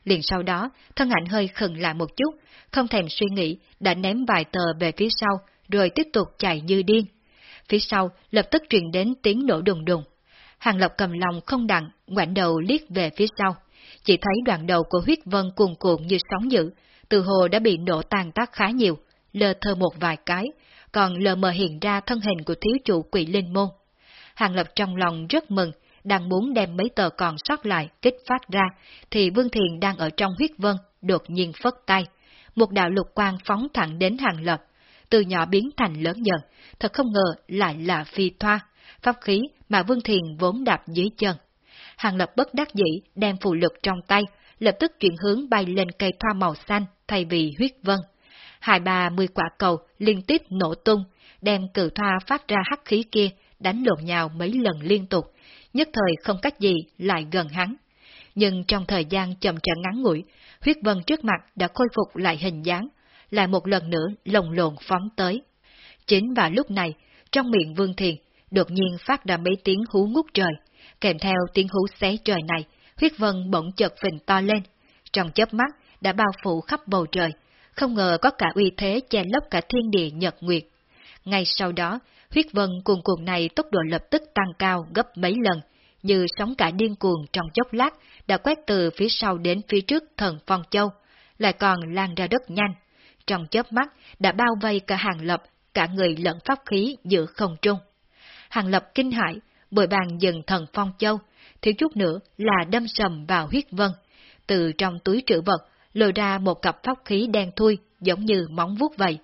Liền sau đó, thân ảnh hơi khừng lại một chút, không thèm suy nghĩ, đã ném vài tờ về phía sau, rồi tiếp tục chạy như điên. Phía sau lập tức truyền đến tiếng nổ đùng đùng. Hàng Lập cầm lòng không đặng, ngoảnh đầu liếc về phía sau. Chỉ thấy đoạn đầu của huyết vân cuồn cuộn như sóng dữ, từ hồ đã bị nổ tàn tác khá nhiều, lơ thơ một vài cái, còn lờ mờ hiện ra thân hình của thiếu chủ quỷ linh môn. Hàng Lập trong lòng rất mừng, đang muốn đem mấy tờ còn sót lại kích phát ra, thì Vương Thiền đang ở trong huyết vân, đột nhiên phất tay. Một đạo lục quang phóng thẳng đến Hàng Lập, từ nhỏ biến thành lớn dần, thật không ngờ lại là phi thoa, pháp khí mà Vương Thiền vốn đạp dưới chân. Hàng Lập bất đắc dĩ đem phù lực trong tay, lập tức chuyển hướng bay lên cây thoa màu xanh thay vì huyết vân. Hai ba mươi quả cầu liên tiếp nổ tung, đem cử thoa phát ra hắc khí kia đánh lộn nhào mấy lần liên tục, nhất thời không cách gì lại gần hắn. Nhưng trong thời gian chậm chậm ngắn ngủi, huyết vân trước mặt đã khôi phục lại hình dáng, lại một lần nữa lồng lộn phóng tới. Chính vào lúc này, trong miệng Vương Thiền đột nhiên phát ra mấy tiếng hú ngút trời, kèm theo tiếng hú xé trời này, huyết vân bỗng chợt phình to lên, trong chớp mắt đã bao phủ khắp bầu trời, không ngờ có cả uy thế che lấp cả thiên địa nhật nguyệt. Ngay sau đó, huyết vân cuồn cuộn này tốc độ lập tức tăng cao gấp mấy lần, như sóng cả điên cuồng trong chốc lát đã quét từ phía sau đến phía trước thần Phong Châu, lại còn lan ra rất nhanh. Trong chớp mắt đã bao vây cả hàng lập, cả người lẫn pháp khí giữa không trung. Hàng lập kinh hãi, bồi bàn dừng thần Phong Châu, thiếu chút nữa là đâm sầm vào huyết vân. Từ trong túi trữ vật, lôi ra một cặp pháp khí đen thui, giống như móng vuốt vậy.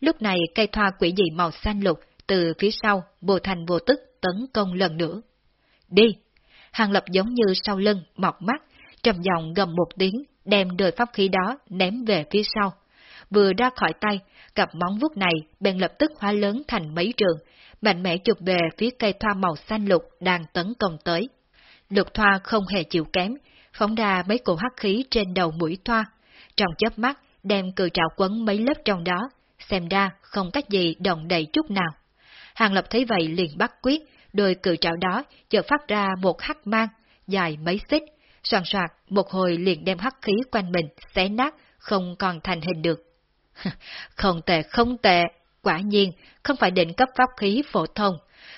Lúc này cây thoa quỷ dị màu xanh lục từ phía sau vô thành vô tức tấn công lần nữa. Đi! Hàng lập giống như sau lưng, mọc mắt, trầm giọng gầm một tiếng, đem đời pháp khí đó ném về phía sau. Vừa ra khỏi tay, cặp móng vuốt này bèn lập tức hóa lớn thành mấy trường, mạnh mẽ chụp về phía cây thoa màu xanh lục đang tấn công tới. Lục thoa không hề chịu kém, phóng ra mấy cổ hắc khí trên đầu mũi thoa, trong chớp mắt đem cự trạo quấn mấy lớp trong đó, xem ra không cách gì động đậy chút nào. Hàng Lập thấy vậy liền bắt quyết, đôi cự trạo đó chợt phát ra một hắc mang, dài mấy xích, soàn soạt một hồi liền đem hắc khí quanh mình xé nát, không còn thành hình được. [laughs] không tệ, không tệ, quả nhiên không phải định cấp pháp khí phổ thông,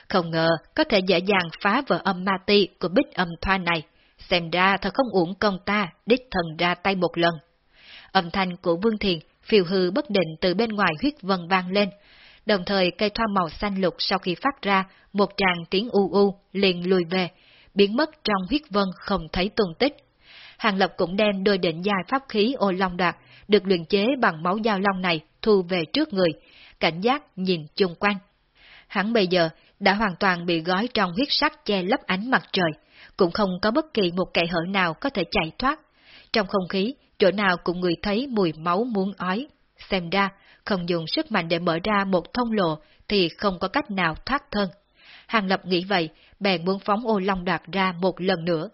không ngờ có thể dễ dàng phá vỡ âm ma ti của bích âm thoa này, xem ra thật không uổng công ta đích thần ra tay một lần. Âm thanh của Vương Thiền phiêu hư bất định từ bên ngoài huyết vân vang lên, đồng thời cây thoa màu xanh lục sau khi phát ra một tràng tiếng u u liền lùi về, biến mất trong huyết vân không thấy tung tích. Hàng Lập cũng đem đôi định dài pháp khí ô long đoạt, được luyện chế bằng máu dao long này thu về trước người, cảnh giác nhìn chung quanh. Hắn bây giờ đã hoàn toàn bị gói trong huyết sắc che lấp ánh mặt trời, cũng không có bất kỳ một kẻ hở nào có thể chạy thoát. Trong không khí, chỗ nào cũng người thấy mùi máu muốn ói. Xem ra, không dùng sức mạnh để mở ra một thông lộ thì không có cách nào thoát thân. Hàng Lập nghĩ vậy, bèn muốn phóng ô long đoạt ra một lần nữa.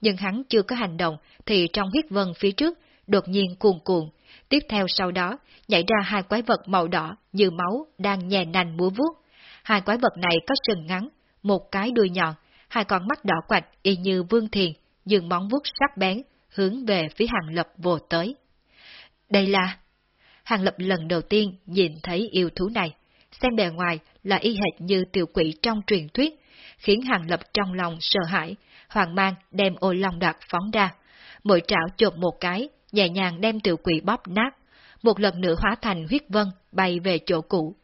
Nhưng hắn chưa có hành động thì trong huyết vân phía trước đột nhiên cuồn cuộn. Tiếp theo sau đó, nhảy ra hai quái vật màu đỏ như máu đang nhè nành múa vuốt. Hai quái vật này có sừng ngắn, một cái đuôi nhọn, hai con mắt đỏ quạch y như vương thiền, dường móng vuốt sắc bén, hướng về phía hàng lập vồ tới. Đây là... Hàng Lập lần đầu tiên nhìn thấy yêu thú này, xem bề ngoài là y hệt như tiểu quỷ trong truyền thuyết, khiến Hàng Lập trong lòng sợ hãi, hoàng mang đem ô long đoạt phóng ra. Mỗi trảo chộp một cái, nhẹ nhàng đem tiểu quỷ bóp nát, một lần nữa hóa thành huyết vân bay về chỗ cũ.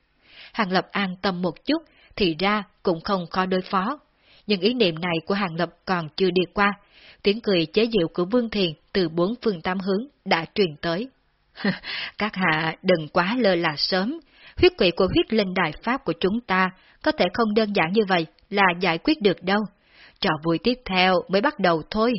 Hàng Lập an tâm một chút, thì ra cũng không khó đối phó. Nhưng ý niệm này của Hàng Lập còn chưa đi qua, tiếng cười chế diệu của Vương Thiền từ bốn phương tám hướng đã truyền tới. [laughs] Các hạ đừng quá lơ là sớm, huyết quỷ của huyết linh đại pháp của chúng ta có thể không đơn giản như vậy là giải quyết được đâu. Trò vui tiếp theo mới bắt đầu thôi.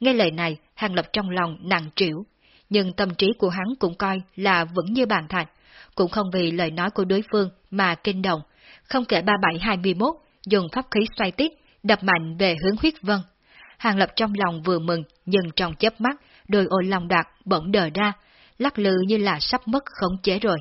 Nghe lời này, Hàng Lập trong lòng nặng trĩu, nhưng tâm trí của hắn cũng coi là vững như bàn thạch, cũng không vì lời nói của đối phương mà kinh động, không kể 3721 dùng pháp khí xoay tít, đập mạnh về hướng huyết vân. Hàng Lập trong lòng vừa mừng, nhưng trong chớp mắt, đôi ôi lòng đạt bỗng đờ ra, lắc lư như là sắp mất khống chế rồi.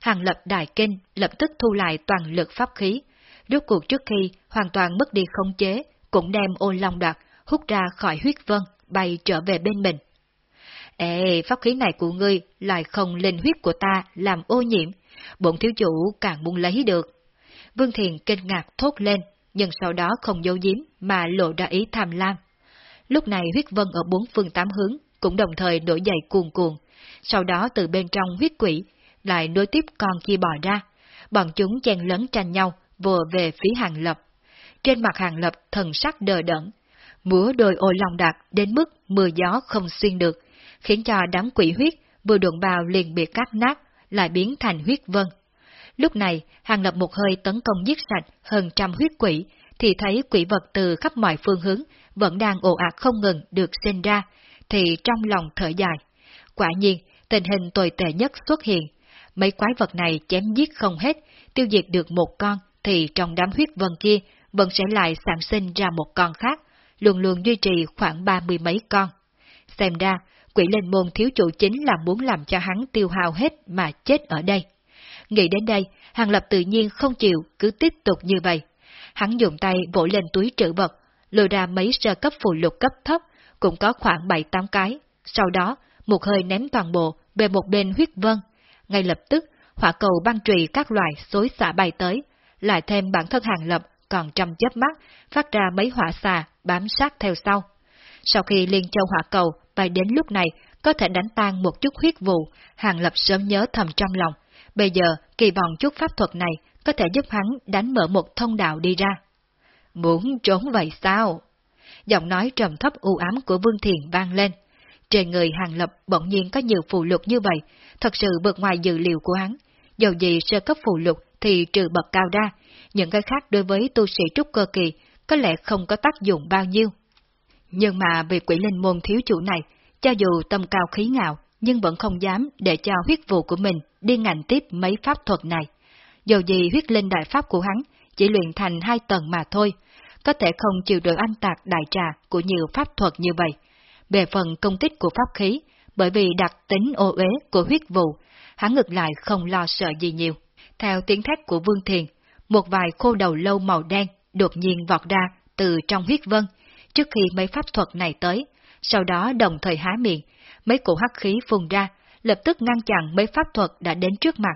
Hàng Lập đại kinh lập tức thu lại toàn lực pháp khí, rốt cuộc trước khi hoàn toàn mất đi khống chế, cũng đem ôi long đạt hút ra khỏi huyết vân, bay trở về bên mình. Ê, pháp khí này của ngươi lại không lên huyết của ta làm ô nhiễm, bổn thiếu chủ càng muốn lấy được. Vương Thiền kinh ngạc thốt lên, nhưng sau đó không giấu giếm mà lộ ra ý tham lam. Lúc này huyết vân ở bốn phương tám hướng cũng đồng thời nổi dậy cuồn cuồn, sau đó từ bên trong huyết quỷ lại nối tiếp con kia bò ra, bọn chúng chen lấn tranh nhau vừa về phía hàng lập. Trên mặt hàng lập thần sắc đờ đẫn, múa đôi ô lòng đạt đến mức mưa gió không xuyên được, khiến cho đám quỷ huyết vừa đụng vào liền bị cắt nát, lại biến thành huyết vân. Lúc này, hàng lập một hơi tấn công giết sạch hơn trăm huyết quỷ, thì thấy quỷ vật từ khắp mọi phương hướng vẫn đang ồ ạt không ngừng được sinh ra, thì trong lòng thở dài. Quả nhiên, tình hình tồi tệ nhất xuất hiện. Mấy quái vật này chém giết không hết, tiêu diệt được một con, thì trong đám huyết vân kia vẫn sẽ lại sản sinh ra một con khác, luôn luôn duy trì khoảng ba mươi mấy con. Xem ra, quỷ linh môn thiếu chủ chính là muốn làm cho hắn tiêu hao hết mà chết ở đây. Nghĩ đến đây, Hàng Lập tự nhiên không chịu, cứ tiếp tục như vậy. Hắn dùng tay vỗ lên túi trữ vật, lôi ra mấy sơ cấp phù lục cấp thấp, cũng có khoảng 7-8 cái. Sau đó, một hơi ném toàn bộ về một bên huyết vân. Ngay lập tức, hỏa cầu băng trùy các loại xối xả bay tới, lại thêm bản thân Hàng Lập còn trầm chớp mắt, phát ra mấy hỏa xà bám sát theo sau. Sau khi liên châu hỏa cầu bay đến lúc này có thể đánh tan một chút huyết vụ, Hàng Lập sớm nhớ thầm trong lòng, Bây giờ, kỳ vọng chút pháp thuật này có thể giúp hắn đánh mở một thông đạo đi ra. Muốn trốn vậy sao? Giọng nói trầm thấp u ám của Vương Thiền vang lên. Trên người Hàng Lập bỗng nhiên có nhiều phù lục như vậy, thật sự vượt ngoài dự liệu của hắn. Dầu gì sơ cấp phù lục thì trừ bậc cao ra, những cái khác đối với tu sĩ trúc cơ kỳ có lẽ không có tác dụng bao nhiêu. Nhưng mà vì quỷ linh môn thiếu chủ này, cho dù tâm cao khí ngạo, nhưng vẫn không dám để cho huyết vụ của mình đi ngành tiếp mấy pháp thuật này. Dù gì huyết linh đại pháp của hắn chỉ luyện thành hai tầng mà thôi, có thể không chịu được anh tạc đại trà của nhiều pháp thuật như vậy. Về phần công kích của pháp khí, bởi vì đặc tính ô uế của huyết vụ, hắn ngược lại không lo sợ gì nhiều. Theo tiếng thét của Vương Thiền, một vài khô đầu lâu màu đen đột nhiên vọt ra từ trong huyết vân, trước khi mấy pháp thuật này tới, sau đó đồng thời há miệng, mấy cổ hắc khí phun ra, lập tức ngăn chặn mấy pháp thuật đã đến trước mặt.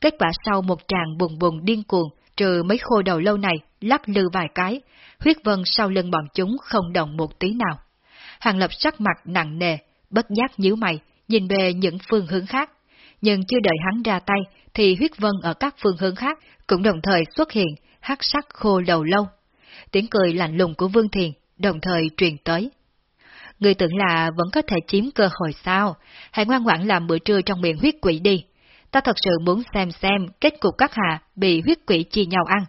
Kết quả sau một tràng bùng bùng điên cuồng, trừ mấy khô đầu lâu này lắc lư vài cái, huyết vân sau lưng bọn chúng không động một tí nào. Hàng lập sắc mặt nặng nề, bất giác nhíu mày, nhìn về những phương hướng khác. Nhưng chưa đợi hắn ra tay, thì huyết vân ở các phương hướng khác cũng đồng thời xuất hiện, hắc sắc khô đầu lâu. Tiếng cười lạnh lùng của Vương Thiền đồng thời truyền tới. Người tưởng là vẫn có thể chiếm cơ hội sao? Hãy ngoan ngoãn làm bữa trưa trong miệng huyết quỷ đi. Ta thật sự muốn xem xem kết cục các hạ bị huyết quỷ chia nhau ăn.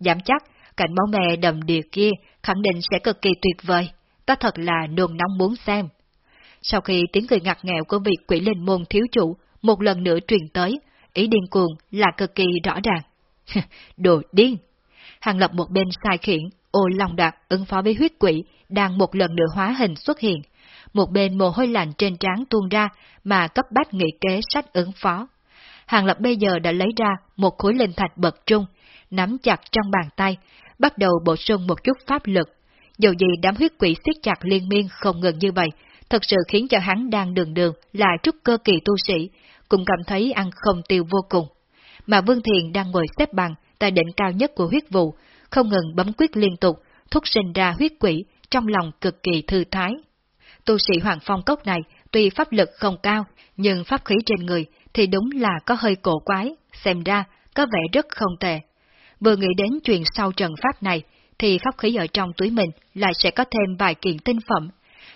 giảm chắc, cảnh máu mè đầm đìa kia khẳng định sẽ cực kỳ tuyệt vời. Ta thật là nôn nóng muốn xem. Sau khi tiếng cười ngặt nghèo của vị quỷ linh môn thiếu chủ một lần nữa truyền tới, ý điên cuồng là cực kỳ rõ ràng. [laughs] Đồ điên! Hàng lập một bên sai khiển, ô lòng đạt ứng phó với huyết quỷ đang một lần nữa hóa hình xuất hiện, một bên mồ hôi lạnh trên trán tuôn ra mà cấp bách nghị kế sách ứng phó. Hàng Lập bây giờ đã lấy ra một khối linh thạch bậc trung, nắm chặt trong bàn tay, bắt đầu bổ sung một chút pháp lực. Dù gì đám huyết quỷ siết chặt liên miên không ngừng như vậy, thật sự khiến cho hắn đang đường đường là trúc cơ kỳ tu sĩ, cũng cảm thấy ăn không tiêu vô cùng. Mà Vương Thiền đang ngồi xếp bằng tại đỉnh cao nhất của huyết vụ, không ngừng bấm quyết liên tục, thúc sinh ra huyết quỷ, trong lòng cực kỳ thư thái. Tu sĩ Hoàng Phong Cốc này tuy pháp lực không cao, nhưng pháp khí trên người thì đúng là có hơi cổ quái, xem ra có vẻ rất không tệ. Vừa nghĩ đến chuyện sau trận pháp này, thì pháp khí ở trong túi mình lại sẽ có thêm vài kiện tinh phẩm.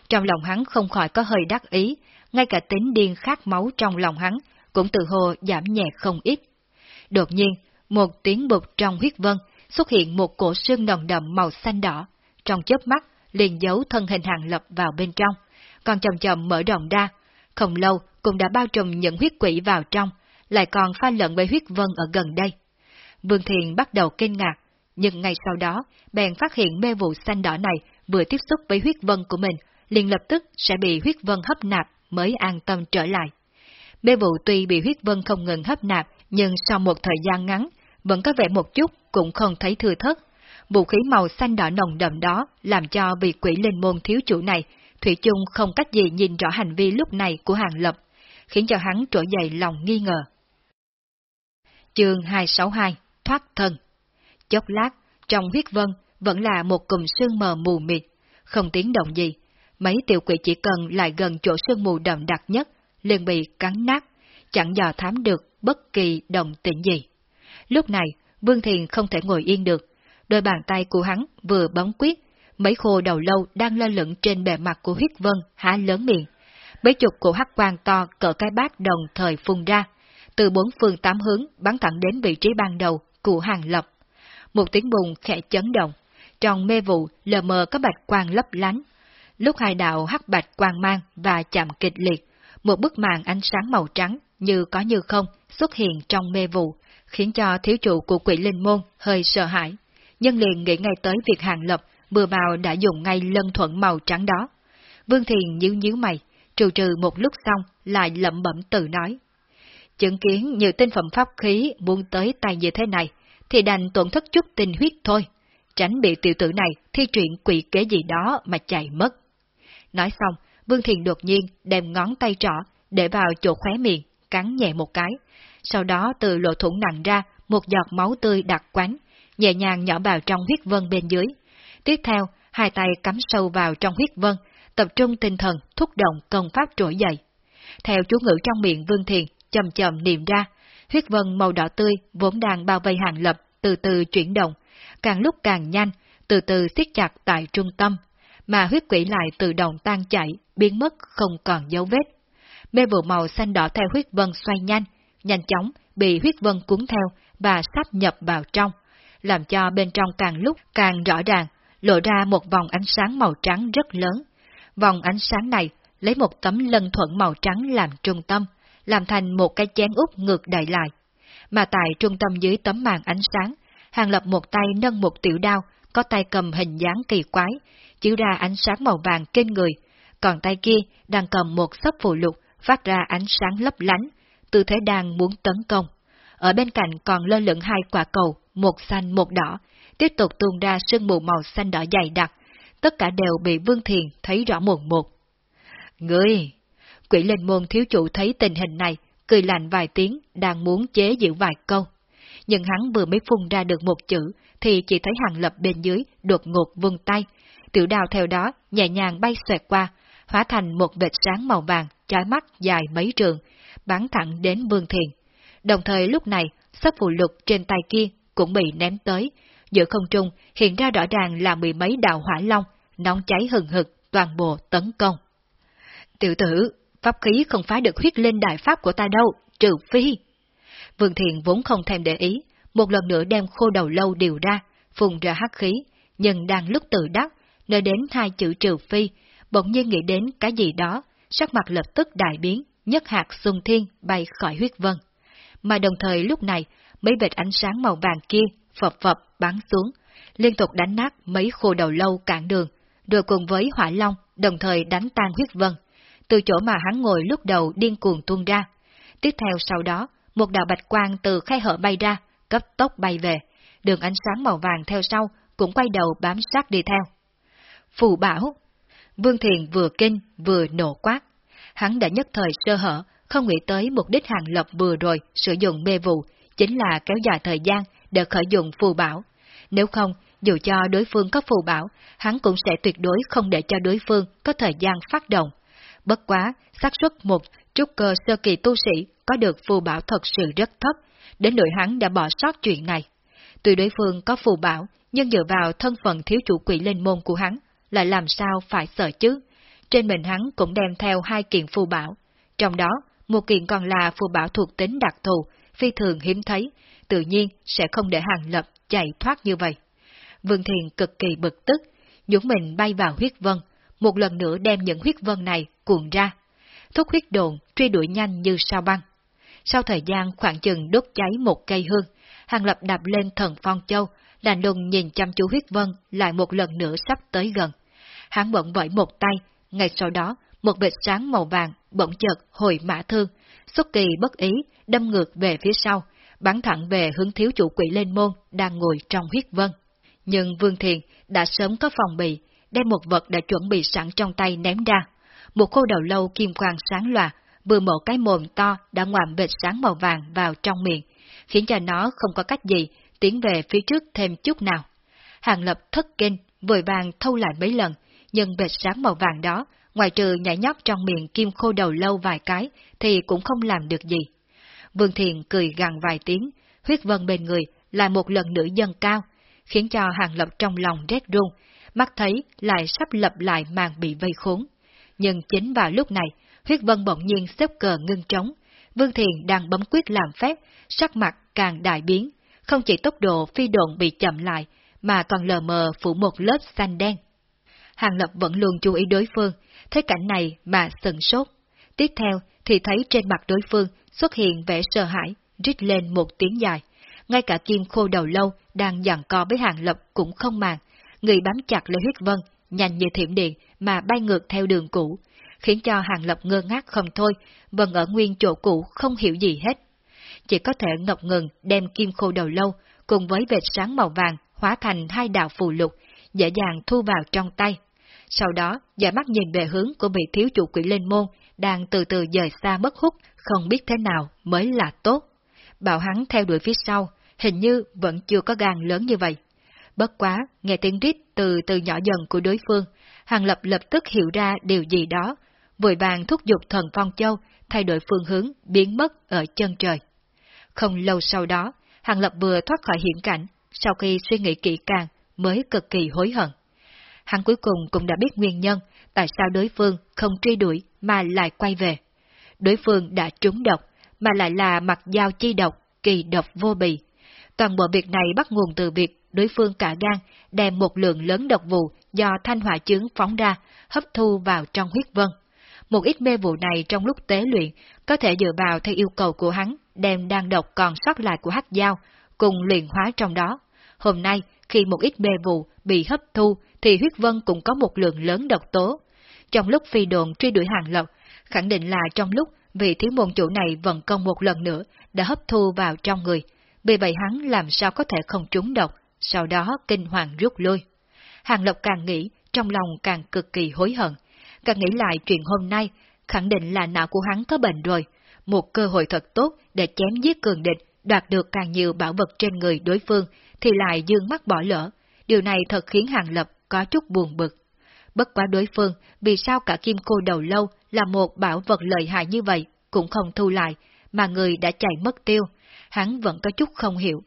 Trong lòng hắn không khỏi có hơi đắc ý, ngay cả tính điên khát máu trong lòng hắn cũng tự hồ giảm nhẹ không ít. Đột nhiên, một tiếng bụt trong huyết vân xuất hiện một cổ xương nồng đậm màu xanh đỏ, trong chớp mắt liền giấu thân hình hàng lập vào bên trong, còn chậm chậm mở rộng ra, không lâu cũng đã bao trùm những huyết quỷ vào trong, lại còn pha lẫn với huyết vân ở gần đây. Vương Thiền bắt đầu kinh ngạc, nhưng ngay sau đó, bèn phát hiện mê vụ xanh đỏ này vừa tiếp xúc với huyết vân của mình, liền lập tức sẽ bị huyết vân hấp nạp mới an tâm trở lại. Mê vụ tuy bị huyết vân không ngừng hấp nạp, nhưng sau một thời gian ngắn, vẫn có vẻ một chút cũng không thấy thừa thất. Vũ khí màu xanh đỏ nồng đậm đó làm cho vị quỷ linh môn thiếu chủ này, Thủy chung không cách gì nhìn rõ hành vi lúc này của Hàng Lập, khiến cho hắn trỗi dậy lòng nghi ngờ. Chương 262 Thoát thân Chốc lát, trong huyết vân vẫn là một cùm sương mờ mù mịt, không tiếng động gì. Mấy tiểu quỷ chỉ cần lại gần chỗ sương mù đậm đặc nhất, liền bị cắn nát, chẳng dò thám được bất kỳ động tĩnh gì. Lúc này, Vương Thiền không thể ngồi yên được. Đôi bàn tay của hắn vừa bấm quyết, mấy khô đầu lâu đang lơ lửng trên bề mặt của huyết vân há lớn miệng. Mấy chục cổ hắc quang to cỡ cái bát đồng thời phun ra, từ bốn phương tám hướng bắn thẳng đến vị trí ban đầu của hàng lập. Một tiếng bùng khẽ chấn động, tròn mê vụ lờ mờ có bạch quang lấp lánh. Lúc hai đạo hắc bạch quang mang và chạm kịch liệt, một bức màn ánh sáng màu trắng như có như không xuất hiện trong mê vụ, khiến cho thiếu chủ của quỷ linh môn hơi sợ hãi. Nhân liền nghĩ ngay tới việc hàng lập vừa vào đã dùng ngay lân thuận màu trắng đó. Vương Thiền nhíu nhíu mày, trừ trừ một lúc xong lại lẩm bẩm tự nói. Chứng kiến nhiều tinh phẩm pháp khí muốn tới tay như thế này, thì đành tổn thất chút tinh huyết thôi, tránh bị tiểu tử này thi truyện quỷ kế gì đó mà chạy mất. Nói xong, Vương Thiền đột nhiên đem ngón tay trỏ để vào chỗ khóe miệng, cắn nhẹ một cái, sau đó từ lỗ thủng nặng ra một giọt máu tươi đặc quán, nhẹ nhàng nhỏ vào trong huyết vân bên dưới. Tiếp theo, hai tay cắm sâu vào trong huyết vân, tập trung tinh thần thúc động công pháp trỗi dậy. Theo chú ngữ trong miệng Vương Thiền, chậm chậm niệm ra, huyết vân màu đỏ tươi vốn đang bao vây hàng lập, từ từ chuyển động, càng lúc càng nhanh, từ từ siết chặt tại trung tâm, mà huyết quỷ lại tự động tan chảy, biến mất không còn dấu vết. Mê vụ màu xanh đỏ theo huyết vân xoay nhanh, nhanh chóng bị huyết vân cuốn theo và sắp nhập vào trong, làm cho bên trong càng lúc càng rõ ràng, lộ ra một vòng ánh sáng màu trắng rất lớn. Vòng ánh sáng này lấy một tấm lân thuận màu trắng làm trung tâm, làm thành một cái chén úp ngược đại lại. Mà tại trung tâm dưới tấm màn ánh sáng, Hàng Lập một tay nâng một tiểu đao, có tay cầm hình dáng kỳ quái, chiếu ra ánh sáng màu vàng trên người, còn tay kia đang cầm một sấp phù lục phát ra ánh sáng lấp lánh, tư thế đang muốn tấn công. Ở bên cạnh còn lơ lửng hai quả cầu, một xanh một đỏ, tiếp tục tuôn ra sương mù màu xanh đỏ dày đặc, tất cả đều bị Vương Thiền thấy rõ một một. Ngươi! Quỷ linh môn thiếu chủ thấy tình hình này, cười lạnh vài tiếng, đang muốn chế giữ vài câu. Nhưng hắn vừa mới phun ra được một chữ, thì chỉ thấy hàng lập bên dưới đột ngột vung tay. Tiểu đào theo đó nhẹ nhàng bay xoẹt qua, hóa thành một vệt sáng màu vàng, chói mắt dài mấy trường, bắn thẳng đến Vương Thiền. Đồng thời lúc này, sắp phù lục trên tay kia cũng bị ném tới, giữa không trung hiện ra rõ ràng là mười mấy đạo hỏa long, nóng cháy hừng hực, toàn bộ tấn công. Tiểu tử, pháp khí không phá được huyết linh đại pháp của ta đâu, trừ phi. Vương Thiện vốn không thèm để ý, một lần nữa đem khô đầu lâu điều ra, phùng ra hắc khí, nhưng đang lúc tự đắc, nơi đến hai chữ trừ phi, bỗng nhiên nghĩ đến cái gì đó, sắc mặt lập tức đại biến, nhất hạt xung thiên bay khỏi huyết vân. Mà đồng thời lúc này, mấy vệt ánh sáng màu vàng kia phập phập bắn xuống, liên tục đánh nát mấy khô đầu lâu cản đường, rồi cùng với hỏa long đồng thời đánh tan huyết vân, từ chỗ mà hắn ngồi lúc đầu điên cuồng tuôn ra. Tiếp theo sau đó, một đạo bạch quang từ khe hở bay ra, cấp tốc bay về, đường ánh sáng màu vàng theo sau cũng quay đầu bám sát đi theo. Phù bảo Vương Thiền vừa kinh vừa nổ quát, hắn đã nhất thời sơ hở, không nghĩ tới mục đích Hàng Lập vừa rồi sử dụng mê vụ chính là kéo dài thời gian để khởi dụng phù bảo. Nếu không, dù cho đối phương có phù bảo, hắn cũng sẽ tuyệt đối không để cho đối phương có thời gian phát động. Bất quá, xác suất một trúc cơ sơ kỳ tu sĩ có được phù bảo thật sự rất thấp, đến nỗi hắn đã bỏ sót chuyện này. Tuy đối phương có phù bảo, nhưng dựa vào thân phận thiếu chủ quỷ lên môn của hắn, lại làm sao phải sợ chứ? Trên mình hắn cũng đem theo hai kiện phù bảo, trong đó một kiện còn là phù bảo thuộc tính đặc thù, phi thường hiếm thấy, tự nhiên sẽ không để hàng lập chạy thoát như vậy. Vương Thiền cực kỳ bực tức, dũng mình bay vào huyết vân, một lần nữa đem những huyết vân này cuộn ra. Thúc huyết đồn truy đuổi nhanh như sao băng. Sau thời gian khoảng chừng đốt cháy một cây hương, Hàng Lập đạp lên thần phong châu, lạnh đùng nhìn chăm chú huyết vân lại một lần nữa sắp tới gần. Hắn bỗng vẫy một tay, ngay sau đó, một vệt sáng màu vàng bỗng chợt hồi mã thương, xuất kỳ bất ý, đâm ngược về phía sau, bắn thẳng về hướng thiếu chủ quỷ lên môn đang ngồi trong huyết vân. Nhưng Vương Thiền đã sớm có phòng bị, đem một vật đã chuẩn bị sẵn trong tay ném ra. Một khô đầu lâu kim quang sáng loà, vừa một cái mồm to đã ngoạm vệt sáng màu vàng vào trong miệng, khiến cho nó không có cách gì tiến về phía trước thêm chút nào. Hàng lập thất kinh, vội vàng thâu lại mấy lần, nhưng vệt sáng màu vàng đó, ngoài trừ nhảy nhót trong miệng kim khô đầu lâu vài cái, thì cũng không làm được gì. Vương Thiền cười gằn vài tiếng, huyết vân bên người lại một lần nữa dâng cao, khiến cho hàng lập trong lòng rét run, mắt thấy lại sắp lập lại màn bị vây khốn. Nhưng chính vào lúc này, huyết vân bỗng nhiên xếp cờ ngưng trống, Vương Thiền đang bấm quyết làm phép, sắc mặt càng đại biến, không chỉ tốc độ phi độn bị chậm lại, mà còn lờ mờ phủ một lớp xanh đen. Hàng Lập vẫn luôn chú ý đối phương, thấy cảnh này mà sừng sốt. Tiếp theo thì thấy trên mặt đối phương xuất hiện vẻ sợ hãi, rít lên một tiếng dài. Ngay cả kim khô đầu lâu đang dặn co với Hàng Lập cũng không màng, người bám chặt lấy huyết vân, nhanh như thiểm điện mà bay ngược theo đường cũ, khiến cho Hàng Lập ngơ ngác không thôi, vẫn ở nguyên chỗ cũ không hiểu gì hết. Chỉ có thể ngập ngừng đem kim khô đầu lâu cùng với vệt sáng màu vàng hóa thành hai đạo phù lục, dễ dàng thu vào trong tay. Sau đó, giả mắt nhìn về hướng của vị thiếu chủ quỷ lên môn, đang từ từ dời xa mất hút, không biết thế nào mới là tốt. Bảo hắn theo đuổi phía sau, hình như vẫn chưa có gan lớn như vậy. Bất quá, nghe tiếng rít từ từ nhỏ dần của đối phương, Hàng Lập lập tức hiểu ra điều gì đó, vội vàng thúc giục thần phong châu thay đổi phương hướng, biến mất ở chân trời. Không lâu sau đó, Hàng Lập vừa thoát khỏi hiểm cảnh, sau khi suy nghĩ kỹ càng, mới cực kỳ hối hận. Hắn cuối cùng cũng đã biết nguyên nhân tại sao đối phương không truy đuổi mà lại quay về. Đối phương đã trúng độc, mà lại là mặt dao chi độc, kỳ độc vô bì. Toàn bộ việc này bắt nguồn từ việc đối phương cả gan đem một lượng lớn độc vụ do thanh hỏa chướng phóng ra, hấp thu vào trong huyết vân. Một ít mê vụ này trong lúc tế luyện có thể dựa vào theo yêu cầu của hắn đem đan độc còn sót lại của hắc dao cùng luyện hóa trong đó. Hôm nay, khi một ít bê vụ bị hấp thu thì huyết vân cũng có một lượng lớn độc tố. Trong lúc phi đồn truy đuổi hàng lộc, khẳng định là trong lúc vị thiếu môn chủ này vận công một lần nữa đã hấp thu vào trong người, vì vậy hắn làm sao có thể không trúng độc, sau đó kinh hoàng rút lui. Hàng Lộc càng nghĩ, trong lòng càng cực kỳ hối hận, càng nghĩ lại chuyện hôm nay, khẳng định là não của hắn có bệnh rồi, một cơ hội thật tốt để chém giết cường địch, đoạt được càng nhiều bảo vật trên người đối phương, thì lại dương mắt bỏ lỡ. Điều này thật khiến Hàng Lập có chút buồn bực. Bất quá đối phương, vì sao cả kim cô đầu lâu là một bảo vật lợi hại như vậy, cũng không thu lại, mà người đã chạy mất tiêu, hắn vẫn có chút không hiểu.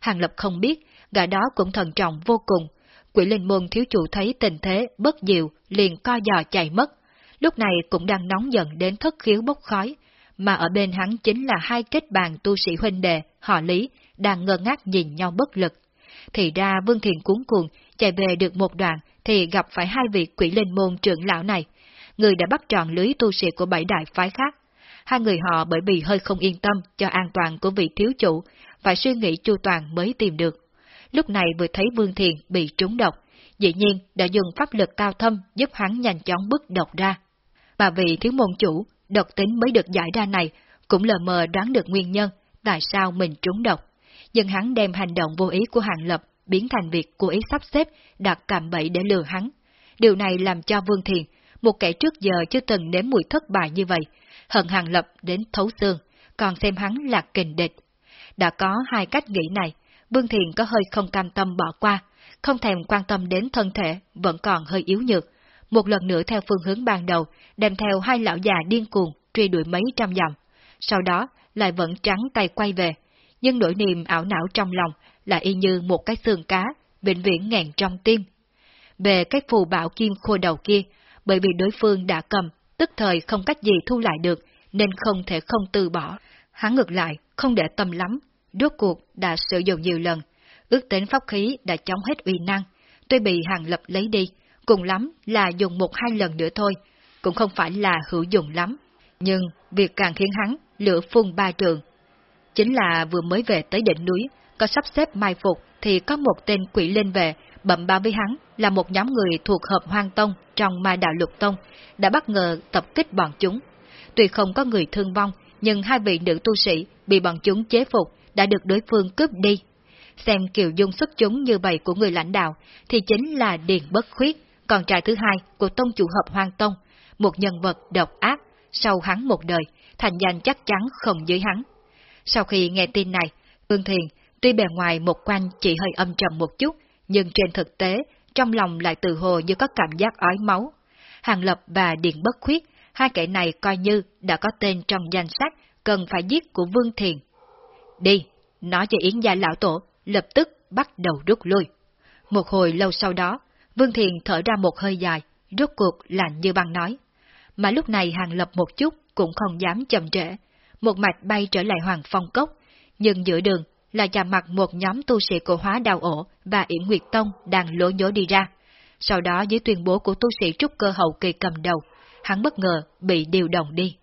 Hàng Lập không biết, gã đó cũng thận trọng vô cùng. Quỷ linh môn thiếu chủ thấy tình thế bất diệu, liền co giò chạy mất. Lúc này cũng đang nóng giận đến thất khiếu bốc khói, mà ở bên hắn chính là hai kết bàn tu sĩ huynh đệ, họ Lý, đang ngơ ngác nhìn nhau bất lực. Thì ra Vương Thiền cuốn cuồng, chạy về được một đoạn thì gặp phải hai vị quỷ linh môn trưởng lão này, người đã bắt tròn lưới tu sĩ của bảy đại phái khác. Hai người họ bởi vì hơi không yên tâm cho an toàn của vị thiếu chủ, phải suy nghĩ chu toàn mới tìm được. Lúc này vừa thấy Vương Thiền bị trúng độc, dĩ nhiên đã dùng pháp lực cao thâm giúp hắn nhanh chóng bức độc ra. Mà vị thiếu môn chủ, độc tính mới được giải ra này, cũng lờ mờ đoán được nguyên nhân tại sao mình trúng độc. Nhưng hắn đem hành động vô ý của Hàng Lập biến thành việc cố ý sắp xếp đặt cạm bẫy để lừa hắn. Điều này làm cho Vương Thiền, một kẻ trước giờ chưa từng nếm mùi thất bại như vậy, hận Hàng Lập đến thấu xương, còn xem hắn là kình địch. Đã có hai cách nghĩ này, Vương Thiền có hơi không cam tâm bỏ qua, không thèm quan tâm đến thân thể, vẫn còn hơi yếu nhược. Một lần nữa theo phương hướng ban đầu, đem theo hai lão già điên cuồng, truy đuổi mấy trăm dặm. Sau đó, lại vẫn trắng tay quay về. Nhưng nỗi niềm ảo não trong lòng là y như một cái xương cá, vĩnh viễn ngàn trong tim. Về cái phù bảo kim khô đầu kia, bởi vì đối phương đã cầm, tức thời không cách gì thu lại được, nên không thể không từ bỏ. Hắn ngược lại, không để tâm lắm, rốt cuộc đã sử dụng nhiều lần, ước tính pháp khí đã chống hết uy năng, tuy bị hàng lập lấy đi, cùng lắm là dùng một hai lần nữa thôi, cũng không phải là hữu dụng lắm. Nhưng việc càng khiến hắn lửa phun ba trường. Chính là vừa mới về tới đỉnh núi, có sắp xếp mai phục thì có một tên quỷ lên về, bẩm báo với hắn là một nhóm người thuộc hợp hoang tông trong ma đạo lục tông, đã bất ngờ tập kích bọn chúng. Tuy không có người thương vong, nhưng hai vị nữ tu sĩ bị bọn chúng chế phục đã được đối phương cướp đi. Xem kiều dung xuất chúng như vậy của người lãnh đạo thì chính là Điền Bất Khuyết, con trai thứ hai của tông chủ hợp hoang tông, một nhân vật độc ác, sau hắn một đời, thành danh chắc chắn không dưới hắn. Sau khi nghe tin này, Vương Thiền tuy bề ngoài một quan chỉ hơi âm trầm một chút, nhưng trên thực tế, trong lòng lại tự hồ như có cảm giác ói máu. Hàng Lập và Điện Bất Khuyết, hai kẻ này coi như đã có tên trong danh sách cần phải giết của Vương Thiền. Đi, nói cho Yến gia lão tổ, lập tức bắt đầu rút lui. Một hồi lâu sau đó, Vương Thiền thở ra một hơi dài, rốt cuộc lạnh như băng nói. Mà lúc này Hàng Lập một chút cũng không dám chậm trễ, một mạch bay trở lại Hoàng Phong Cốc, nhưng giữa đường là chạm mặt một nhóm tu sĩ cổ hóa đào ổ và Yển Nguyệt Tông đang lỗ nhố đi ra. Sau đó dưới tuyên bố của tu sĩ trúc cơ hậu kỳ cầm đầu, hắn bất ngờ bị điều động đi.